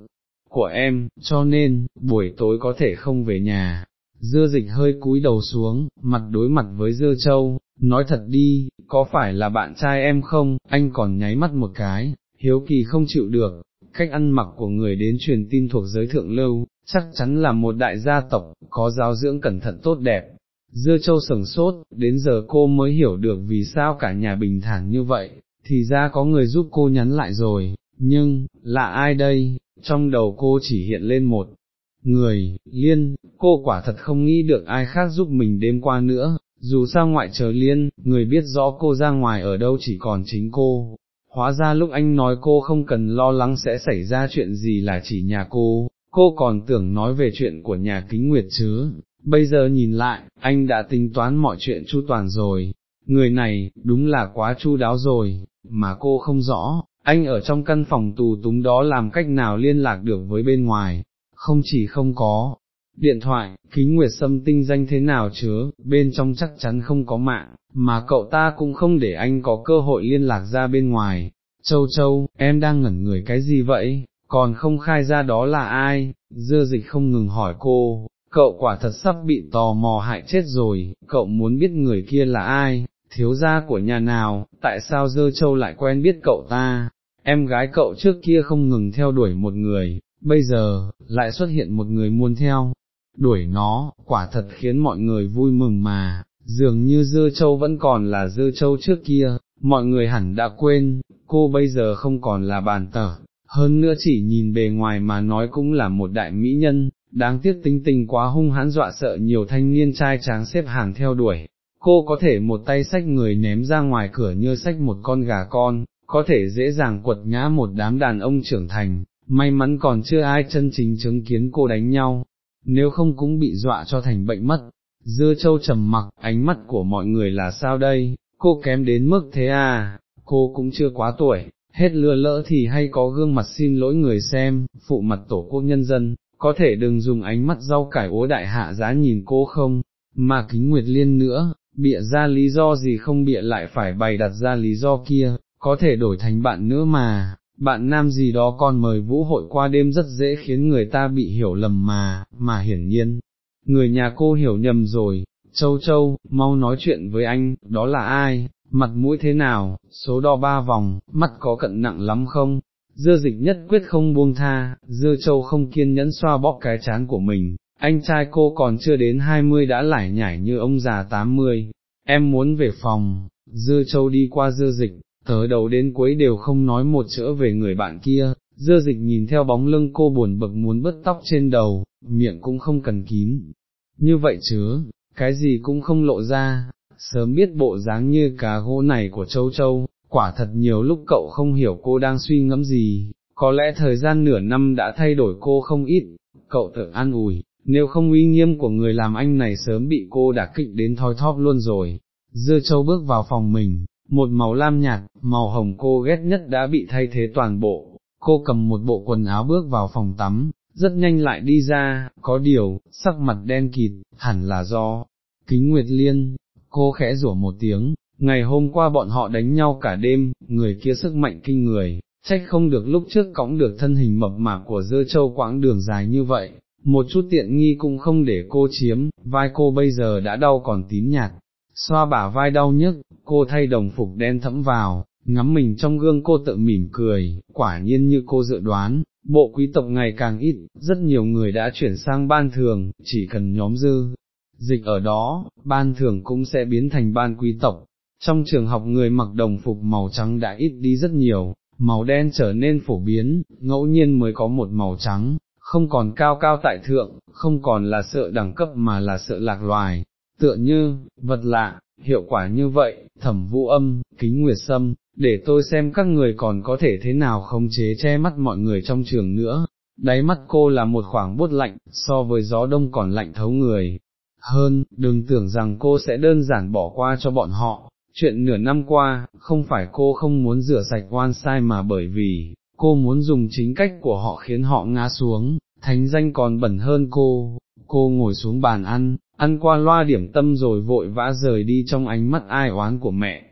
của em, cho nên, buổi tối có thể không về nhà. Dưa dịch hơi cúi đầu xuống, mặt đối mặt với dưa châu, nói thật đi, có phải là bạn trai em không, anh còn nháy mắt một cái, hiếu kỳ không chịu được, cách ăn mặc của người đến truyền tin thuộc giới thượng lưu, chắc chắn là một đại gia tộc, có giáo dưỡng cẩn thận tốt đẹp. Dưa châu sừng sốt, đến giờ cô mới hiểu được vì sao cả nhà bình thản như vậy, thì ra có người giúp cô nhắn lại rồi, nhưng, là ai đây, trong đầu cô chỉ hiện lên một người, liên, cô quả thật không nghĩ được ai khác giúp mình đêm qua nữa, dù sao ngoại trời liên, người biết rõ cô ra ngoài ở đâu chỉ còn chính cô, hóa ra lúc anh nói cô không cần lo lắng sẽ xảy ra chuyện gì là chỉ nhà cô, cô còn tưởng nói về chuyện của nhà kính nguyệt chứ, bây giờ nhìn lại, anh đã tính toán mọi chuyện chu toàn rồi, người này, đúng là quá chu đáo rồi, mà cô không rõ, anh ở trong căn phòng tù túng đó làm cách nào liên lạc được với bên ngoài, không chỉ không có. Điện thoại, kính nguyệt sâm tinh danh thế nào chứa, bên trong chắc chắn không có mạng, mà cậu ta cũng không để anh có cơ hội liên lạc ra bên ngoài. Châu Châu, em đang ngẩn người cái gì vậy, còn không khai ra đó là ai, dưa dịch không ngừng hỏi cô, cậu quả thật sắp bị tò mò hại chết rồi, cậu muốn biết người kia là ai, thiếu gia của nhà nào, tại sao dơ châu lại quen biết cậu ta, em gái cậu trước kia không ngừng theo đuổi một người, bây giờ, lại xuất hiện một người muôn theo, đuổi nó, quả thật khiến mọi người vui mừng mà, dường như dưa châu vẫn còn là dưa châu trước kia, mọi người hẳn đã quên, cô bây giờ không còn là bàn tở, hơn nữa chỉ nhìn bề ngoài mà nói cũng là một đại mỹ nhân, đáng tiếc tính tình quá hung hãn dọa sợ nhiều thanh niên trai tráng xếp hàng theo đuổi. Cô có thể một tay sách người ném ra ngoài cửa như sách một con gà con, có thể dễ dàng quật ngã một đám đàn ông trưởng thành, may mắn còn chưa ai chân chính chứng kiến cô đánh nhau, nếu không cũng bị dọa cho thành bệnh mất. Dưa châu trầm mặc, ánh mắt của mọi người là sao đây, cô kém đến mức thế à, cô cũng chưa quá tuổi, hết lừa lỡ thì hay có gương mặt xin lỗi người xem, phụ mặt tổ quốc nhân dân, có thể đừng dùng ánh mắt rau cải ố đại hạ giá nhìn cô không, mà kính nguyệt liên nữa, bịa ra lý do gì không bịa lại phải bày đặt ra lý do kia, có thể đổi thành bạn nữa mà, bạn nam gì đó còn mời vũ hội qua đêm rất dễ khiến người ta bị hiểu lầm mà, mà hiển nhiên, người nhà cô hiểu nhầm rồi, châu châu, mau nói chuyện với anh, đó là ai, mặt mũi thế nào, số đo ba vòng, mắt có cận nặng lắm không, dưa dịch nhất quyết không buông tha, dưa châu không kiên nhẫn xoa bóp cái chán của mình, anh trai cô còn chưa đến hai mươi đã lải nhải như ông già tám mươi, em muốn về phòng, dưa châu đi qua dưa dịch, tới đầu đến cuối đều không nói một chữ về người bạn kia, dưa dịch nhìn theo bóng lưng cô buồn bực muốn bứt tóc trên đầu, miệng cũng không cần kín, như vậy chứ, cái gì cũng không lộ ra, sớm biết bộ dáng như cá gỗ này của châu châu, quả thật nhiều lúc cậu không hiểu cô đang suy ngẫm gì, có lẽ thời gian nửa năm đã thay đổi cô không ít, cậu tự an ủi, nếu không uy nghiêm của người làm anh này sớm bị cô đả kích đến thoi thóp luôn rồi. Dưa châu bước vào phòng mình, một màu lam nhạt, màu hồng cô ghét nhất đã bị thay thế toàn bộ, cô cầm một bộ quần áo bước vào phòng tắm, rất nhanh lại đi ra, có điều, sắc mặt đen kịt, hẳn là do, kính nguyệt liên, cô khẽ rủa một tiếng, ngày hôm qua bọn họ đánh nhau cả đêm, người kia sức mạnh kinh người, trách không được lúc trước cõng được thân hình mập mạp của dơ châu quãng đường dài như vậy, một chút tiện nghi cũng không để cô chiếm, vai cô bây giờ đã đau còn tím nhạt, xoa bả vai đau nhức, cô thay đồng phục đen thẫm vào, ngắm mình trong gương cô tự mỉm cười, quả nhiên như cô dự đoán, bộ quý tộc ngày càng ít, rất nhiều người đã chuyển sang ban thường, chỉ cần nhóm dư. Dịch ở đó, ban thường cũng sẽ biến thành ban quý tộc. Trong trường học người mặc đồng phục màu trắng đã ít đi rất nhiều, màu đen trở nên phổ biến, ngẫu nhiên mới có một màu trắng, không còn cao cao tại thượng, không còn là sợ đẳng cấp mà là sợ lạc loài, tựa như, vật lạ, hiệu quả như vậy, thẩm vũ âm, kính nguyệt sâm, để tôi xem các người còn có thể thế nào không chế che mắt mọi người trong trường nữa. Đáy mắt cô là một khoảng bút lạnh, so với gió đông còn lạnh thấu người. Hơn, đừng tưởng rằng cô sẽ đơn giản bỏ qua cho bọn họ, chuyện nửa năm qua, không phải cô không muốn rửa sạch oan sai mà bởi vì, cô muốn dùng chính cách của họ khiến họ ngã xuống, thánh danh còn bẩn hơn cô, cô ngồi xuống bàn ăn, ăn qua loa điểm tâm rồi vội vã rời đi trong ánh mắt ai oán của mẹ.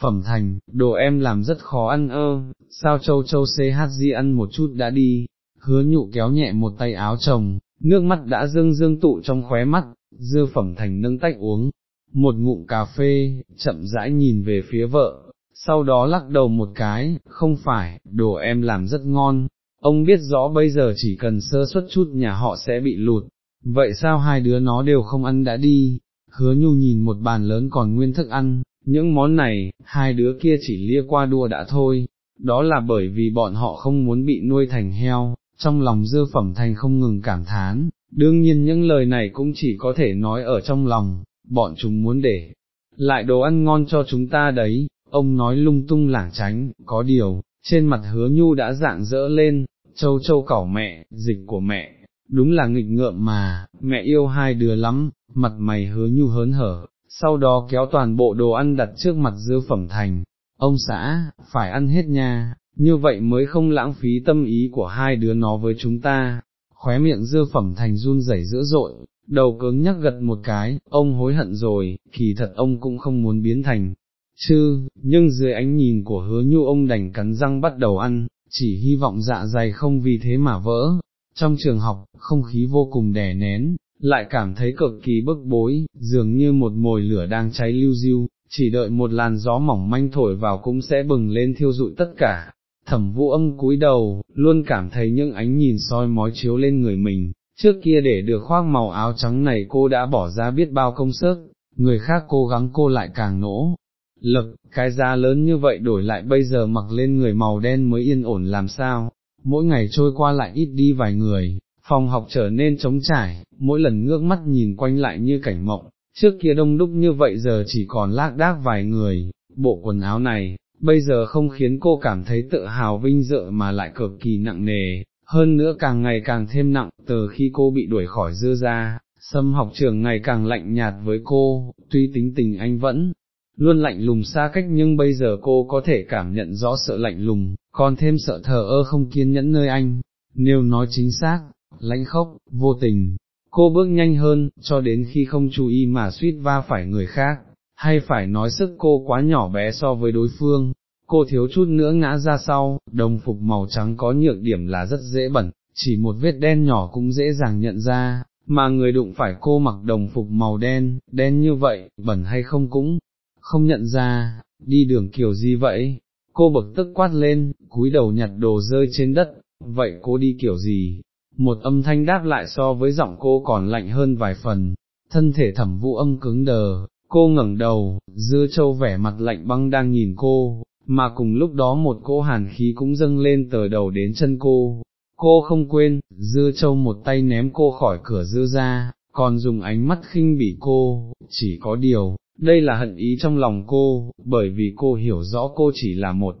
Phẩm thành, đồ em làm rất khó ăn ơ, sao châu châu CHG ăn một chút đã đi, hứa nhụ kéo nhẹ một tay áo chồng, nước mắt đã dương dương tụ trong khóe mắt, dư phẩm thành nâng tách uống, một ngụm cà phê, chậm rãi nhìn về phía vợ, sau đó lắc đầu một cái, không phải, đồ em làm rất ngon, ông biết rõ bây giờ chỉ cần sơ suất chút nhà họ sẽ bị lụt, vậy sao hai đứa nó đều không ăn đã đi, hứa nhu nhìn một bàn lớn còn nguyên thức ăn, những món này, hai đứa kia chỉ lia qua đua đã thôi, đó là bởi vì bọn họ không muốn bị nuôi thành heo, trong lòng dư phẩm thành không ngừng cảm thán, đương nhiên những lời này cũng chỉ có thể nói ở trong lòng, bọn chúng muốn để lại đồ ăn ngon cho chúng ta đấy, ông nói lung tung lảng tránh, có điều, trên mặt hứa nhu đã dạng dỡ lên, châu châu cẩu mẹ, dịch của mẹ, đúng là nghịch ngợm mà, mẹ yêu hai đứa lắm, mặt mày hứa nhu hớn hở, sau đó kéo toàn bộ đồ ăn đặt trước mặt dưa phẩm thành, ông xã, phải ăn hết nha, như vậy mới không lãng phí tâm ý của hai đứa nó với chúng ta, khóe miệng dưa phẩm thành run rẩy dữ dội, đầu cứng nhắc gật một cái, ông hối hận rồi, kỳ thật ông cũng không muốn biến thành, chứ, nhưng dưới ánh nhìn của hứa nhu ông đành cắn răng bắt đầu ăn, chỉ hy vọng dạ dày không vì thế mà vỡ, trong trường học, không khí vô cùng đè nén, lại cảm thấy cực kỳ bức bối, dường như một mồi lửa đang cháy lưu diêu, chỉ đợi một làn gió mỏng manh thổi vào cũng sẽ bừng lên thiêu dụi tất cả. Thẩm vũ âm cúi đầu, luôn cảm thấy những ánh nhìn soi mói chiếu lên người mình, trước kia để được khoác màu áo trắng này cô đã bỏ ra biết bao công sức, người khác cố gắng cô lại càng nỗ. Lực, cái giá lớn như vậy đổi lại bây giờ mặc lên người màu đen mới yên ổn làm sao, mỗi ngày trôi qua lại ít đi vài người, phòng học trở nên trống trải, mỗi lần ngước mắt nhìn quanh lại như cảnh mộng, trước kia đông đúc như vậy giờ chỉ còn lác đác vài người, bộ quần áo này, bây giờ không khiến cô cảm thấy tự hào vinh dự mà lại cực kỳ nặng nề, hơn nữa càng ngày càng thêm nặng, từ khi cô bị đuổi khỏi dưa ra, xâm học trường ngày càng lạnh nhạt với cô, tuy tính tình anh vẫn luôn lạnh lùng xa cách nhưng bây giờ cô có thể cảm nhận rõ sợ lạnh lùng, còn thêm sợ thờ ơ không kiên nhẫn nơi anh, nếu nói chính xác, lãnh khốc, vô tình, cô bước nhanh hơn, cho đến khi không chú ý mà suýt va phải người khác, hay phải nói sức cô quá nhỏ bé so với đối phương, cô thiếu chút nữa ngã ra sau, đồng phục màu trắng có nhược điểm là rất dễ bẩn, chỉ một vết đen nhỏ cũng dễ dàng nhận ra, mà người đụng phải cô mặc đồng phục màu đen, đen như vậy, bẩn hay không cũng không nhận ra, đi đường kiểu gì vậy, cô bực tức quát lên, cúi đầu nhặt đồ rơi trên đất, vậy cô đi kiểu gì, một âm thanh đáp lại so với giọng cô còn lạnh hơn vài phần, thân thể thẩm vũ âm cứng đờ, cô ngẩng đầu, dưa châu vẻ mặt lạnh băng đang nhìn cô, mà cùng lúc đó một cỗ hàn khí cũng dâng lên từ đầu đến chân cô. Cô không quên, dưa châu một tay ném cô khỏi cửa dưa ra, còn dùng ánh mắt khinh bỉ cô, chỉ có điều, đây là hận ý trong lòng cô, bởi vì cô hiểu rõ cô chỉ là một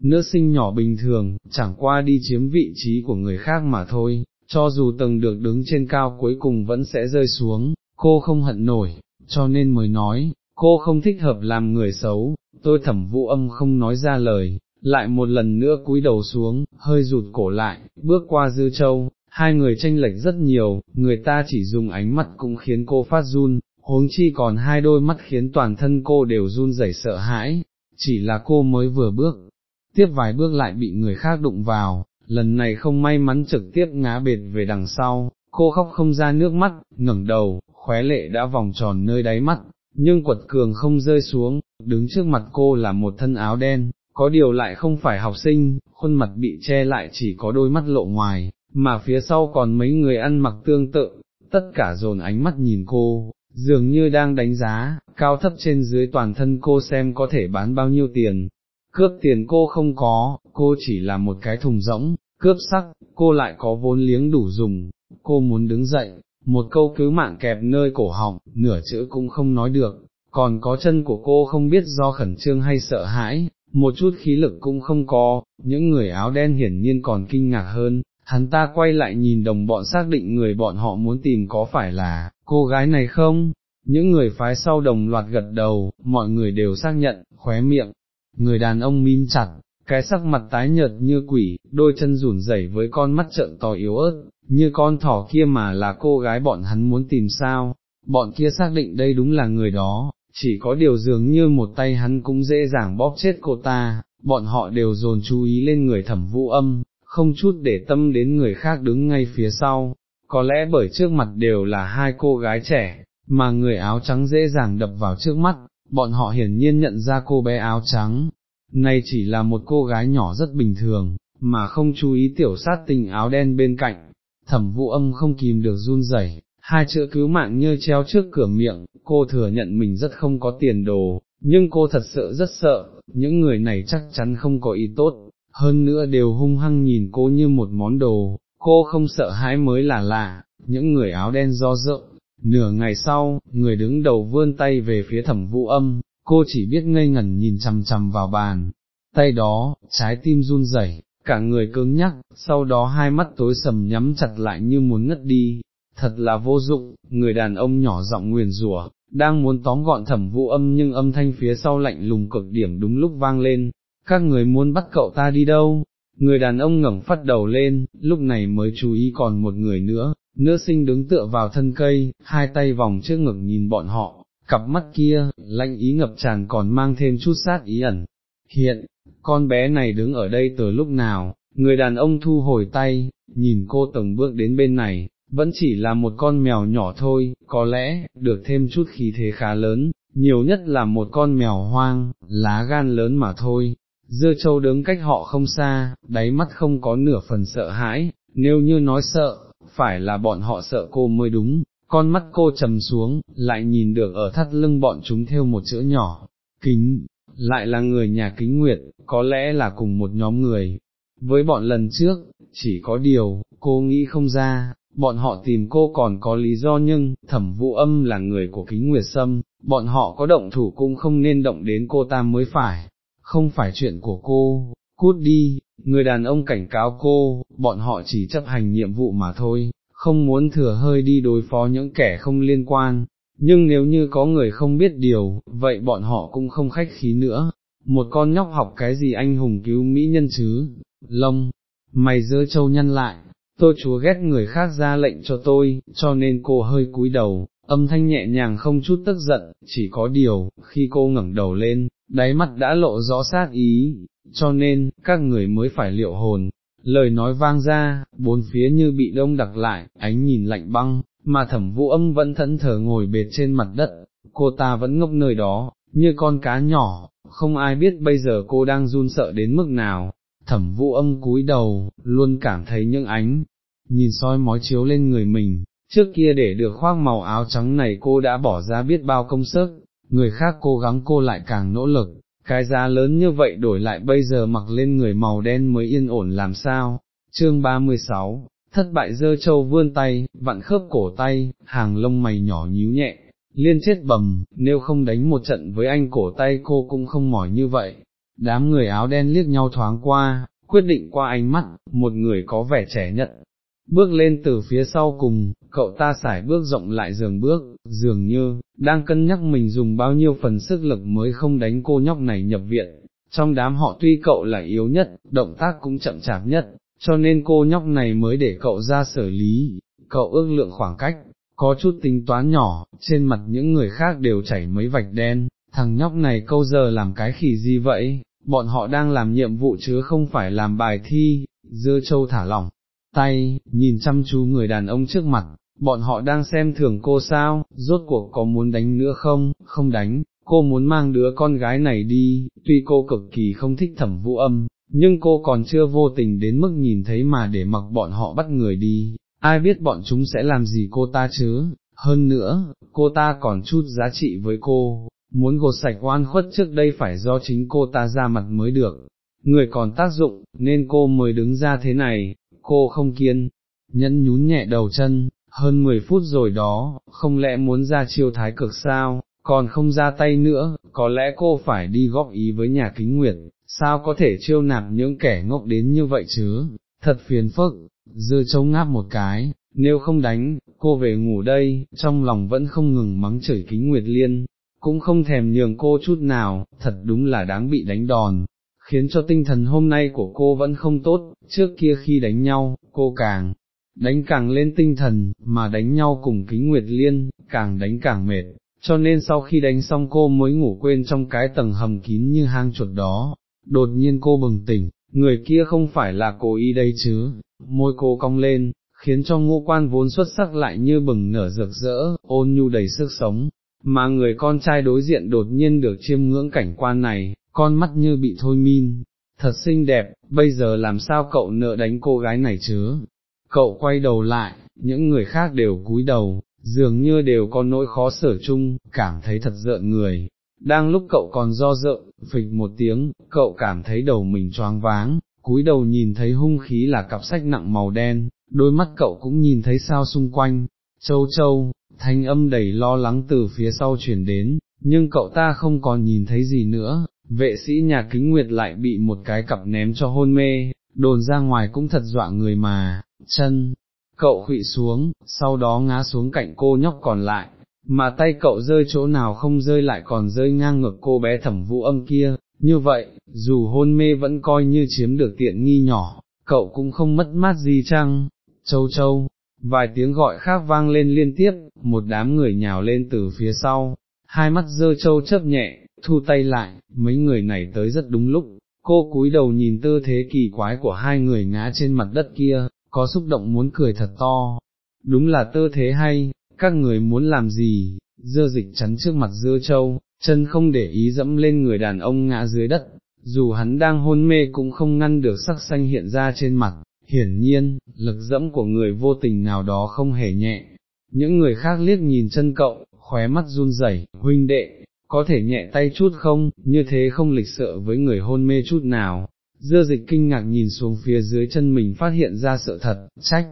nữ sinh nhỏ bình thường, chẳng qua đi chiếm vị trí của người khác mà thôi, cho dù tầng được đứng trên cao cuối cùng vẫn sẽ rơi xuống, cô không hận nổi, cho nên mới nói, cô không thích hợp làm người xấu, tôi thẩm vũ âm không nói ra lời, lại một lần nữa cúi đầu xuống, hơi rụt cổ lại, bước qua dư châu, hai người tranh lệch rất nhiều, người ta chỉ dùng ánh mắt cũng khiến cô phát run, huống chi còn hai đôi mắt khiến toàn thân cô đều run rẩy sợ hãi, chỉ là cô mới vừa bước, tiếp vài bước lại bị người khác đụng vào, lần này không may mắn trực tiếp ngã bệt về đằng sau, cô khóc không ra nước mắt, ngẩng đầu, khóe lệ đã vòng tròn nơi đáy mắt, nhưng quật cường không rơi xuống, đứng trước mặt cô là một thân áo đen, có điều lại không phải học sinh, khuôn mặt bị che lại chỉ có đôi mắt lộ ngoài, mà phía sau còn mấy người ăn mặc tương tự, tất cả dồn ánh mắt nhìn cô, dường như đang đánh giá, cao thấp trên dưới toàn thân cô xem có thể bán bao nhiêu tiền. Cướp tiền cô không có, cô chỉ là một cái thùng rỗng, cướp sắc, cô lại có vốn liếng đủ dùng, cô muốn đứng dậy, một câu cứu mạng kẹp nơi cổ họng, nửa chữ cũng không nói được, còn có chân của cô không biết do khẩn trương hay sợ hãi, một chút khí lực cũng không có, những người áo đen hiển nhiên còn kinh ngạc hơn, hắn ta quay lại nhìn đồng bọn xác định người bọn họ muốn tìm có phải là, cô gái này không? Những người phái sau đồng loạt gật đầu, mọi người đều xác nhận, khóe miệng, người đàn ông mím chặt, cái sắc mặt tái nhợt như quỷ, đôi chân rủn rẩy với con mắt trợn to yếu ớt, như con thỏ kia mà là cô gái bọn hắn muốn tìm sao, bọn kia xác định đây đúng là người đó, chỉ có điều dường như một tay hắn cũng dễ dàng bóp chết cô ta, bọn họ đều dồn chú ý lên người thẩm vũ âm, không chút để tâm đến người khác đứng ngay phía sau, có lẽ bởi trước mặt đều là hai cô gái trẻ, mà người áo trắng dễ dàng đập vào trước mắt, bọn họ hiển nhiên nhận ra cô bé áo trắng, này chỉ là một cô gái nhỏ rất bình thường, mà không chú ý tiểu sát tình áo đen bên cạnh, thẩm vũ âm không kìm được run rẩy, hai chữ cứu mạng như treo trước cửa miệng, cô thừa nhận mình rất không có tiền đồ, nhưng cô thật sự rất sợ, những người này chắc chắn không có ý tốt, hơn nữa đều hung hăng nhìn cô như một món đồ, cô không sợ hãi mới là lạ, những người áo đen do dự. Nửa ngày sau, người đứng đầu vươn tay về phía thẩm vũ âm, cô chỉ biết ngây ngẩn nhìn chằm chằm vào bàn, tay đó, trái tim run rẩy, cả người cứng nhắc, sau đó hai mắt tối sầm nhắm chặt lại như muốn ngất đi, thật là vô dụng, người đàn ông nhỏ giọng nguyền rủa, đang muốn tóm gọn thẩm vũ âm nhưng âm thanh phía sau lạnh lùng cực điểm đúng lúc vang lên, các người muốn bắt cậu ta đi đâu? Người đàn ông ngẩng phát đầu lên, lúc này mới chú ý còn một người nữa, nữ sinh đứng tựa vào thân cây, hai tay vòng trước ngực nhìn bọn họ, cặp mắt kia, lạnh ý ngập tràn còn mang thêm chút sát ý ẩn. Hiện, con bé này đứng ở đây từ lúc nào, người đàn ông thu hồi tay, nhìn cô từng bước đến bên này, vẫn chỉ là một con mèo nhỏ thôi, có lẽ, được thêm chút khí thế khá lớn, nhiều nhất là một con mèo hoang, lá gan lớn mà thôi. Dưa châu đứng cách họ không xa, đáy mắt không có nửa phần sợ hãi, nếu như nói sợ, phải là bọn họ sợ cô mới đúng, con mắt cô trầm xuống, lại nhìn được ở thắt lưng bọn chúng theo một chữ nhỏ, kính, lại là người nhà kính nguyệt, có lẽ là cùng một nhóm người. Với bọn lần trước, chỉ có điều, cô nghĩ không ra, bọn họ tìm cô còn có lý do nhưng, thẩm vũ âm là người của kính nguyệt sâm, bọn họ có động thủ cũng không nên động đến cô ta mới phải, không phải chuyện của cô, cút đi, người đàn ông cảnh cáo cô, bọn họ chỉ chấp hành nhiệm vụ mà thôi, không muốn thừa hơi đi đối phó những kẻ không liên quan, nhưng nếu như có người không biết điều, vậy bọn họ cũng không khách khí nữa, một con nhóc học cái gì anh hùng cứu mỹ nhân chứ, lông, mày dơ châu nhăn lại, tôi chúa ghét người khác ra lệnh cho tôi, cho nên cô hơi cúi đầu, âm thanh nhẹ nhàng không chút tức giận, chỉ có điều, khi cô ngẩng đầu lên, đáy mắt đã lộ rõ sát ý, cho nên, các người mới phải liệu hồn. Lời nói vang ra, bốn phía như bị đông đặc lại, ánh nhìn lạnh băng, mà thẩm vũ âm vẫn thẫn thờ ngồi bệt trên mặt đất, cô ta vẫn ngốc nơi đó, như con cá nhỏ, không ai biết bây giờ cô đang run sợ đến mức nào, thẩm vũ âm cúi đầu, luôn cảm thấy những ánh, nhìn soi mói chiếu lên người mình, trước kia để được khoác màu áo trắng này cô đã bỏ ra biết bao công sức, người khác cố gắng cô lại càng nỗ lực, cái giá lớn như vậy đổi lại bây giờ mặc lên người màu đen mới yên ổn làm sao, chương 36, thất bại dơ châu vươn tay, vặn khớp cổ tay, hàng lông mày nhỏ nhíu nhẹ, liên chết bầm, nếu không đánh một trận với anh cổ tay cô cũng không mỏi như vậy, đám người áo đen liếc nhau thoáng qua, quyết định qua ánh mắt, một người có vẻ trẻ nhất, bước lên từ phía sau cùng, cậu ta xài bước rộng lại dường bước, dường như, đang cân nhắc mình dùng bao nhiêu phần sức lực mới không đánh cô nhóc này nhập viện, trong đám họ tuy cậu là yếu nhất, động tác cũng chậm chạp nhất, cho nên cô nhóc này mới để cậu ra xử lý, cậu ước lượng khoảng cách, có chút tính toán nhỏ, trên mặt những người khác đều chảy mấy vạch đen, thằng nhóc này câu giờ làm cái khỉ gì vậy, bọn họ đang làm nhiệm vụ chứ không phải làm bài thi, dưa châu thả lỏng, tay, nhìn chăm chú người đàn ông trước mặt, bọn họ đang xem thường cô sao, rốt cuộc có muốn đánh nữa không, không đánh, cô muốn mang đứa con gái này đi, tuy cô cực kỳ không thích thẩm vũ âm, nhưng cô còn chưa vô tình đến mức nhìn thấy mà để mặc bọn họ bắt người đi, ai biết bọn chúng sẽ làm gì cô ta chứ, hơn nữa, cô ta còn chút giá trị với cô, muốn gột sạch oan khuất trước đây phải do chính cô ta ra mặt mới được, người còn tác dụng, nên cô mới đứng ra thế này, cô không kiên, nhẫn nhún nhẹ đầu chân, hơn 10 phút rồi đó, không lẽ muốn ra chiêu thái cực sao, còn không ra tay nữa, có lẽ cô phải đi góp ý với nhà kính nguyệt, sao có thể chiêu nạp những kẻ ngốc đến như vậy chứ, thật phiền phức, dư châu ngáp một cái, nếu không đánh, cô về ngủ đây, trong lòng vẫn không ngừng mắng chửi kính nguyệt liên, cũng không thèm nhường cô chút nào, thật đúng là đáng bị đánh đòn, khiến cho tinh thần hôm nay của cô vẫn không tốt, trước kia khi đánh nhau, cô càng đánh càng lên tinh thần, mà đánh nhau cùng kính nguyệt liên, càng đánh càng mệt, cho nên sau khi đánh xong cô mới ngủ quên trong cái tầng hầm kín như hang chuột đó, đột nhiên cô bừng tỉnh, người kia không phải là cô y đây chứ, môi cô cong lên, khiến cho ngô quan vốn xuất sắc lại như bừng nở rực rỡ, ôn nhu đầy sức sống, mà người con trai đối diện đột nhiên được chiêm ngưỡng cảnh quan này, con mắt như bị thôi min, thật xinh đẹp, bây giờ làm sao cậu nợ đánh cô gái này chứ? Cậu quay đầu lại, những người khác đều cúi đầu, dường như đều có nỗi khó sở chung, cảm thấy thật rợn người. Đang lúc cậu còn do dự, phịch một tiếng, cậu cảm thấy đầu mình choáng váng, cúi đầu nhìn thấy hung khí là cặp sách nặng màu đen, đôi mắt cậu cũng nhìn thấy sao xung quanh, châu châu, thanh âm đầy lo lắng từ phía sau chuyển đến, nhưng cậu ta không còn nhìn thấy gì nữa, vệ sĩ nhà kính nguyệt lại bị một cái cặp ném cho hôn mê, đồn ra ngoài cũng thật dọa người mà, chân, cậu khụy xuống, sau đó ngã xuống cạnh cô nhóc còn lại, mà tay cậu rơi chỗ nào không rơi lại còn rơi ngang ngực cô bé thẩm vũ âm kia, như vậy, dù hôn mê vẫn coi như chiếm được tiện nghi nhỏ, cậu cũng không mất mát gì chăng, châu châu, vài tiếng gọi khác vang lên liên tiếp, một đám người nhào lên từ phía sau, hai mắt dơ châu chấp nhẹ, thu tay lại, mấy người này tới rất đúng lúc, cô cúi đầu nhìn tư thế kỳ quái của hai người ngã trên mặt đất kia, có xúc động muốn cười thật to, đúng là tư thế hay, các người muốn làm gì, dơ dịch chắn trước mặt dưa châu, chân không để ý dẫm lên người đàn ông ngã dưới đất, dù hắn đang hôn mê cũng không ngăn được sắc xanh hiện ra trên mặt, hiển nhiên, lực dẫm của người vô tình nào đó không hề nhẹ. Những người khác liếc nhìn chân cậu, khóe mắt run rẩy, huynh đệ, có thể nhẹ tay chút không, như thế không lịch sợ với người hôn mê chút nào. Dưa dịch kinh ngạc nhìn xuống phía dưới chân mình phát hiện ra sợ thật, trách,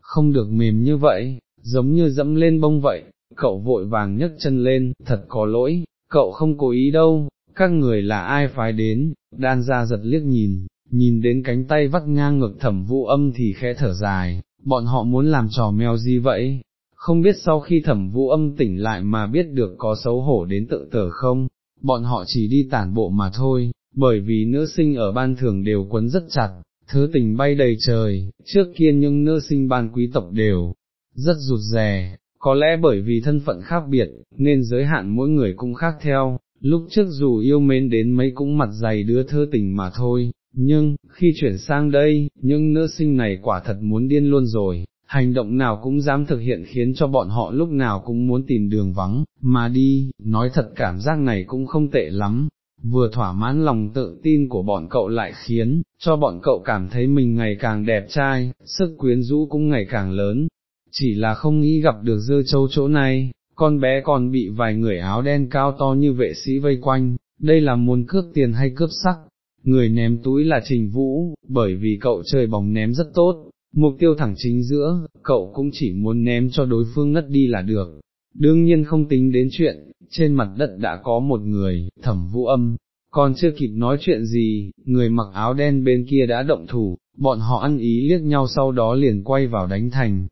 không được mềm như vậy, giống như dẫm lên bông vậy, cậu vội vàng nhấc chân lên, thật có lỗi, cậu không cố ý đâu, các người là ai phái đến, đan ra giật liếc nhìn, nhìn đến cánh tay vắt ngang ngực thẩm vũ âm thì khẽ thở dài, bọn họ muốn làm trò mèo gì vậy, không biết sau khi thẩm vũ âm tỉnh lại mà biết được có xấu hổ đến tự tử không, bọn họ chỉ đi tản bộ mà thôi, bởi vì nữ sinh ở ban thường đều quấn rất chặt, thứ tình bay đầy trời, trước kia nhưng nữ sinh ban quý tộc đều rất rụt rè, có lẽ bởi vì thân phận khác biệt, nên giới hạn mỗi người cũng khác theo, lúc trước dù yêu mến đến mấy cũng mặt dày đứa thơ tình mà thôi, nhưng, khi chuyển sang đây, những nữ sinh này quả thật muốn điên luôn rồi, hành động nào cũng dám thực hiện khiến cho bọn họ lúc nào cũng muốn tìm đường vắng, mà đi, nói thật cảm giác này cũng không tệ lắm, vừa thỏa mãn lòng tự tin của bọn cậu lại khiến, cho bọn cậu cảm thấy mình ngày càng đẹp trai, sức quyến rũ cũng ngày càng lớn, chỉ là không nghĩ gặp được dơ châu chỗ này, con bé còn bị vài người áo đen cao to như vệ sĩ vây quanh, đây là muốn cướp tiền hay cướp sắc, người ném túi là Trình Vũ, bởi vì cậu chơi bóng ném rất tốt, mục tiêu thẳng chính giữa, cậu cũng chỉ muốn ném cho đối phương ngất đi là được. Đương nhiên không tính đến chuyện, trên mặt đất đã có một người, thẩm vũ âm, còn chưa kịp nói chuyện gì, người mặc áo đen bên kia đã động thủ, bọn họ ăn ý liếc nhau sau đó liền quay vào đánh thành.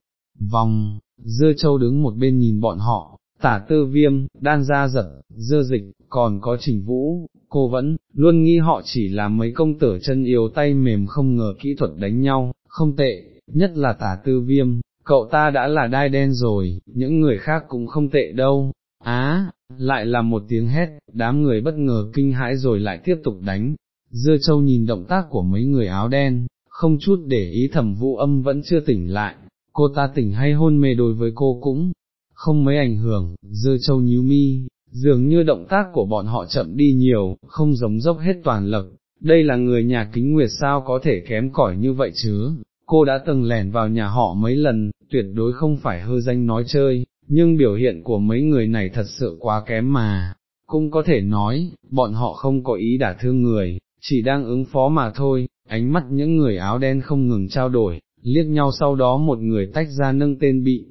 Vòng, dơ châu đứng một bên nhìn bọn họ, tả tư viêm, đan ra giật, dơ dịch, còn có trình vũ, cô vẫn, luôn nghi họ chỉ là mấy công tử chân yếu tay mềm không ngờ kỹ thuật đánh nhau, không tệ, nhất là tả tư viêm, cậu ta đã là đai đen rồi, những người khác cũng không tệ đâu. Á, lại là một tiếng hét, đám người bất ngờ kinh hãi rồi lại tiếp tục đánh. Dưa châu nhìn động tác của mấy người áo đen, không chút để ý thẩm vũ âm vẫn chưa tỉnh lại, cô ta tỉnh hay hôn mê đối với cô cũng không mấy ảnh hưởng, dưa châu nhíu mi, dường như động tác của bọn họ chậm đi nhiều, không giống dốc hết toàn lực, đây là người nhà kính nguyệt sao có thể kém cỏi như vậy chứ, cô đã từng lẻn vào nhà họ mấy lần, tuyệt đối không phải hư danh nói chơi, nhưng biểu hiện của mấy người này thật sự quá kém mà, cũng có thể nói, bọn họ không có ý đả thương người, chỉ đang ứng phó mà thôi, ánh mắt những người áo đen không ngừng trao đổi, liếc nhau sau đó một người tách ra nâng tên bị,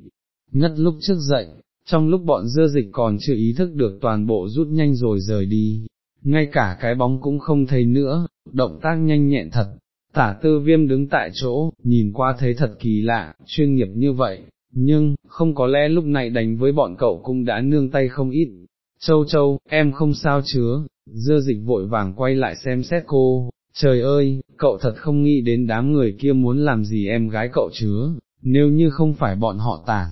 ngất lúc trước dậy, trong lúc bọn dưa dịch còn chưa ý thức được toàn bộ rút nhanh rồi rời đi, ngay cả cái bóng cũng không thấy nữa, động tác nhanh nhẹn thật. Tả tư viêm đứng tại chỗ, nhìn qua thấy thật kỳ lạ, chuyên nghiệp như vậy, nhưng, không có lẽ lúc này đánh với bọn cậu cũng đã nương tay không ít. Châu châu, em không sao chứa, dưa dịch vội vàng quay lại xem xét cô, trời ơi, cậu thật không nghĩ đến đám người kia muốn làm gì em gái cậu chứa, nếu như không phải bọn họ tảng,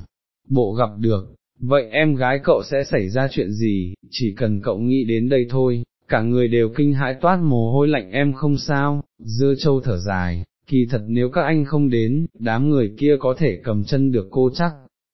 bộ gặp được, vậy em gái cậu sẽ xảy ra chuyện gì, chỉ cần cậu nghĩ đến đây thôi, cả người đều kinh hãi toát mồ hôi lạnh em không sao, dưa châu thở dài, kỳ thật nếu các anh không đến, đám người kia có thể cầm chân được cô chắc,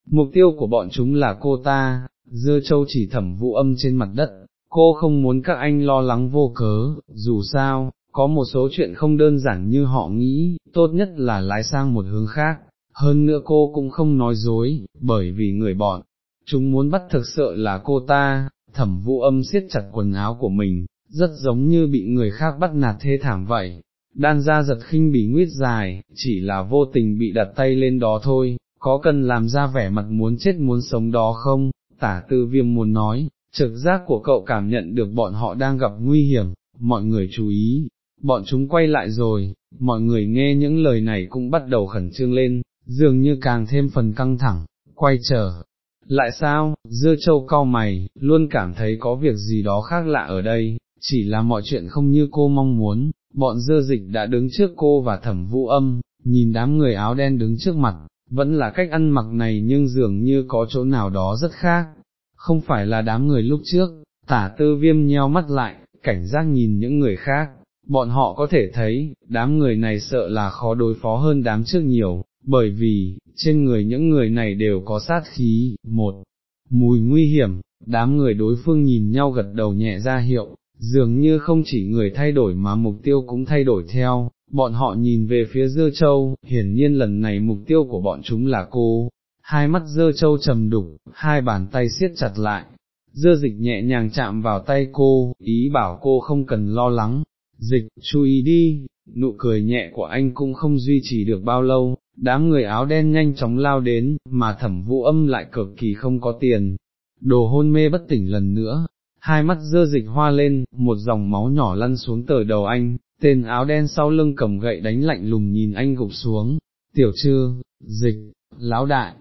mục tiêu của bọn chúng là cô ta, dưa châu chỉ thẩm vũ âm trên mặt đất, cô không muốn các anh lo lắng vô cớ, dù sao, có một số chuyện không đơn giản như họ nghĩ, tốt nhất là lái sang một hướng khác, hơn nữa cô cũng không nói dối, bởi vì người bọn, chúng muốn bắt thực sự là cô ta, thẩm vũ âm siết chặt quần áo của mình, rất giống như bị người khác bắt nạt thê thảm vậy. Đan ra giật khinh bị nguyết dài, chỉ là vô tình bị đặt tay lên đó thôi, có cần làm ra vẻ mặt muốn chết muốn sống đó không, tả tư viêm muốn nói, trực giác của cậu cảm nhận được bọn họ đang gặp nguy hiểm, mọi người chú ý, bọn chúng quay lại rồi, mọi người nghe những lời này cũng bắt đầu khẩn trương lên, dường như càng thêm phần căng thẳng, quay trở. Lại sao, dưa châu cao mày, luôn cảm thấy có việc gì đó khác lạ ở đây, chỉ là mọi chuyện không như cô mong muốn, bọn dưa dịch đã đứng trước cô và thẩm vũ âm, nhìn đám người áo đen đứng trước mặt, vẫn là cách ăn mặc này nhưng dường như có chỗ nào đó rất khác, không phải là đám người lúc trước, tả tư viêm nheo mắt lại, cảnh giác nhìn những người khác, bọn họ có thể thấy, đám người này sợ là khó đối phó hơn đám trước nhiều, bởi vì, trên người những người này đều có sát khí, một, mùi nguy hiểm, đám người đối phương nhìn nhau gật đầu nhẹ ra hiệu, dường như không chỉ người thay đổi mà mục tiêu cũng thay đổi theo, bọn họ nhìn về phía dơ châu, hiển nhiên lần này mục tiêu của bọn chúng là cô, hai mắt dơ châu trầm đục, hai bàn tay siết chặt lại, dơ dịch nhẹ nhàng chạm vào tay cô, ý bảo cô không cần lo lắng, dịch, chú ý đi, nụ cười nhẹ của anh cũng không duy trì được bao lâu, đám người áo đen nhanh chóng lao đến, mà thẩm vũ âm lại cực kỳ không có tiền, đồ hôn mê bất tỉnh lần nữa, hai mắt dơ dịch hoa lên, một dòng máu nhỏ lăn xuống tờ đầu anh, tên áo đen sau lưng cầm gậy đánh lạnh lùng nhìn anh gục xuống, tiểu trư, dịch, lão đại,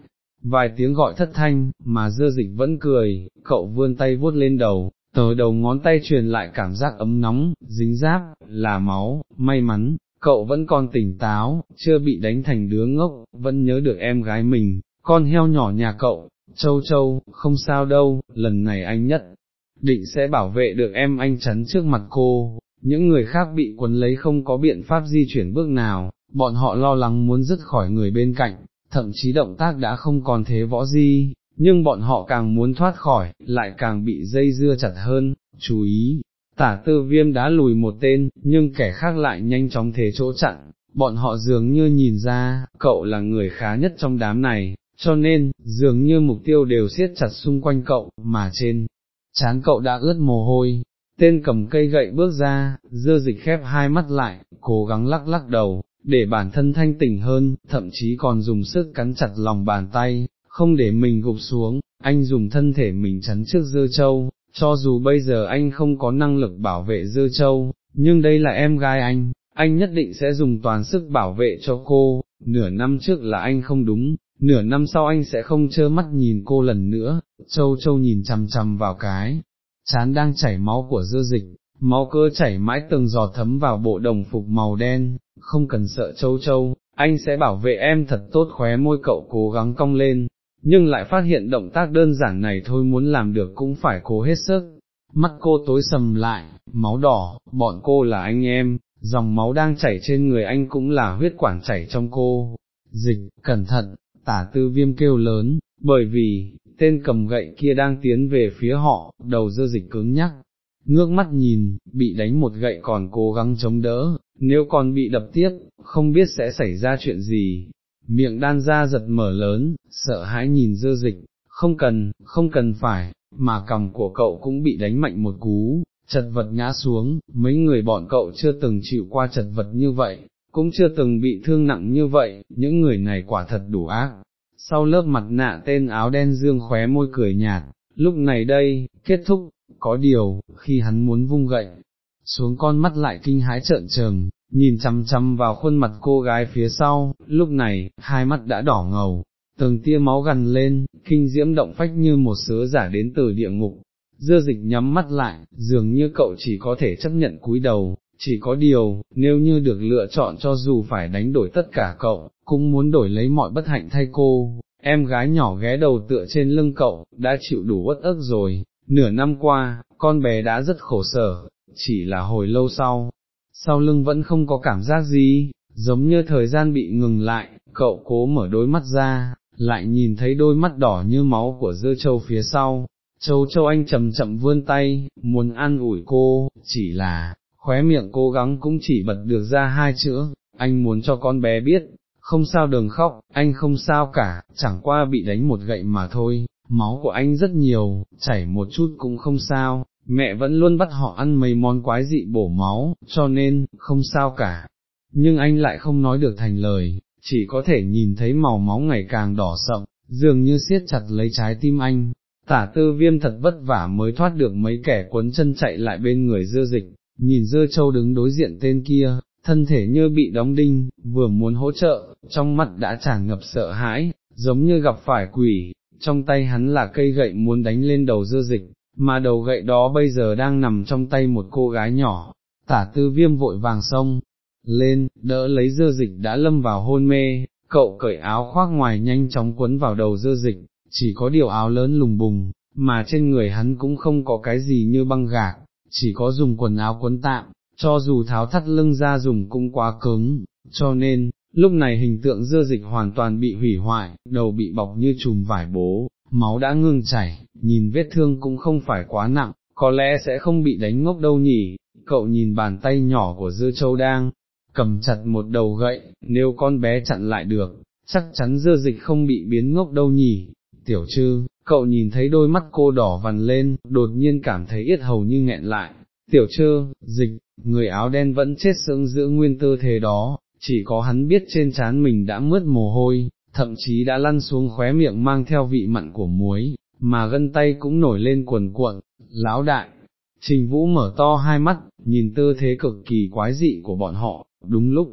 vài tiếng gọi thất thanh, mà dơ dịch vẫn cười, cậu vươn tay vuốt lên đầu, tờ đầu ngón tay truyền lại cảm giác ấm nóng, dính giáp, là máu, may mắn, cậu vẫn còn tỉnh táo, chưa bị đánh thành đứa ngốc, vẫn nhớ được em gái mình, con heo nhỏ nhà cậu, châu châu, không sao đâu, lần này anh nhất, định sẽ bảo vệ được em anh chắn trước mặt cô, những người khác bị quấn lấy không có biện pháp di chuyển bước nào, bọn họ lo lắng muốn dứt khỏi người bên cạnh, thậm chí động tác đã không còn thế võ di, nhưng bọn họ càng muốn thoát khỏi, lại càng bị dây dưa chặt hơn, chú ý, tả tư viêm đã lùi một tên, nhưng kẻ khác lại nhanh chóng thế chỗ chặn, bọn họ dường như nhìn ra, cậu là người khá nhất trong đám này, cho nên, dường như mục tiêu đều siết chặt xung quanh cậu, mà trên, chán cậu đã ướt mồ hôi, tên cầm cây gậy bước ra, dưa dịch khép hai mắt lại, cố gắng lắc lắc đầu, để bản thân thanh tỉnh hơn, thậm chí còn dùng sức cắn chặt lòng bàn tay, không để mình gục xuống, anh dùng thân thể mình chắn trước dơ châu, cho dù bây giờ anh không có năng lực bảo vệ dơ châu, nhưng đây là em gái anh, anh nhất định sẽ dùng toàn sức bảo vệ cho cô, nửa năm trước là anh không đúng, nửa năm sau anh sẽ không trơ mắt nhìn cô lần nữa, châu châu nhìn chằm chằm vào cái, chán đang chảy máu của dơ dịch, máu cơ chảy mãi từng giọt thấm vào bộ đồng phục màu đen, không cần sợ châu châu, anh sẽ bảo vệ em thật tốt khóe môi cậu cố gắng cong lên, nhưng lại phát hiện động tác đơn giản này thôi muốn làm được cũng phải cố hết sức. Mắt cô tối sầm lại, máu đỏ, bọn cô là anh em, dòng máu đang chảy trên người anh cũng là huyết quản chảy trong cô. Dịch, cẩn thận, tả tư viêm kêu lớn, bởi vì, tên cầm gậy kia đang tiến về phía họ, đầu dơ dịch cứng nhắc, ngước mắt nhìn, bị đánh một gậy còn cố gắng chống đỡ, nếu còn bị đập tiếp, không biết sẽ xảy ra chuyện gì. Miệng đan ra giật mở lớn, sợ hãi nhìn dơ dịch, không cần, không cần phải, mà cầm của cậu cũng bị đánh mạnh một cú, chật vật ngã xuống, mấy người bọn cậu chưa từng chịu qua chật vật như vậy, cũng chưa từng bị thương nặng như vậy, những người này quả thật đủ ác. Sau lớp mặt nạ tên áo đen dương khóe môi cười nhạt, lúc này đây, kết thúc, có điều, khi hắn muốn vung gậy, xuống con mắt lại kinh hái trợn trừng, nhìn chăm chăm vào khuôn mặt cô gái phía sau, lúc này, hai mắt đã đỏ ngầu, từng tia máu gần lên, kinh diễm động phách như một sứ giả đến từ địa ngục. Dưa dịch nhắm mắt lại, dường như cậu chỉ có thể chấp nhận cúi đầu, chỉ có điều, nếu như được lựa chọn cho dù phải đánh đổi tất cả cậu, cũng muốn đổi lấy mọi bất hạnh thay cô, em gái nhỏ ghé đầu tựa trên lưng cậu, đã chịu đủ uất ức rồi, nửa năm qua, con bé đã rất khổ sở, chỉ là hồi lâu sau, sau lưng vẫn không có cảm giác gì, giống như thời gian bị ngừng lại, cậu cố mở đôi mắt ra, lại nhìn thấy đôi mắt đỏ như máu của dưa châu phía sau. Châu châu anh chậm chậm vươn tay, muốn ăn ủi cô, chỉ là, khóe miệng cố gắng cũng chỉ bật được ra hai chữ, anh muốn cho con bé biết, không sao đừng khóc, anh không sao cả, chẳng qua bị đánh một gậy mà thôi, máu của anh rất nhiều, chảy một chút cũng không sao, mẹ vẫn luôn bắt họ ăn mấy món quái dị bổ máu, cho nên, không sao cả. Nhưng anh lại không nói được thành lời, chỉ có thể nhìn thấy màu máu ngày càng đỏ sậm, dường như siết chặt lấy trái tim anh. Tả tư viêm thật vất vả mới thoát được mấy kẻ quấn chân chạy lại bên người dưa dịch, nhìn dưa châu đứng đối diện tên kia, thân thể như bị đóng đinh, vừa muốn hỗ trợ, trong mắt đã tràn ngập sợ hãi, giống như gặp phải quỷ, trong tay hắn là cây gậy muốn đánh lên đầu dưa dịch, mà đầu gậy đó bây giờ đang nằm trong tay một cô gái nhỏ, tả tư viêm vội vàng xông lên, đỡ lấy dưa dịch đã lâm vào hôn mê, cậu cởi áo khoác ngoài nhanh chóng quấn vào đầu dưa dịch, chỉ có điều áo lớn lùng bùng, mà trên người hắn cũng không có cái gì như băng gạc, chỉ có dùng quần áo quấn tạm, cho dù tháo thắt lưng ra dùng cũng quá cứng, cho nên, lúc này hình tượng dưa dịch hoàn toàn bị hủy hoại, đầu bị bọc như chùm vải bố, máu đã ngưng chảy, nhìn vết thương cũng không phải quá nặng, có lẽ sẽ không bị đánh ngốc đâu nhỉ, cậu nhìn bàn tay nhỏ của dưa châu đang, cầm chặt một đầu gậy, nếu con bé chặn lại được, chắc chắn dưa dịch không bị biến ngốc đâu nhỉ. Tiểu trư, cậu nhìn thấy đôi mắt cô đỏ vằn lên, đột nhiên cảm thấy yết hầu như nghẹn lại. Tiểu trư, dịch, người áo đen vẫn chết sững giữa nguyên tư thế đó, chỉ có hắn biết trên trán mình đã mướt mồ hôi, thậm chí đã lăn xuống khóe miệng mang theo vị mặn của muối, mà gân tay cũng nổi lên quần cuộn, lão đại. Trình Vũ mở to hai mắt, nhìn tư thế cực kỳ quái dị của bọn họ, đúng lúc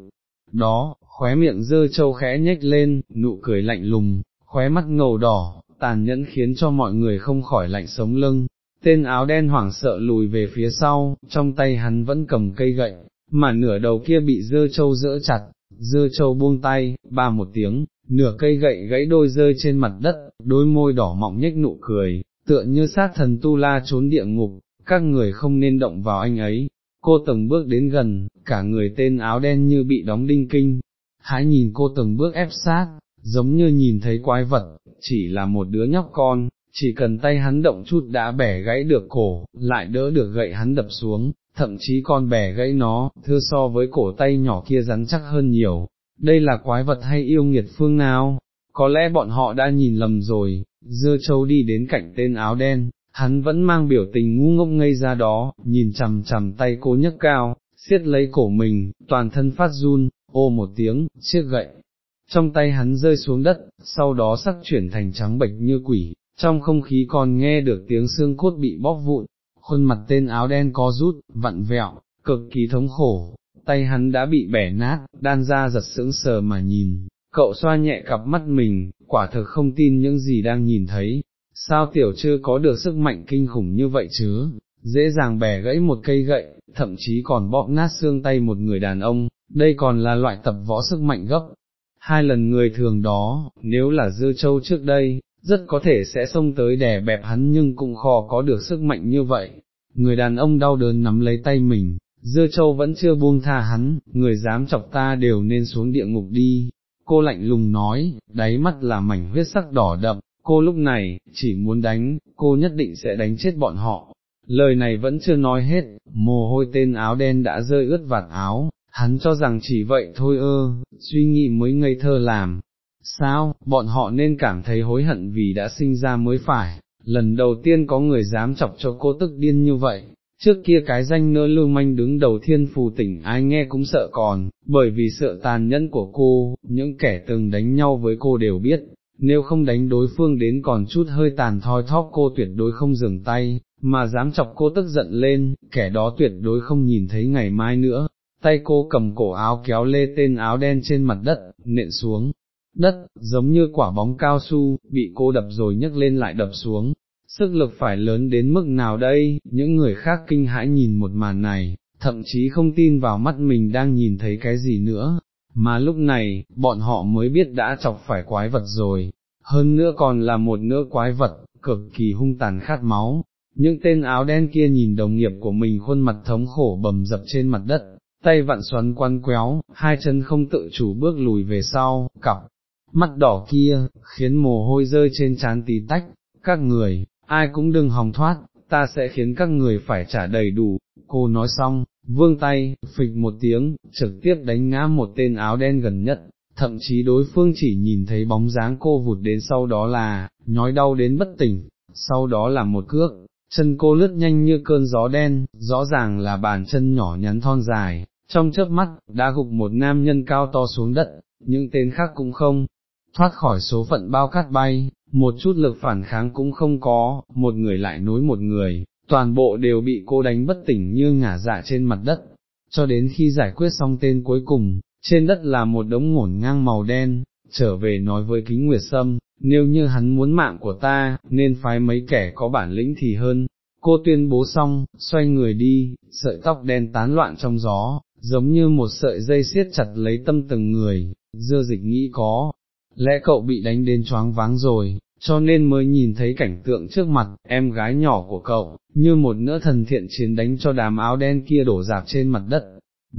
đó, khóe miệng dơ trâu khẽ nhếch lên, nụ cười lạnh lùng, khóe mắt ngầu đỏ, tàn nhẫn khiến cho mọi người không khỏi lạnh sống lưng. Tên áo đen hoảng sợ lùi về phía sau, trong tay hắn vẫn cầm cây gậy, mà nửa đầu kia bị dơ trâu dỡ chặt, dơ trâu buông tay, ba một tiếng, nửa cây gậy gãy đôi rơi trên mặt đất, đôi môi đỏ mọng nhếch nụ cười, tựa như sát thần tu la trốn địa ngục, các người không nên động vào anh ấy. Cô từng bước đến gần, cả người tên áo đen như bị đóng đinh kinh, hãy nhìn cô từng bước ép sát, giống như nhìn thấy quái vật, chỉ là một đứa nhóc con, chỉ cần tay hắn động chút đã bẻ gãy được cổ, lại đỡ được gậy hắn đập xuống, thậm chí còn bẻ gãy nó, thưa so với cổ tay nhỏ kia rắn chắc hơn nhiều, đây là quái vật hay yêu nghiệt phương nào, có lẽ bọn họ đã nhìn lầm rồi, dưa châu đi đến cạnh tên áo đen, hắn vẫn mang biểu tình ngu ngốc ngây ra đó, nhìn chằm chằm tay cô nhấc cao, siết lấy cổ mình, toàn thân phát run, ô một tiếng, chiếc gậy. Trong tay hắn rơi xuống đất, sau đó sắc chuyển thành trắng bệch như quỷ, trong không khí còn nghe được tiếng xương cốt bị bóp vụn, khuôn mặt tên áo đen có rút, vặn vẹo, cực kỳ thống khổ, tay hắn đã bị bẻ nát, đan ra giật sững sờ mà nhìn, cậu xoa nhẹ cặp mắt mình, quả thực không tin những gì đang nhìn thấy, sao tiểu chưa có được sức mạnh kinh khủng như vậy chứ, dễ dàng bẻ gãy một cây gậy, thậm chí còn bóp nát xương tay một người đàn ông, đây còn là loại tập võ sức mạnh gấp. Hai lần người thường đó, nếu là dư châu trước đây, rất có thể sẽ xông tới đè bẹp hắn nhưng cũng khó có được sức mạnh như vậy. Người đàn ông đau đớn nắm lấy tay mình, dưa châu vẫn chưa buông tha hắn, người dám chọc ta đều nên xuống địa ngục đi. Cô lạnh lùng nói, đáy mắt là mảnh huyết sắc đỏ đậm, cô lúc này, chỉ muốn đánh, cô nhất định sẽ đánh chết bọn họ. Lời này vẫn chưa nói hết, mồ hôi tên áo đen đã rơi ướt vạt áo, hắn cho rằng chỉ vậy thôi ơ, suy nghĩ mới ngây thơ làm. Sao, bọn họ nên cảm thấy hối hận vì đã sinh ra mới phải, lần đầu tiên có người dám chọc cho cô tức điên như vậy, trước kia cái danh nỡ lưu manh đứng đầu thiên phù tỉnh ai nghe cũng sợ còn, bởi vì sợ tàn nhẫn của cô, những kẻ từng đánh nhau với cô đều biết, nếu không đánh đối phương đến còn chút hơi tàn thoi thóp cô tuyệt đối không dừng tay, mà dám chọc cô tức giận lên, kẻ đó tuyệt đối không nhìn thấy ngày mai nữa. Tay cô cầm cổ áo kéo lê tên áo đen trên mặt đất, nện xuống, đất, giống như quả bóng cao su, bị cô đập rồi nhấc lên lại đập xuống, sức lực phải lớn đến mức nào đây, những người khác kinh hãi nhìn một màn này, thậm chí không tin vào mắt mình đang nhìn thấy cái gì nữa, mà lúc này, bọn họ mới biết đã chọc phải quái vật rồi, hơn nữa còn là một nữa quái vật, cực kỳ hung tàn khát máu. Những tên áo đen kia nhìn đồng nghiệp của mình khuôn mặt thống khổ bầm dập trên mặt đất, tay vặn xoắn quăn quéo, hai chân không tự chủ bước lùi về sau, cặp, mắt đỏ kia, khiến mồ hôi rơi trên trán tí tách, các người, ai cũng đừng hòng thoát, ta sẽ khiến các người phải trả đầy đủ, cô nói xong, vương tay, phịch một tiếng, trực tiếp đánh ngã một tên áo đen gần nhất, thậm chí đối phương chỉ nhìn thấy bóng dáng cô vụt đến sau đó là, nhói đau đến bất tỉnh, sau đó là một cước, chân cô lướt nhanh như cơn gió đen, rõ ràng là bàn chân nhỏ nhắn thon dài, trong chớp mắt, đã gục một nam nhân cao to xuống đất, những tên khác cũng không, thoát khỏi số phận bao cát bay, một chút lực phản kháng cũng không có, một người lại nối một người, toàn bộ đều bị cô đánh bất tỉnh như ngả dạ trên mặt đất, cho đến khi giải quyết xong tên cuối cùng, trên đất là một đống ngổn ngang màu đen, trở về nói với kính nguyệt sâm, nếu như hắn muốn mạng của ta, nên phái mấy kẻ có bản lĩnh thì hơn. Cô tuyên bố xong, xoay người đi, sợi tóc đen tán loạn trong gió, giống như một sợi dây siết chặt lấy tâm từng người, dưa dịch nghĩ có, lẽ cậu bị đánh đến choáng váng rồi, cho nên mới nhìn thấy cảnh tượng trước mặt, em gái nhỏ của cậu, như một nỡ thần thiện chiến đánh cho đám áo đen kia đổ dạp trên mặt đất.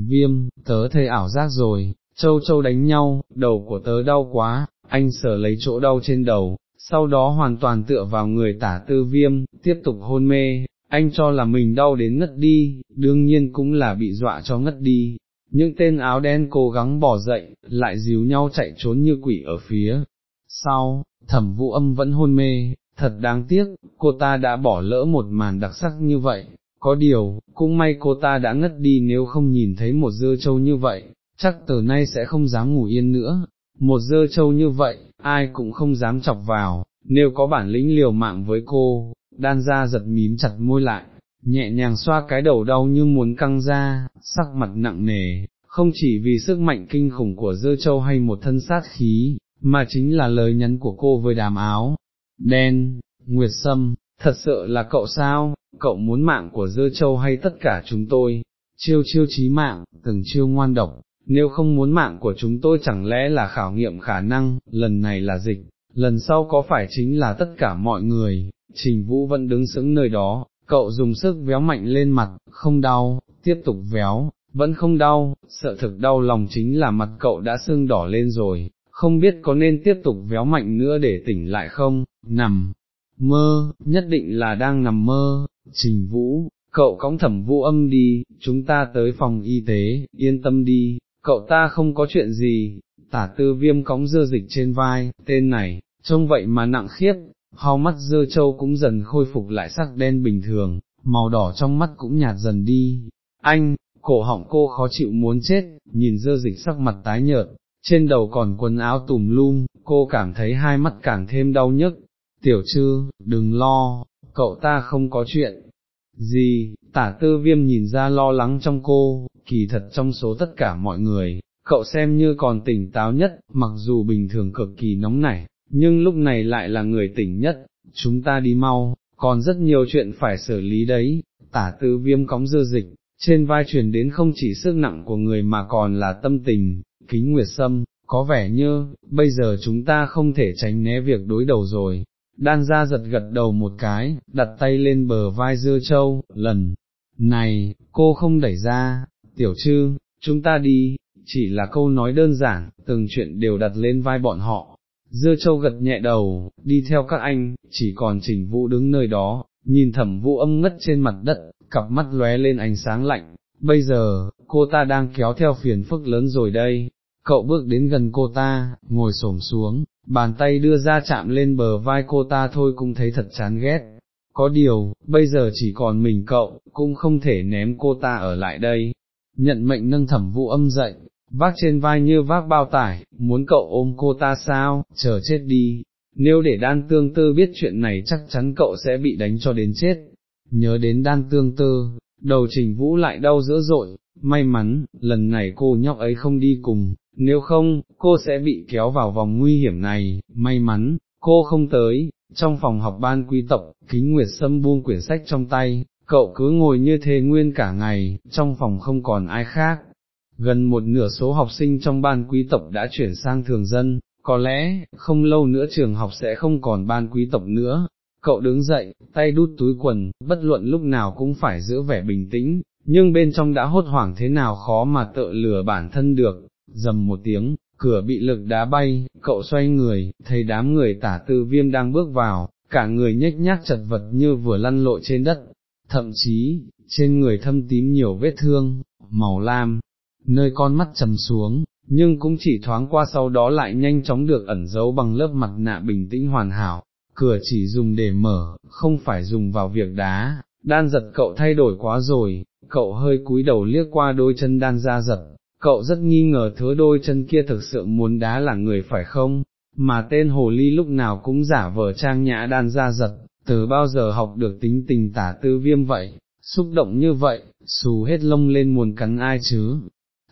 Viêm, tớ thấy ảo giác rồi, châu châu đánh nhau, đầu của tớ đau quá, anh sờ lấy chỗ đau trên đầu, sau đó hoàn toàn tựa vào người tả tư viêm, tiếp tục hôn mê, anh cho là mình đau đến ngất đi, đương nhiên cũng là bị dọa cho ngất đi, những tên áo đen cố gắng bỏ dậy, lại díu nhau chạy trốn như quỷ ở phía. Sau, thẩm vũ âm vẫn hôn mê, thật đáng tiếc, cô ta đã bỏ lỡ một màn đặc sắc như vậy, có điều, cũng may cô ta đã ngất đi nếu không nhìn thấy một dưa trâu như vậy, chắc từ nay sẽ không dám ngủ yên nữa, một dơ trâu như vậy, ai cũng không dám chọc vào, nếu có bản lĩnh liều mạng với cô, đan ra giật mím chặt môi lại, nhẹ nhàng xoa cái đầu đau như muốn căng ra, sắc mặt nặng nề, không chỉ vì sức mạnh kinh khủng của dơ châu hay một thân sát khí, mà chính là lời nhắn của cô với đàm áo, đen, nguyệt sâm, thật sự là cậu sao, cậu muốn mạng của dơ châu hay tất cả chúng tôi, chiêu chiêu chí mạng, từng chiêu ngoan độc, nếu không muốn mạng của chúng tôi chẳng lẽ là khảo nghiệm khả năng, lần này là dịch, lần sau có phải chính là tất cả mọi người, trình vũ vẫn đứng sững nơi đó, cậu dùng sức véo mạnh lên mặt, không đau, tiếp tục véo, vẫn không đau, sợ thực đau lòng chính là mặt cậu đã sưng đỏ lên rồi, không biết có nên tiếp tục véo mạnh nữa để tỉnh lại không, nằm, mơ, nhất định là đang nằm mơ, trình vũ, cậu cõng thẩm vũ âm đi, chúng ta tới phòng y tế, yên tâm đi, cậu ta không có chuyện gì, tả tư viêm cõng dưa dịch trên vai, tên này, trông vậy mà nặng khiếp, hao mắt dơ châu cũng dần khôi phục lại sắc đen bình thường, màu đỏ trong mắt cũng nhạt dần đi, anh, cổ họng cô khó chịu muốn chết, nhìn dơ dịch sắc mặt tái nhợt, trên đầu còn quần áo tùm lum, cô cảm thấy hai mắt càng thêm đau nhức, tiểu trư, đừng lo, cậu ta không có chuyện. Gì, tả tư viêm nhìn ra lo lắng trong cô, kỳ thật trong số tất cả mọi người, cậu xem như còn tỉnh táo nhất, mặc dù bình thường cực kỳ nóng nảy, nhưng lúc này lại là người tỉnh nhất, chúng ta đi mau, còn rất nhiều chuyện phải xử lý đấy, tả tư viêm cóng dưa dịch, trên vai truyền đến không chỉ sức nặng của người mà còn là tâm tình, kính nguyệt sâm, có vẻ như, bây giờ chúng ta không thể tránh né việc đối đầu rồi. Đan ra giật gật đầu một cái, đặt tay lên bờ vai dưa châu, lần này, cô không đẩy ra, tiểu trư, chúng ta đi, chỉ là câu nói đơn giản, từng chuyện đều đặt lên vai bọn họ. Dưa châu gật nhẹ đầu, đi theo các anh, chỉ còn trình vũ đứng nơi đó, nhìn thẩm vũ âm ngất trên mặt đất, cặp mắt lóe lên ánh sáng lạnh, bây giờ, cô ta đang kéo theo phiền phức lớn rồi đây, cậu bước đến gần cô ta, ngồi xổm xuống, bàn tay đưa ra chạm lên bờ vai cô ta thôi cũng thấy thật chán ghét. Có điều, bây giờ chỉ còn mình cậu, cũng không thể ném cô ta ở lại đây. Nhận mệnh nâng thẩm vũ âm dậy, vác trên vai như vác bao tải, muốn cậu ôm cô ta sao, chờ chết đi. Nếu để đan tương tư biết chuyện này chắc chắn cậu sẽ bị đánh cho đến chết. Nhớ đến đan tương tư, đầu trình vũ lại đau dữ dội, may mắn, lần này cô nhóc ấy không đi cùng, nếu không, cô sẽ bị kéo vào vòng nguy hiểm này, may mắn, cô không tới, trong phòng học ban quý tộc, kính nguyệt sâm buông quyển sách trong tay, cậu cứ ngồi như thế nguyên cả ngày, trong phòng không còn ai khác. Gần một nửa số học sinh trong ban quý tộc đã chuyển sang thường dân, có lẽ, không lâu nữa trường học sẽ không còn ban quý tộc nữa. Cậu đứng dậy, tay đút túi quần, bất luận lúc nào cũng phải giữ vẻ bình tĩnh, nhưng bên trong đã hốt hoảng thế nào khó mà tự lừa bản thân được, dầm một tiếng, cửa bị lực đá bay, cậu xoay người, thấy đám người tả tư viêm đang bước vào, cả người nhếch nhác chật vật như vừa lăn lội trên đất, thậm chí, trên người thâm tím nhiều vết thương, màu lam, nơi con mắt trầm xuống, nhưng cũng chỉ thoáng qua sau đó lại nhanh chóng được ẩn giấu bằng lớp mặt nạ bình tĩnh hoàn hảo, cửa chỉ dùng để mở, không phải dùng vào việc đá, đan giật cậu thay đổi quá rồi, cậu hơi cúi đầu liếc qua đôi chân đan ra giật, cậu rất nghi ngờ thứ đôi chân kia thực sự muốn đá là người phải không, mà tên hồ ly lúc nào cũng giả vờ trang nhã đan ra giật, từ bao giờ học được tính tình tả tư viêm vậy, xúc động như vậy, xù hết lông lên muốn cắn ai chứ,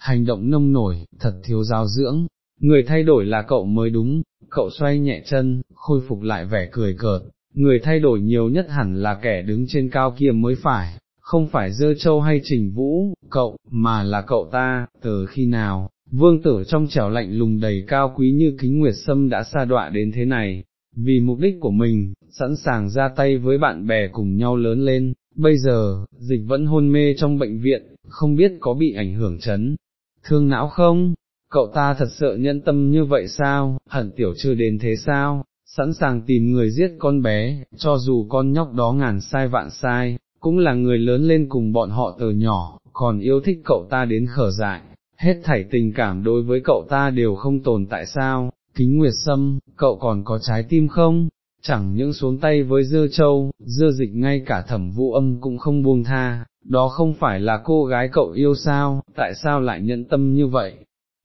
hành động nông nổi, thật thiếu giáo dưỡng, người thay đổi là cậu mới đúng, cậu xoay nhẹ chân, khôi phục lại vẻ cười cợt, người thay đổi nhiều nhất hẳn là kẻ đứng trên cao kia mới phải, không phải dơ châu hay trình vũ, cậu, mà là cậu ta, từ khi nào, vương tử trong trẻo lạnh lùng đầy cao quý như kính nguyệt sâm đã xa đọa đến thế này, vì mục đích của mình, sẵn sàng ra tay với bạn bè cùng nhau lớn lên, bây giờ, dịch vẫn hôn mê trong bệnh viện, không biết có bị ảnh hưởng chấn, thương não không? Cậu ta thật sợ nhân tâm như vậy sao, hận tiểu chưa đến thế sao, sẵn sàng tìm người giết con bé, cho dù con nhóc đó ngàn sai vạn sai, cũng là người lớn lên cùng bọn họ từ nhỏ, còn yêu thích cậu ta đến khở dại, hết thảy tình cảm đối với cậu ta đều không tồn tại sao, kính nguyệt sâm, cậu còn có trái tim không? Chẳng những xuống tay với dưa châu, dưa dịch ngay cả thẩm vũ âm cũng không buông tha, đó không phải là cô gái cậu yêu sao, tại sao lại nhẫn tâm như vậy?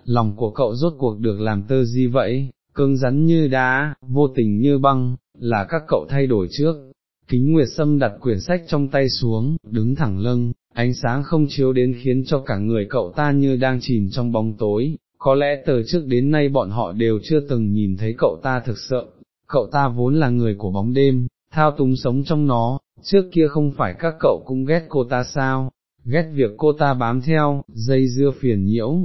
Lòng của cậu rốt cuộc được làm tơ gì vậy, cứng rắn như đá, vô tình như băng, là các cậu thay đổi trước. Kính Nguyệt Sâm đặt quyển sách trong tay xuống, đứng thẳng lưng, ánh sáng không chiếu đến khiến cho cả người cậu ta như đang chìm trong bóng tối, có lẽ từ trước đến nay bọn họ đều chưa từng nhìn thấy cậu ta thực sự, cậu ta vốn là người của bóng đêm, thao túng sống trong nó, trước kia không phải các cậu cũng ghét cô ta sao, ghét việc cô ta bám theo, dây dưa phiền nhiễu,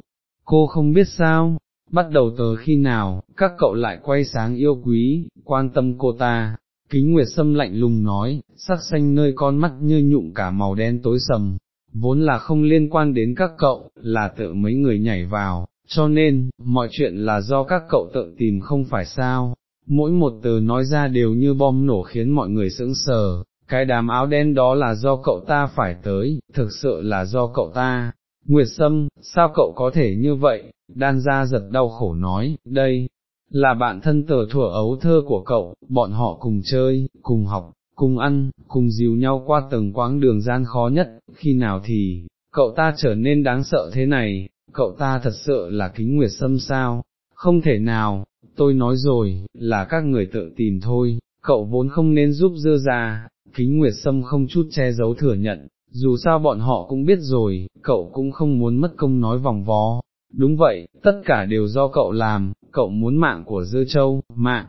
cô không biết sao, bắt đầu từ khi nào, các cậu lại quay sáng yêu quý, quan tâm cô ta. Kính Nguyệt Sâm lạnh lùng nói, sắc xanh nơi con mắt như nhụng cả màu đen tối sầm, vốn là không liên quan đến các cậu, là tự mấy người nhảy vào, cho nên, mọi chuyện là do các cậu tự tìm không phải sao, mỗi một từ nói ra đều như bom nổ khiến mọi người sững sờ, cái đám áo đen đó là do cậu ta phải tới, thực sự là do cậu ta. Nguyệt Sâm, sao cậu có thể như vậy, đan ra giật đau khổ nói, đây, là bạn thân tờ thuở ấu thơ của cậu, bọn họ cùng chơi, cùng học, cùng ăn, cùng dìu nhau qua từng quãng đường gian khó nhất, khi nào thì, cậu ta trở nên đáng sợ thế này, cậu ta thật sự là kính nguyệt sâm sao, không thể nào, tôi nói rồi, là các người tự tìm thôi, cậu vốn không nên giúp dưa ra, kính nguyệt sâm không chút che giấu thừa nhận, dù sao bọn họ cũng biết rồi, cậu cũng không muốn mất công nói vòng vó. Đúng vậy, tất cả đều do cậu làm, cậu muốn mạng của dưa châu, mạng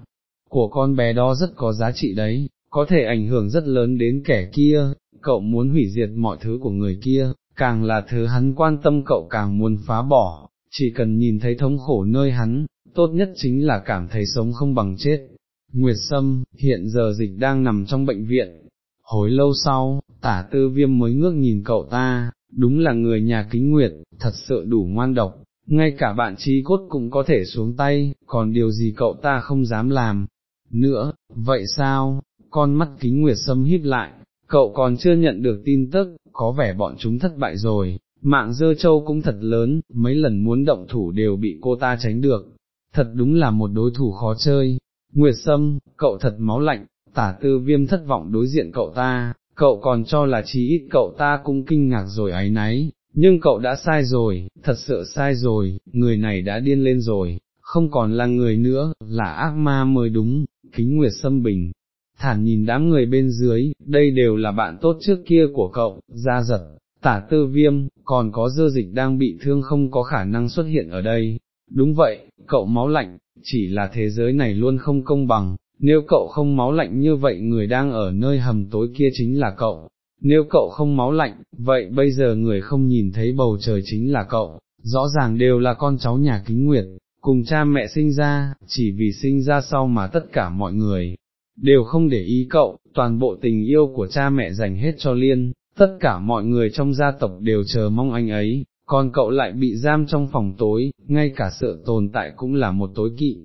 của con bé đó rất có giá trị đấy, có thể ảnh hưởng rất lớn đến kẻ kia, cậu muốn hủy diệt mọi thứ của người kia, càng là thứ hắn quan tâm cậu càng muốn phá bỏ, chỉ cần nhìn thấy thống khổ nơi hắn, tốt nhất chính là cảm thấy sống không bằng chết. Nguyệt Sâm, hiện giờ dịch đang nằm trong bệnh viện, hồi lâu sau, tả tư viêm mới ngước nhìn cậu ta, đúng là người nhà kính nguyệt, thật sự đủ ngoan độc, ngay cả bạn trí cốt cũng có thể xuống tay, còn điều gì cậu ta không dám làm. Nữa, vậy sao, con mắt kính nguyệt sâm híp lại, cậu còn chưa nhận được tin tức, có vẻ bọn chúng thất bại rồi, mạng dơ châu cũng thật lớn, mấy lần muốn động thủ đều bị cô ta tránh được, thật đúng là một đối thủ khó chơi. Nguyệt Sâm, cậu thật máu lạnh, tả tư viêm thất vọng đối diện cậu ta, cậu còn cho là chí ít cậu ta cũng kinh ngạc rồi ấy nấy, nhưng cậu đã sai rồi, thật sự sai rồi, người này đã điên lên rồi, không còn là người nữa, là ác ma mới đúng, kính Nguyệt Sâm Bình, thản nhìn đám người bên dưới, đây đều là bạn tốt trước kia của cậu, ra giật, tả tư viêm, còn có dơ dịch đang bị thương không có khả năng xuất hiện ở đây. Đúng vậy, cậu máu lạnh, chỉ là thế giới này luôn không công bằng, nếu cậu không máu lạnh như vậy người đang ở nơi hầm tối kia chính là cậu, nếu cậu không máu lạnh, vậy bây giờ người không nhìn thấy bầu trời chính là cậu, rõ ràng đều là con cháu nhà kính nguyệt, cùng cha mẹ sinh ra, chỉ vì sinh ra sau mà tất cả mọi người, đều không để ý cậu, toàn bộ tình yêu của cha mẹ dành hết cho Liên, tất cả mọi người trong gia tộc đều chờ mong anh ấy, còn cậu lại bị giam trong phòng tối, ngay cả sự tồn tại cũng là một tối kỵ.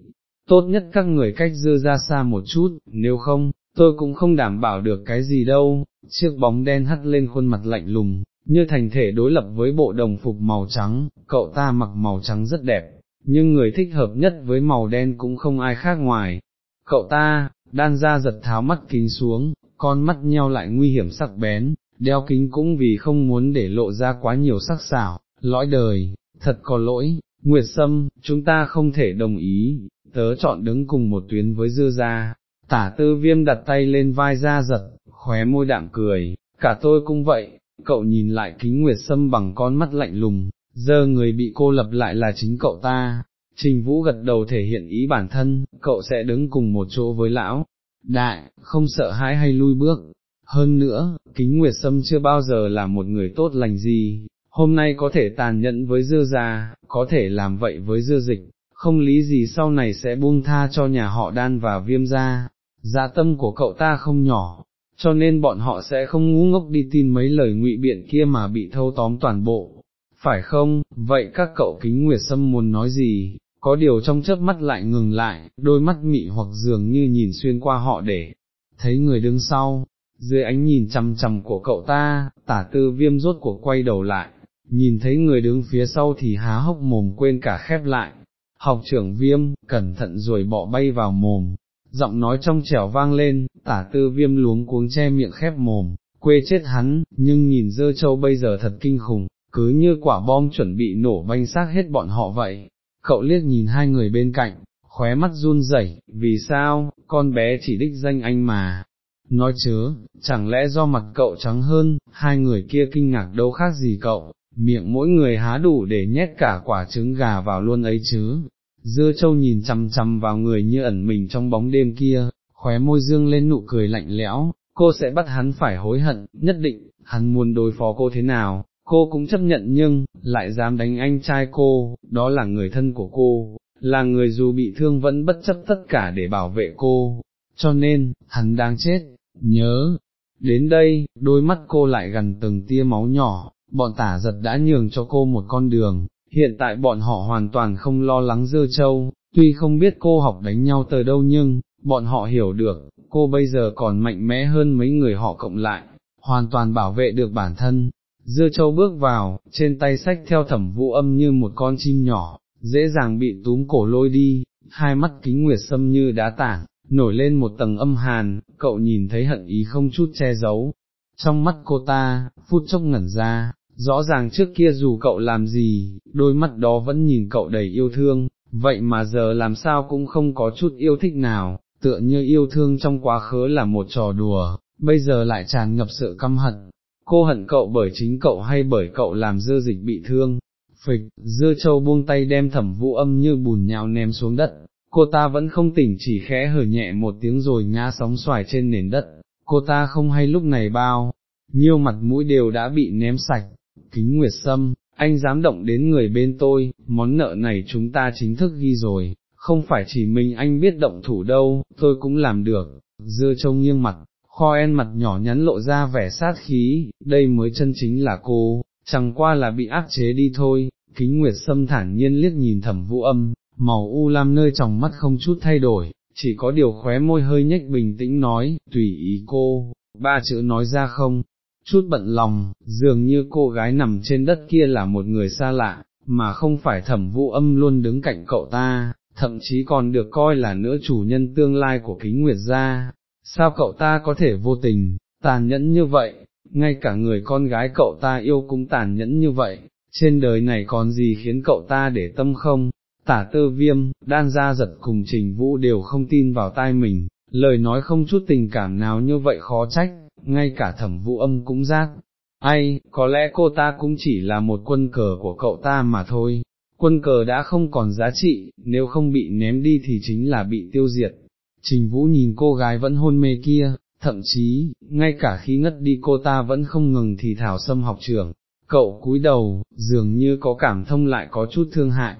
Tốt nhất các người cách dưa ra xa một chút, nếu không, tôi cũng không đảm bảo được cái gì đâu, chiếc bóng đen hắt lên khuôn mặt lạnh lùng, như thành thể đối lập với bộ đồng phục màu trắng, cậu ta mặc màu trắng rất đẹp, nhưng người thích hợp nhất với màu đen cũng không ai khác ngoài. Cậu ta, đan ra giật tháo mắt kính xuống, con mắt nheo lại nguy hiểm sắc bén, đeo kính cũng vì không muốn để lộ ra quá nhiều sắc xảo, lõi đời, thật có lỗi, Nguyệt Sâm, chúng ta không thể đồng ý, tớ chọn đứng cùng một tuyến với dư gia, tả tư viêm đặt tay lên vai ra giật, khóe môi đạm cười, cả tôi cũng vậy, cậu nhìn lại kính Nguyệt Sâm bằng con mắt lạnh lùng, giờ người bị cô lập lại là chính cậu ta, Trình Vũ gật đầu thể hiện ý bản thân, cậu sẽ đứng cùng một chỗ với lão, đại, không sợ hãi hay lui bước. Hơn nữa, kính Nguyệt Sâm chưa bao giờ là một người tốt lành gì, hôm nay có thể tàn nhẫn với dưa già, có thể làm vậy với dưa dịch, không lý gì sau này sẽ buông tha cho nhà họ đan và viêm gia. Giá tâm của cậu ta không nhỏ, cho nên bọn họ sẽ không ngu ngốc đi tin mấy lời ngụy biện kia mà bị thâu tóm toàn bộ. Phải không, vậy các cậu kính Nguyệt Sâm muốn nói gì, có điều trong chớp mắt lại ngừng lại, đôi mắt mị hoặc dường như nhìn xuyên qua họ để, thấy người đứng sau, dưới ánh nhìn chằm chằm của cậu ta, tả tư viêm rốt cuộc quay đầu lại, nhìn thấy người đứng phía sau thì há hốc mồm quên cả khép lại, học trưởng viêm, cẩn thận rồi bỏ bay vào mồm, giọng nói trong trẻo vang lên, tả tư viêm luống cuống che miệng khép mồm, quê chết hắn, nhưng nhìn dơ châu bây giờ thật kinh khủng, cứ như quả bom chuẩn bị nổ banh xác hết bọn họ vậy. Cậu liếc nhìn hai người bên cạnh, khóe mắt run rẩy, vì sao, con bé chỉ đích danh anh mà. Nói chớ, chẳng lẽ do mặt cậu trắng hơn, hai người kia kinh ngạc đâu khác gì cậu, miệng mỗi người há đủ để nhét cả quả trứng gà vào luôn ấy chứ. Dưa châu nhìn chằm chằm vào người như ẩn mình trong bóng đêm kia, khóe môi dương lên nụ cười lạnh lẽo, cô sẽ bắt hắn phải hối hận, nhất định, hắn muốn đối phó cô thế nào, cô cũng chấp nhận nhưng, lại dám đánh anh trai cô, đó là người thân của cô, là người dù bị thương vẫn bất chấp tất cả để bảo vệ cô, cho nên, hắn đang chết, nhớ. Đến đây, đôi mắt cô lại gần từng tia máu nhỏ, bọn tả giật đã nhường cho cô một con đường, hiện tại bọn họ hoàn toàn không lo lắng dơ châu, tuy không biết cô học đánh nhau từ đâu nhưng, bọn họ hiểu được, cô bây giờ còn mạnh mẽ hơn mấy người họ cộng lại, hoàn toàn bảo vệ được bản thân. Dưa châu bước vào, trên tay sách theo thẩm vũ âm như một con chim nhỏ, dễ dàng bị túm cổ lôi đi, hai mắt kính nguyệt sâm như đá tảng, nổi lên một tầng âm hàn, cậu nhìn thấy hận ý không chút che giấu. Trong mắt cô ta, phút chốc ngẩn ra, rõ ràng trước kia dù cậu làm gì, đôi mắt đó vẫn nhìn cậu đầy yêu thương, vậy mà giờ làm sao cũng không có chút yêu thích nào, tựa như yêu thương trong quá khứ là một trò đùa, bây giờ lại tràn ngập sự căm hận. Cô hận cậu bởi chính cậu hay bởi cậu làm dơ dịch bị thương, phịch, dưa châu buông tay đem thẩm vũ âm như bùn nhào ném xuống đất, cô ta vẫn không tỉnh chỉ khẽ hở nhẹ một tiếng rồi ngã sóng xoài trên nền đất, cô ta không hay lúc này bao, nhiêu mặt mũi đều đã bị ném sạch, kính nguyệt sâm, anh dám động đến người bên tôi, món nợ này chúng ta chính thức ghi rồi, không phải chỉ mình anh biết động thủ đâu, tôi cũng làm được, dưa trông nghiêng mặt, kho en mặt nhỏ nhắn lộ ra vẻ sát khí, đây mới chân chính là cô, chẳng qua là bị áp chế đi thôi, kính nguyệt sâm thản nhiên liếc nhìn thẩm vũ âm, màu u lam nơi trong mắt không chút thay đổi, chỉ có điều khóe môi hơi nhếch bình tĩnh nói, tùy ý cô, ba chữ nói ra không, chút bận lòng, dường như cô gái nằm trên đất kia là một người xa lạ, mà không phải thẩm vũ âm luôn đứng cạnh cậu ta, thậm chí còn được coi là nữ chủ nhân tương lai của kính nguyệt gia, sao cậu ta có thể vô tình, tàn nhẫn như vậy, ngay cả người con gái cậu ta yêu cũng tàn nhẫn như vậy, trên đời này còn gì khiến cậu ta để tâm không, tả tơ viêm, đan gia giật cùng trình vũ đều không tin vào tai mình, lời nói không chút tình cảm nào như vậy khó trách, ngay cả thẩm vũ âm cũng giác, ai, có lẽ cô ta cũng chỉ là một quân cờ của cậu ta mà thôi, quân cờ đã không còn giá trị, nếu không bị ném đi thì chính là bị tiêu diệt. Trình Vũ nhìn cô gái vẫn hôn mê kia, thậm chí, ngay cả khi ngất đi cô ta vẫn không ngừng thì thảo xâm học trưởng, cậu cúi đầu, dường như có cảm thông lại có chút thương hại,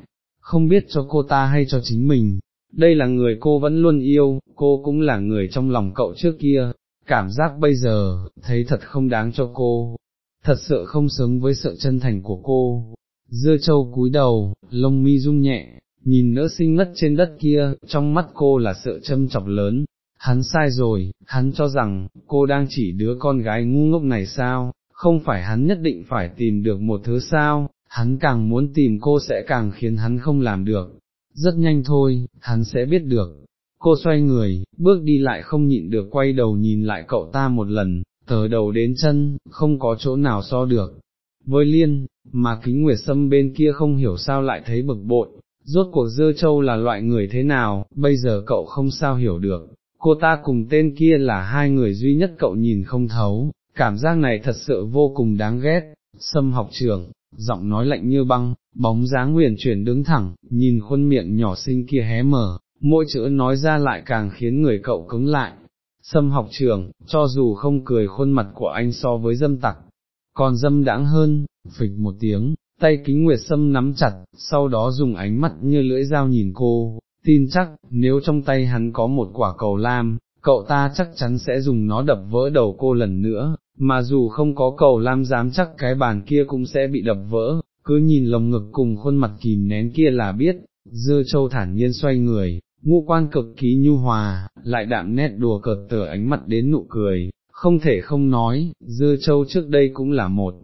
không biết cho cô ta hay cho chính mình, đây là người cô vẫn luôn yêu, cô cũng là người trong lòng cậu trước kia, cảm giác bây giờ, thấy thật không đáng cho cô, thật sự không xứng với sự chân thành của cô. Dưa châu cúi đầu, lông mi rung nhẹ, nhìn nữ sinh ngất trên đất kia, trong mắt cô là sự châm chọc lớn, hắn sai rồi, hắn cho rằng, cô đang chỉ đứa con gái ngu ngốc này sao, không phải hắn nhất định phải tìm được một thứ sao, hắn càng muốn tìm cô sẽ càng khiến hắn không làm được, rất nhanh thôi, hắn sẽ biết được. Cô xoay người, bước đi lại không nhịn được quay đầu nhìn lại cậu ta một lần, từ đầu đến chân, không có chỗ nào so được. Với liên, mà kính nguyệt sâm bên kia không hiểu sao lại thấy bực bội, rốt cuộc dơ châu là loại người thế nào, bây giờ cậu không sao hiểu được, cô ta cùng tên kia là hai người duy nhất cậu nhìn không thấu, cảm giác này thật sự vô cùng đáng ghét, sâm học trường, giọng nói lạnh như băng, bóng dáng nguyền chuyển đứng thẳng, nhìn khuôn miệng nhỏ xinh kia hé mở, mỗi chữ nói ra lại càng khiến người cậu cứng lại. Sâm học trường, cho dù không cười khuôn mặt của anh so với dâm tặc, còn dâm đãng hơn, phịch một tiếng, tay kính nguyệt sâm nắm chặt, sau đó dùng ánh mắt như lưỡi dao nhìn cô, tin chắc, nếu trong tay hắn có một quả cầu lam, cậu ta chắc chắn sẽ dùng nó đập vỡ đầu cô lần nữa, mà dù không có cầu lam dám chắc cái bàn kia cũng sẽ bị đập vỡ, cứ nhìn lồng ngực cùng khuôn mặt kìm nén kia là biết, dưa châu thản nhiên xoay người, ngũ quan cực kỳ nhu hòa, lại đạm nét đùa cợt tở ánh mặt đến nụ cười, không thể không nói, dưa châu trước đây cũng là một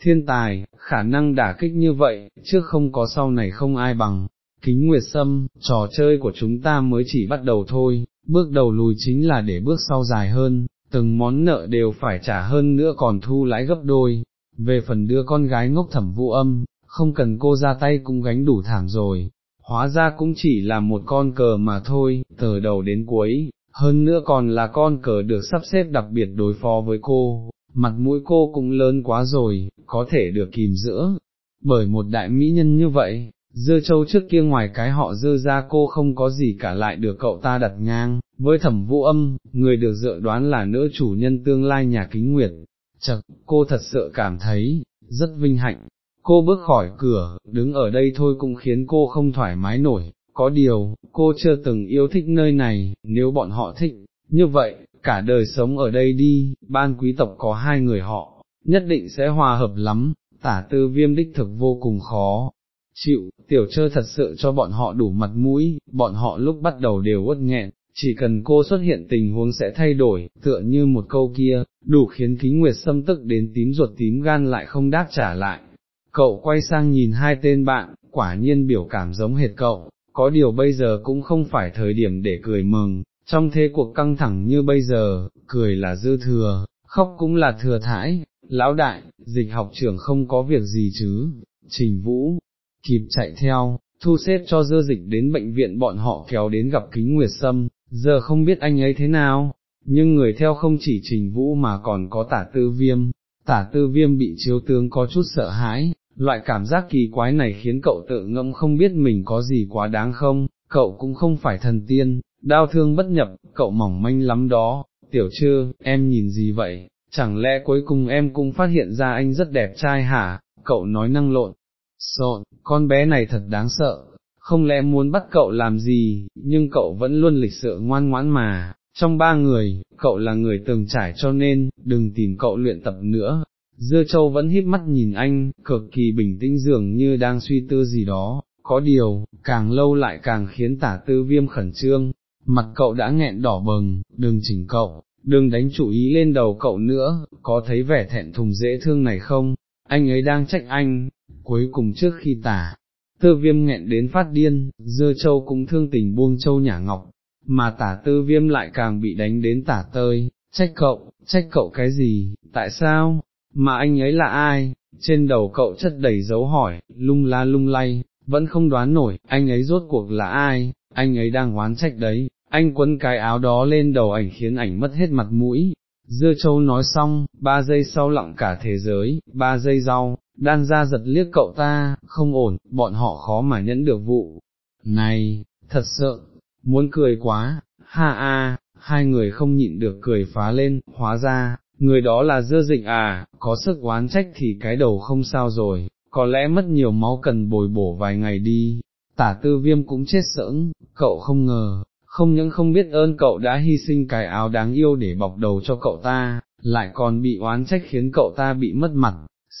thiên tài, khả năng đả kích như vậy, trước không có sau này không ai bằng. Kính Nguyệt Sâm, trò chơi của chúng ta mới chỉ bắt đầu thôi, bước đầu lùi chính là để bước sau dài hơn, từng món nợ đều phải trả hơn nữa còn thu lãi gấp đôi. Về phần đưa con gái ngốc thẩm vũ âm, không cần cô ra tay cũng gánh đủ thảm rồi, hóa ra cũng chỉ là một con cờ mà thôi, từ đầu đến cuối, hơn nữa còn là con cờ được sắp xếp đặc biệt đối phó với cô, mặt mũi cô cũng lớn quá rồi, có thể được kìm giữa, bởi một đại mỹ nhân như vậy, dưa châu trước kia ngoài cái họ dưa ra cô không có gì cả lại được cậu ta đặt ngang, với thẩm vũ âm, người được dự đoán là nữ chủ nhân tương lai nhà kính nguyệt, chật, cô thật sự cảm thấy, rất vinh hạnh, cô bước khỏi cửa, đứng ở đây thôi cũng khiến cô không thoải mái nổi, có điều, cô chưa từng yêu thích nơi này, nếu bọn họ thích, như vậy, cả đời sống ở đây đi, ban quý tộc có hai người họ, nhất định sẽ hòa hợp lắm, tả tư viêm đích thực vô cùng khó. Chịu, tiểu chơ thật sự cho bọn họ đủ mặt mũi, bọn họ lúc bắt đầu đều uất nghẹn, chỉ cần cô xuất hiện tình huống sẽ thay đổi, tựa như một câu kia, đủ khiến kính nguyệt xâm tức đến tím ruột tím gan lại không đáp trả lại. Cậu quay sang nhìn hai tên bạn, quả nhiên biểu cảm giống hệt cậu, có điều bây giờ cũng không phải thời điểm để cười mừng, trong thế cuộc căng thẳng như bây giờ, cười là dư thừa, khóc cũng là thừa thãi, lão đại, dịch học trưởng không có việc gì chứ, trình vũ, kịp chạy theo, thu xếp cho dư dịch đến bệnh viện bọn họ kéo đến gặp kính nguyệt sâm, giờ không biết anh ấy thế nào, nhưng người theo không chỉ trình vũ mà còn có tả tư viêm, tả tư viêm bị chiếu tướng có chút sợ hãi, loại cảm giác kỳ quái này khiến cậu tự ngẫm không biết mình có gì quá đáng không, cậu cũng không phải thần tiên, đau thương bất nhập, cậu mỏng manh lắm đó, tiểu trư, em nhìn gì vậy, chẳng lẽ cuối cùng em cũng phát hiện ra anh rất đẹp trai hả, cậu nói năng lộn, sộn, con bé này thật đáng sợ, không lẽ muốn bắt cậu làm gì, nhưng cậu vẫn luôn lịch sự ngoan ngoãn mà, trong ba người, cậu là người từng trải cho nên, đừng tìm cậu luyện tập nữa. Dưa châu vẫn híp mắt nhìn anh, cực kỳ bình tĩnh dường như đang suy tư gì đó, có điều, càng lâu lại càng khiến tả tư viêm khẩn trương, mặt cậu đã nghẹn đỏ bừng, đừng chỉnh cậu, đừng đánh chủ ý lên đầu cậu nữa, có thấy vẻ thẹn thùng dễ thương này không, anh ấy đang trách anh, cuối cùng trước khi tả, tư viêm nghẹn đến phát điên, dưa châu cũng thương tình buông châu nhả ngọc, mà tả tư viêm lại càng bị đánh đến tả tơi, trách cậu, trách cậu cái gì, tại sao, mà anh ấy là ai, trên đầu cậu chất đầy dấu hỏi, lung la lung lay, vẫn không đoán nổi, anh ấy rốt cuộc là ai, anh ấy đang oán trách đấy, anh quấn cái áo đó lên đầu ảnh khiến ảnh mất hết mặt mũi. Dưa châu nói xong, ba giây sau lặng cả thế giới, ba giây rau, đan ra giật liếc cậu ta, không ổn, bọn họ khó mà nhẫn được vụ. Này, thật sợ, muốn cười quá, ha a, hai người không nhịn được cười phá lên, hóa ra, người đó là dưa dịch à, có sức oán trách thì cái đầu không sao rồi, có lẽ mất nhiều máu cần bồi bổ vài ngày đi, tả tư viêm cũng chết sững, cậu không ngờ, không những không biết ơn cậu đã hy sinh cái áo đáng yêu để bọc đầu cho cậu ta, lại còn bị oán trách khiến cậu ta bị mất mặt,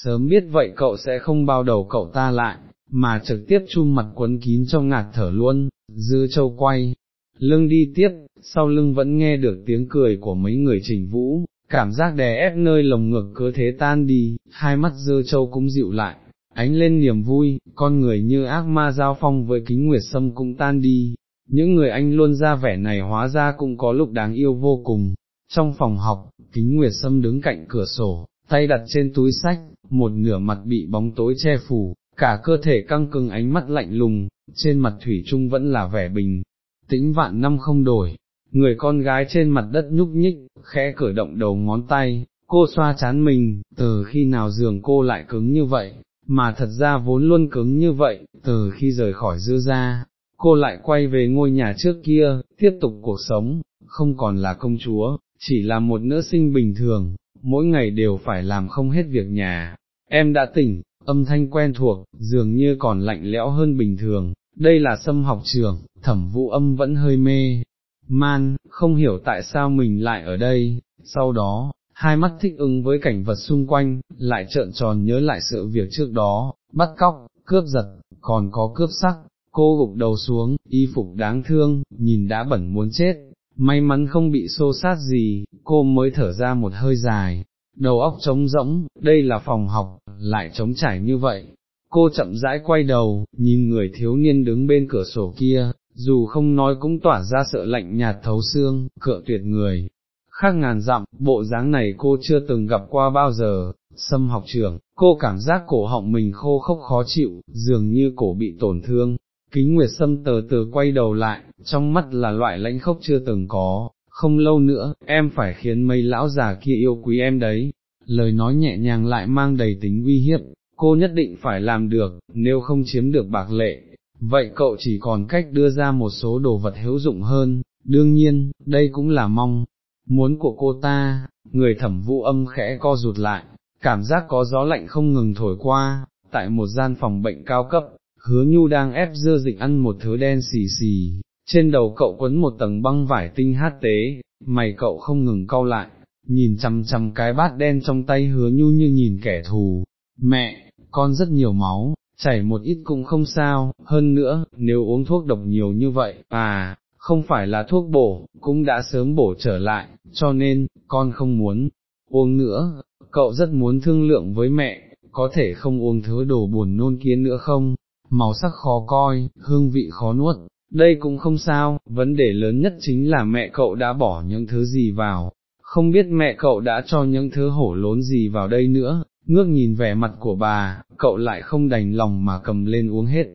sớm biết vậy cậu sẽ không bao đầu cậu ta lại, mà trực tiếp chung mặt quấn kín trong ngạt thở luôn, dư châu quay, lưng đi tiếp, sau lưng vẫn nghe được tiếng cười của mấy người trình vũ, cảm giác đè ép nơi lồng ngực cứ thế tan đi, hai mắt dư châu cũng dịu lại, ánh lên niềm vui, con người như ác ma giao phong với kính nguyệt sâm cũng tan đi, những người anh luôn ra vẻ này hóa ra cũng có lúc đáng yêu vô cùng. Trong phòng học, kính nguyệt sâm đứng cạnh cửa sổ, tay đặt trên túi sách, một nửa mặt bị bóng tối che phủ, cả cơ thể căng cứng ánh mắt lạnh lùng, trên mặt thủy trung vẫn là vẻ bình, tĩnh vạn năm không đổi. Người con gái trên mặt đất nhúc nhích, khẽ cử động đầu ngón tay, cô xoa chán mình, từ khi nào giường cô lại cứng như vậy, mà thật ra vốn luôn cứng như vậy, từ khi rời khỏi dư ra, cô lại quay về ngôi nhà trước kia, tiếp tục cuộc sống, không còn là công chúa, chỉ là một nữ sinh bình thường, mỗi ngày đều phải làm không hết việc nhà. Em đã tỉnh, âm thanh quen thuộc, dường như còn lạnh lẽo hơn bình thường, đây là xâm học trường, thẩm vũ âm vẫn hơi mê, man, không hiểu tại sao mình lại ở đây, sau đó, hai mắt thích ứng với cảnh vật xung quanh, lại trợn tròn nhớ lại sự việc trước đó, bắt cóc, cướp giật, còn có cướp sắc, cô gục đầu xuống, y phục đáng thương, nhìn đã bẩn muốn chết, may mắn không bị xô sát gì, cô mới thở ra một hơi dài, đầu óc trống rỗng, đây là phòng học, lại trống trải như vậy. Cô chậm rãi quay đầu, nhìn người thiếu niên đứng bên cửa sổ kia, dù không nói cũng tỏa ra sợ lạnh nhạt thấu xương, cựa tuyệt người. Khác ngàn dặm, bộ dáng này cô chưa từng gặp qua bao giờ, xâm học trưởng, cô cảm giác cổ họng mình khô khốc khó chịu, dường như cổ bị tổn thương. Kính Nguyệt Sâm tờ tờ quay đầu lại, trong mắt là loại lãnh khốc chưa từng có, không lâu nữa, em phải khiến mấy lão già kia yêu quý em đấy. Lời nói nhẹ nhàng lại mang đầy tính uy hiếp, cô nhất định phải làm được, nếu không chiếm được bạc lệ, vậy cậu chỉ còn cách đưa ra một số đồ vật hữu dụng hơn, đương nhiên, đây cũng là mong muốn của cô ta, người thẩm vũ âm khẽ co rụt lại, cảm giác có gió lạnh không ngừng thổi qua, tại một gian phòng bệnh cao cấp, hứa nhu đang ép dưa dịch ăn một thứ đen xì xì, trên đầu cậu quấn một tầng băng vải tinh hát tế, mày cậu không ngừng cau lại, nhìn chằm chằm cái bát đen trong tay hứa nhu như nhìn kẻ thù, mẹ, con rất nhiều máu, chảy một ít cũng không sao, hơn nữa, nếu uống thuốc độc nhiều như vậy, à, không phải là thuốc bổ, cũng đã sớm bổ trở lại, cho nên, con không muốn uống nữa, cậu rất muốn thương lượng với mẹ, có thể không uống thứ đồ buồn nôn kiến nữa không, màu sắc khó coi, hương vị khó nuốt, đây cũng không sao, vấn đề lớn nhất chính là mẹ cậu đã bỏ những thứ gì vào, không biết mẹ cậu đã cho những thứ hổ lốn gì vào đây nữa, ngước nhìn vẻ mặt của bà, cậu lại không đành lòng mà cầm lên uống hết,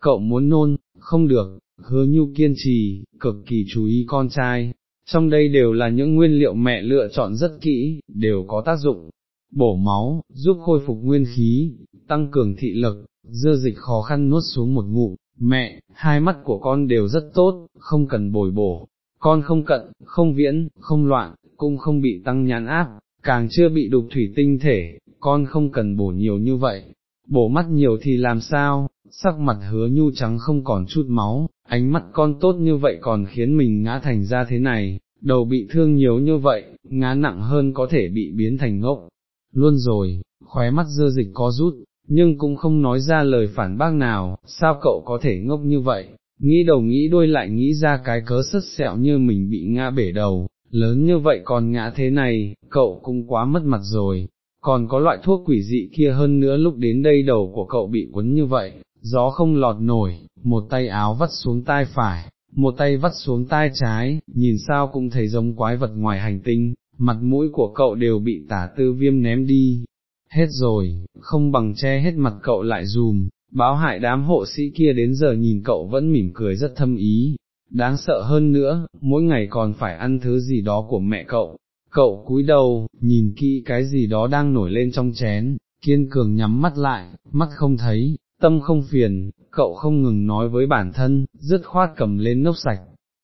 cậu muốn nôn, không được, hứa nhu kiên trì, cực kỳ chú ý con trai, trong đây đều là những nguyên liệu mẹ lựa chọn rất kỹ, đều có tác dụng, bổ máu, giúp khôi phục nguyên khí, tăng cường thị lực, dưa dịch khó khăn nuốt xuống một ngụm, mẹ, hai mắt của con đều rất tốt, không cần bồi bổ, con không cận, không viễn, không loạn, cũng không bị tăng nhãn áp, càng chưa bị đục thủy tinh thể, con không cần bổ nhiều như vậy, bổ mắt nhiều thì làm sao, sắc mặt hứa nhu trắng không còn chút máu, ánh mắt con tốt như vậy còn khiến mình ngã thành ra thế này, đầu bị thương nhiều như vậy, ngã nặng hơn có thể bị biến thành ngốc, luôn rồi, khóe mắt dơ dịch có rút, nhưng cũng không nói ra lời phản bác nào, sao cậu có thể ngốc như vậy, nghĩ đầu nghĩ đôi lại nghĩ ra cái cớ sất sẹo như mình bị ngã bể đầu, lớn như vậy còn ngã thế này, cậu cũng quá mất mặt rồi, còn có loại thuốc quỷ dị kia hơn nữa lúc đến đây đầu của cậu bị quấn như vậy, gió không lọt nổi, một tay áo vắt xuống tai phải, một tay vắt xuống tai trái, nhìn sao cũng thấy giống quái vật ngoài hành tinh, mặt mũi của cậu đều bị tả tư viêm ném đi, hết rồi, không bằng che hết mặt cậu lại dùm, báo hại đám hộ sĩ kia đến giờ nhìn cậu vẫn mỉm cười rất thâm ý, đáng sợ hơn nữa, mỗi ngày còn phải ăn thứ gì đó của mẹ cậu, cậu cúi đầu, nhìn kỹ cái gì đó đang nổi lên trong chén, kiên cường nhắm mắt lại, mắt không thấy, tâm không phiền, cậu không ngừng nói với bản thân, dứt khoát cầm lên nốc sạch.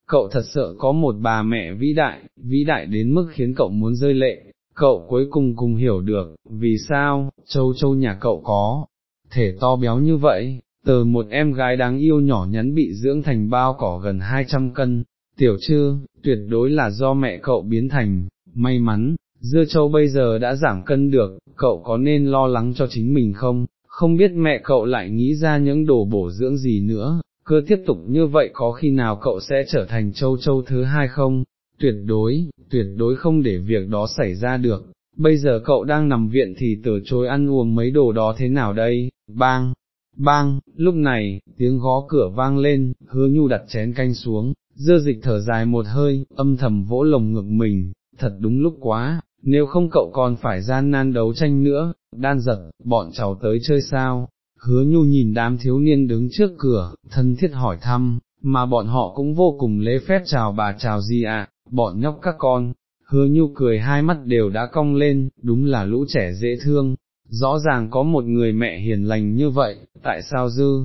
Cậu thật sợ có một bà mẹ vĩ đại, vĩ đại đến mức khiến cậu muốn rơi lệ, cậu cuối cùng cùng hiểu được, vì sao, châu châu nhà cậu có, thể to béo như vậy, từ một em gái đáng yêu nhỏ nhắn bị dưỡng thành bao cỏ gần 200 cân, tiểu chưa, tuyệt đối là do mẹ cậu biến thành, may mắn, dưa châu bây giờ đã giảm cân được, cậu có nên lo lắng cho chính mình không, không biết mẹ cậu lại nghĩ ra những đồ bổ dưỡng gì nữa, cứ tiếp tục như vậy có khi nào cậu sẽ trở thành châu châu thứ hai không, tuyệt đối, tuyệt đối không để việc đó xảy ra được, bây giờ cậu đang nằm viện thì từ chối ăn uống mấy đồ đó thế nào đây, bang, bang, lúc này, tiếng gõ cửa vang lên, hứa nhu đặt chén canh xuống, dưa dịch thở dài một hơi, âm thầm vỗ lồng ngực mình, thật đúng lúc quá, nếu không cậu còn phải gian nan đấu tranh nữa, đan giật, bọn cháu tới chơi sao, hứa nhu nhìn đám thiếu niên đứng trước cửa, thân thiết hỏi thăm, mà bọn họ cũng vô cùng lễ phép chào bà chào gì ạ, bọn nhóc các con, hứa nhu cười hai mắt đều đã cong lên, đúng là lũ trẻ dễ thương, rõ ràng có một người mẹ hiền lành như vậy, tại sao dư,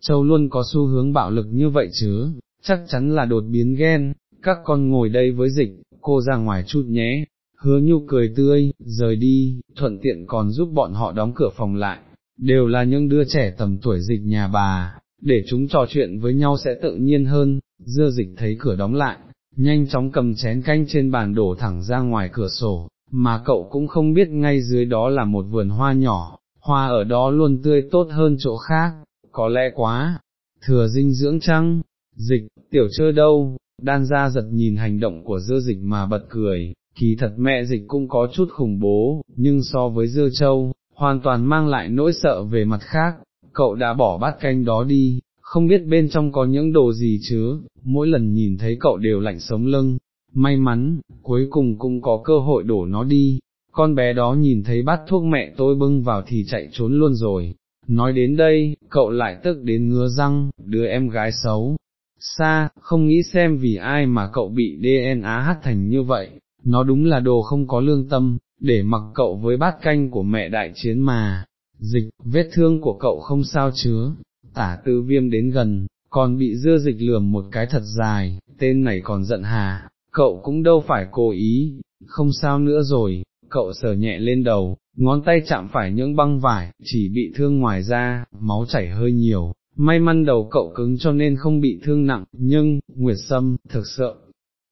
châu luôn có xu hướng bạo lực như vậy chứ, chắc chắn là đột biến ghen, các con ngồi đây với dịch, cô ra ngoài chút nhé, hứa nhu cười tươi, rời đi, thuận tiện còn giúp bọn họ đóng cửa phòng lại, đều là những đứa trẻ tầm tuổi dịch nhà bà, để chúng trò chuyện với nhau sẽ tự nhiên hơn, dưa dịch thấy cửa đóng lại, nhanh chóng cầm chén canh trên bàn đổ thẳng ra ngoài cửa sổ, mà cậu cũng không biết ngay dưới đó là một vườn hoa nhỏ, hoa ở đó luôn tươi tốt hơn chỗ khác, có lẽ quá, thừa dinh dưỡng chăng, dịch, tiểu chơi đâu, đan ra giật nhìn hành động của dưa dịch mà bật cười, kỳ thật mẹ dịch cũng có chút khủng bố, nhưng so với dưa châu, hoàn toàn mang lại nỗi sợ về mặt khác, cậu đã bỏ bát canh đó đi, không biết bên trong có những đồ gì chứa, mỗi lần nhìn thấy cậu đều lạnh sống lưng, may mắn, cuối cùng cũng có cơ hội đổ nó đi, con bé đó nhìn thấy bát thuốc mẹ tôi bưng vào thì chạy trốn luôn rồi. Nói đến đây, cậu lại tức đến ngứa răng, đứa em gái xấu, xa, không nghĩ xem vì ai mà cậu bị DNA hát thành như vậy, nó đúng là đồ không có lương tâm, để mặc cậu với bát canh của mẹ đại chiến mà, dịch, vết thương của cậu không sao chứa, tả tư viêm đến gần, còn bị dưa dịch lườm một cái thật dài, tên này còn giận hà, cậu cũng đâu phải cố ý, không sao nữa rồi, cậu sờ nhẹ lên đầu, ngón tay chạm phải những băng vải, chỉ bị thương ngoài ra, máu chảy hơi nhiều, may mắn đầu cậu cứng cho nên không bị thương nặng, nhưng, Nguyệt Sâm, thực sợ,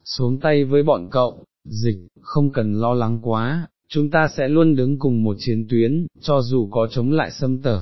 xuống tay với bọn cậu, dịch, không cần lo lắng quá, chúng ta sẽ luôn đứng cùng một chiến tuyến, cho dù có chống lại xâm tở.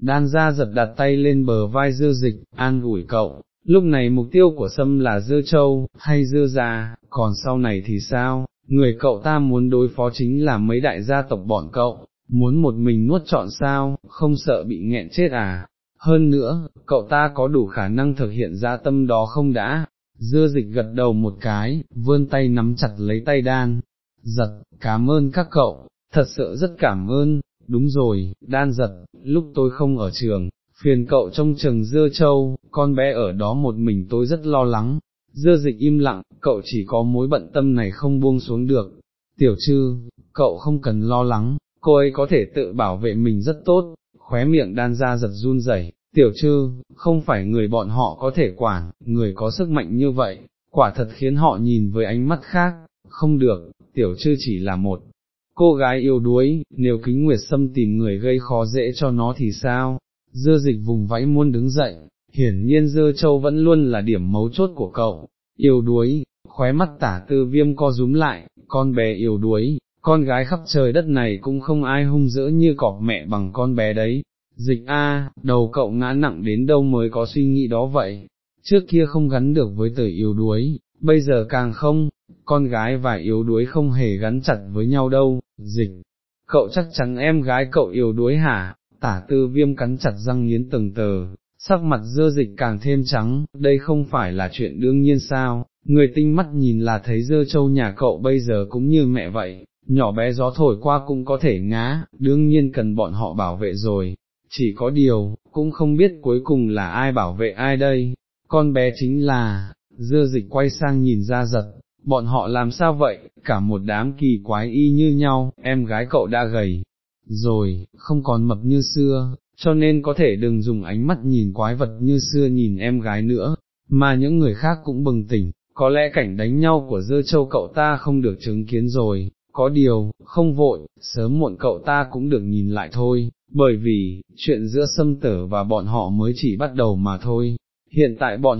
Đan ra giật đặt tay lên bờ vai dưa dịch, an ủi cậu, lúc này mục tiêu của sâm là dưa châu, hay dưa già, còn sau này thì sao, người cậu ta muốn đối phó chính là mấy đại gia tộc bọn cậu, muốn một mình nuốt trọn sao, không sợ bị nghẹn chết à, hơn nữa, cậu ta có đủ khả năng thực hiện ra tâm đó không đã, dưa dịch gật đầu một cái, vươn tay nắm chặt lấy tay đan, giật, cảm ơn các cậu, thật sự rất cảm ơn, đúng rồi, đan giật, lúc tôi không ở trường, phiền cậu trong trường dưa châu, con bé ở đó một mình tôi rất lo lắng, dưa dịch im lặng, cậu chỉ có mối bận tâm này không buông xuống được, tiểu trư, cậu không cần lo lắng, cô ấy có thể tự bảo vệ mình rất tốt, khóe miệng đan ra giật run rẩy. Tiểu trư, không phải người bọn họ có thể quản, người có sức mạnh như vậy, quả thật khiến họ nhìn với ánh mắt khác, không được, tiểu trư chỉ là một cô gái yêu đuối, nếu kính nguyệt xâm tìm người gây khó dễ cho nó thì sao, dưa dịch vùng vẫy muôn đứng dậy, hiển nhiên dưa châu vẫn luôn là điểm mấu chốt của cậu, yêu đuối, khóe mắt tả tư viêm co rúm lại, con bé yêu đuối, con gái khắp trời đất này cũng không ai hung dữ như cọp mẹ bằng con bé đấy, dịch a, đầu cậu ngã nặng đến đâu mới có suy nghĩ đó vậy, trước kia không gắn được với từ yêu đuối, bây giờ càng không, con gái và yếu đuối không hề gắn chặt với nhau đâu, dịch, cậu chắc chắn em gái cậu yếu đuối hả, tả tư viêm cắn chặt răng nghiến từng tờ, sắc mặt dơ dịch càng thêm trắng, đây không phải là chuyện đương nhiên sao, người tinh mắt nhìn là thấy dơ châu nhà cậu bây giờ cũng như mẹ vậy, nhỏ bé gió thổi qua cũng có thể ngá, đương nhiên cần bọn họ bảo vệ rồi, chỉ có điều, cũng không biết cuối cùng là ai bảo vệ ai đây, con bé chính là, dơ dịch quay sang nhìn ra giật, bọn họ làm sao vậy, cả một đám kỳ quái y như nhau, em gái cậu đã gầy, rồi, không còn mập như xưa, cho nên có thể đừng dùng ánh mắt nhìn quái vật như xưa nhìn em gái nữa, mà những người khác cũng bừng tỉnh, có lẽ cảnh đánh nhau của dơ châu cậu ta không được chứng kiến rồi, có điều, không vội, sớm muộn cậu ta cũng được nhìn lại thôi, bởi vì, chuyện giữa sâm tử và bọn họ mới chỉ bắt đầu mà thôi, hiện tại bọn